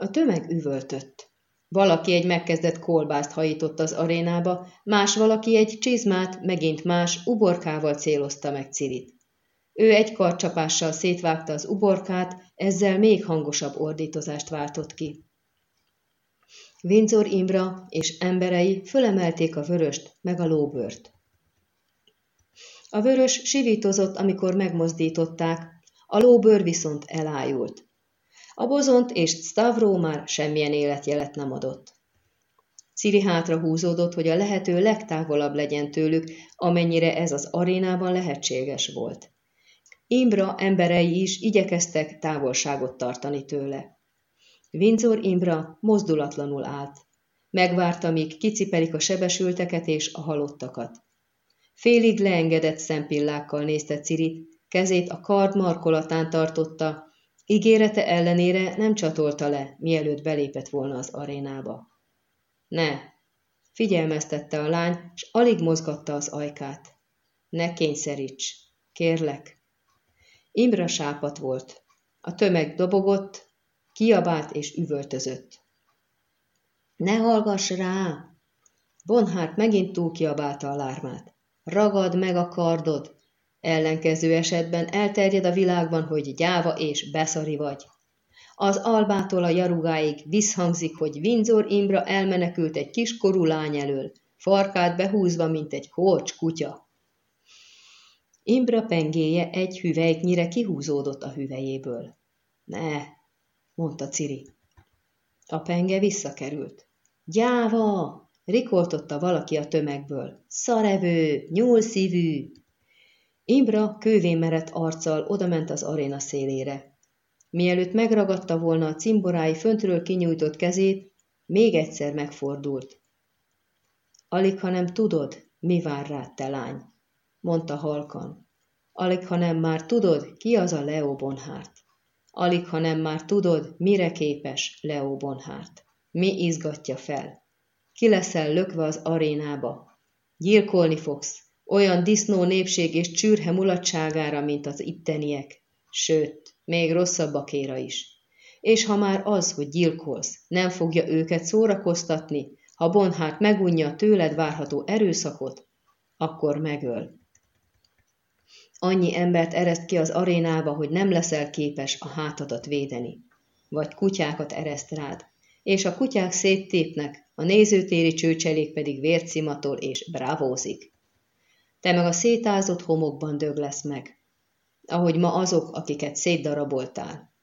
A tömeg üvöltött. Valaki egy megkezdett kolbászt hajított az arénába, más valaki egy csizmát, megint más uborkával célozta meg Cirit. Ő egy karcsapással szétvágta az uborkát, ezzel még hangosabb ordítozást váltott ki. Windsor Imbra és emberei fölemelték a vöröst meg a lóbört. A vörös sivítozott, amikor megmozdították, a lóbőr viszont elájult. A bozont és Stavro már semmilyen életjelet nem adott. Ciri hátra húzódott, hogy a lehető legtávolabb legyen tőlük, amennyire ez az arénában lehetséges volt. Imbra emberei is igyekeztek távolságot tartani tőle. Windsor Imbra mozdulatlanul állt. Megvárta, míg kicipelik a sebesülteket és a halottakat. Félig leengedett szempillákkal nézte Cirit, kezét a kard markolatán tartotta, ígérete ellenére nem csatolta le, mielőtt belépett volna az arénába. Ne! Figyelmeztette a lány, s alig mozgatta az ajkát. Ne kényszeríts! Kérlek! Imbra sápat volt. A tömeg dobogott, Kiabált és üvöltözött. Ne hallgass rá! Bonhárt megint túl kiabálta a lármát. Ragad meg a kardod! Ellenkező esetben elterjed a világban, hogy gyáva és beszari vagy. Az albától a jarugáig visszhangzik, hogy Windsor Imbra elmenekült egy kiskorú lány elől, farkát behúzva, mint egy korcs kutya. Imbra pengéje egy hüvelyknyire kihúzódott a hüvelyéből. Ne, mondta Ciri. A penge visszakerült. Gyáva! rikoltotta valaki a tömegből. Szarevő, nyúlszívű! Imbra kővén merett arccal odament az aréna szélére. Mielőtt megragadta volna a cimborái föntről kinyújtott kezét, még egyszer megfordult. Alig, ha nem tudod, mi vár rád, te lány, mondta halkan. Alig, ha nem már tudod, ki az a Leo Bonhárt. Alig, ha nem már tudod, mire képes Leo Bonhárt. Mi izgatja fel? Ki leszel lökve az arénába? Gyilkolni fogsz, olyan disznó népség és csürhe mulatságára, mint az itteniek. Sőt, még rosszabb a kéra is. És ha már az, hogy gyilkolsz, nem fogja őket szórakoztatni, ha Bonhárt megunja tőled várható erőszakot, akkor megöl. Annyi embert ereszt ki az arénába, hogy nem leszel képes a hátadat védeni. Vagy kutyákat ereszt rád, és a kutyák széttépnek, a nézőtéri csőcselék pedig vércimatol és brávózik. Te meg a szétázott homokban dög lesz meg, ahogy ma azok, akiket szétdaraboltál.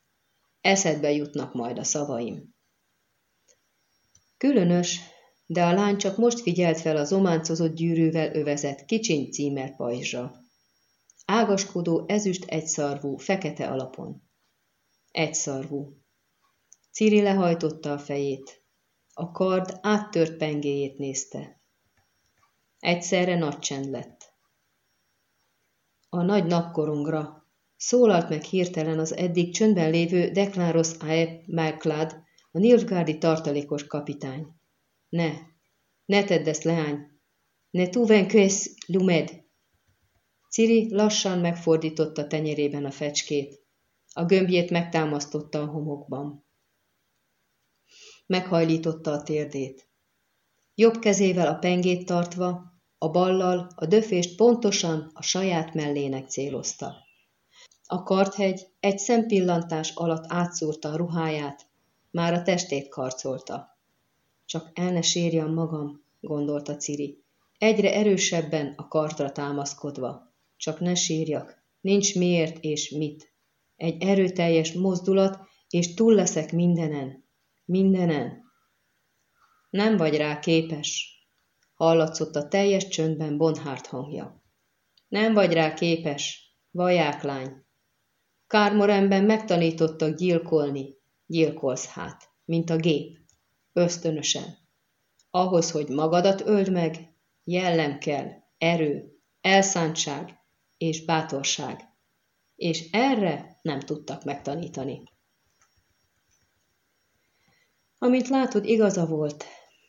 Eszedbe jutnak majd a szavaim. Különös, de a lány csak most figyelt fel az ománcozott gyűrűvel övezett kicsiny címer pajzsra. Ágaskodó ezüst egyszarvú, fekete alapon. Egyszarvú. Ciri lehajtotta a fejét. A kard áttört pengéjét nézte. Egyszerre nagy csend lett. A nagy napkorongra szólalt meg hirtelen az eddig csöndben lévő Dekláros Aep Merklad, a Nilfgárdi tartalékos kapitány. Ne, ne tedd ezt, leány! Ne tuven kösz, lumed! Ciri lassan megfordította tenyerében a fecskét. A gömbjét megtámasztotta a homokban. Meghajlította a térdét. Jobb kezével a pengét tartva, a ballal a döfést pontosan a saját mellének célozta. A karthegy egy szempillantás alatt átszúrta a ruháját, már a testét karcolta. Csak el ne sírjam magam, gondolta Ciri, egyre erősebben a kartra támaszkodva. Csak ne sírjak, nincs miért és mit. Egy erőteljes mozdulat, és túl leszek mindenen. Mindenen. Nem vagy rá képes, hallatszott a teljes csöndben Bonhárt hangja. Nem vagy rá képes, vajáklány. Kármoremben megtanítottak gyilkolni, gyilkolsz hát, mint a gép, ösztönösen. Ahhoz, hogy magadat öld meg, jellem kell, erő, elszántság és bátorság. És erre nem tudtak megtanítani. Amit látod, igaza volt,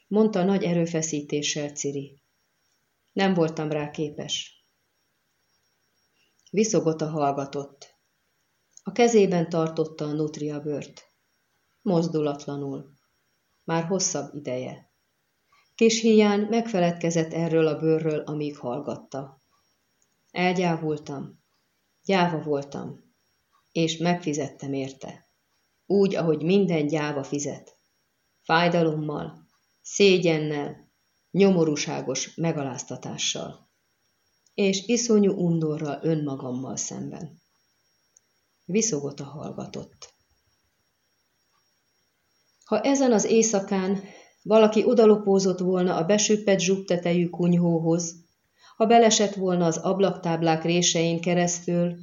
mondta nagy erőfeszítéssel Ciri. Nem voltam rá képes. Viszogota hallgatott. A kezében tartotta a nutria bőrt. Mozdulatlanul. Már hosszabb ideje. Kis híján megfeledkezett erről a bőrről, amíg hallgatta. Elgyávultam. Gyáva voltam. És megfizettem érte. Úgy, ahogy minden gyáva fizet. Fájdalommal, szégyennel, nyomorúságos megaláztatással, és iszonyú undorral önmagammal szemben. Viszogota hallgatott. Ha ezen az éjszakán valaki odalopózott volna a besüppet zsugtetejű kunyhóhoz, ha belesett volna az ablaktáblák résein keresztül,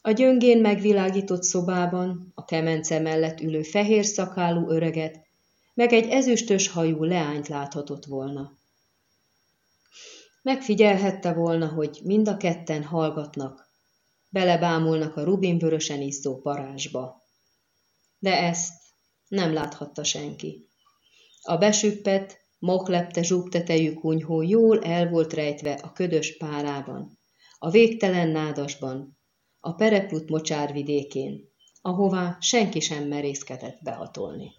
a gyöngén megvilágított szobában a kemence mellett ülő fehér szakálú öreget meg egy ezüstös hajú leányt láthatott volna. Megfigyelhette volna, hogy mind a ketten hallgatnak, belebámulnak a rubinvörösen izzó parázsba. De ezt nem láthatta senki. A besüppet, moklepte zsúgtetejű kunyhó jól el volt rejtve a ködös párában, a végtelen nádasban, a pereplut mocsár vidékén, ahová senki sem merészkedett behatolni.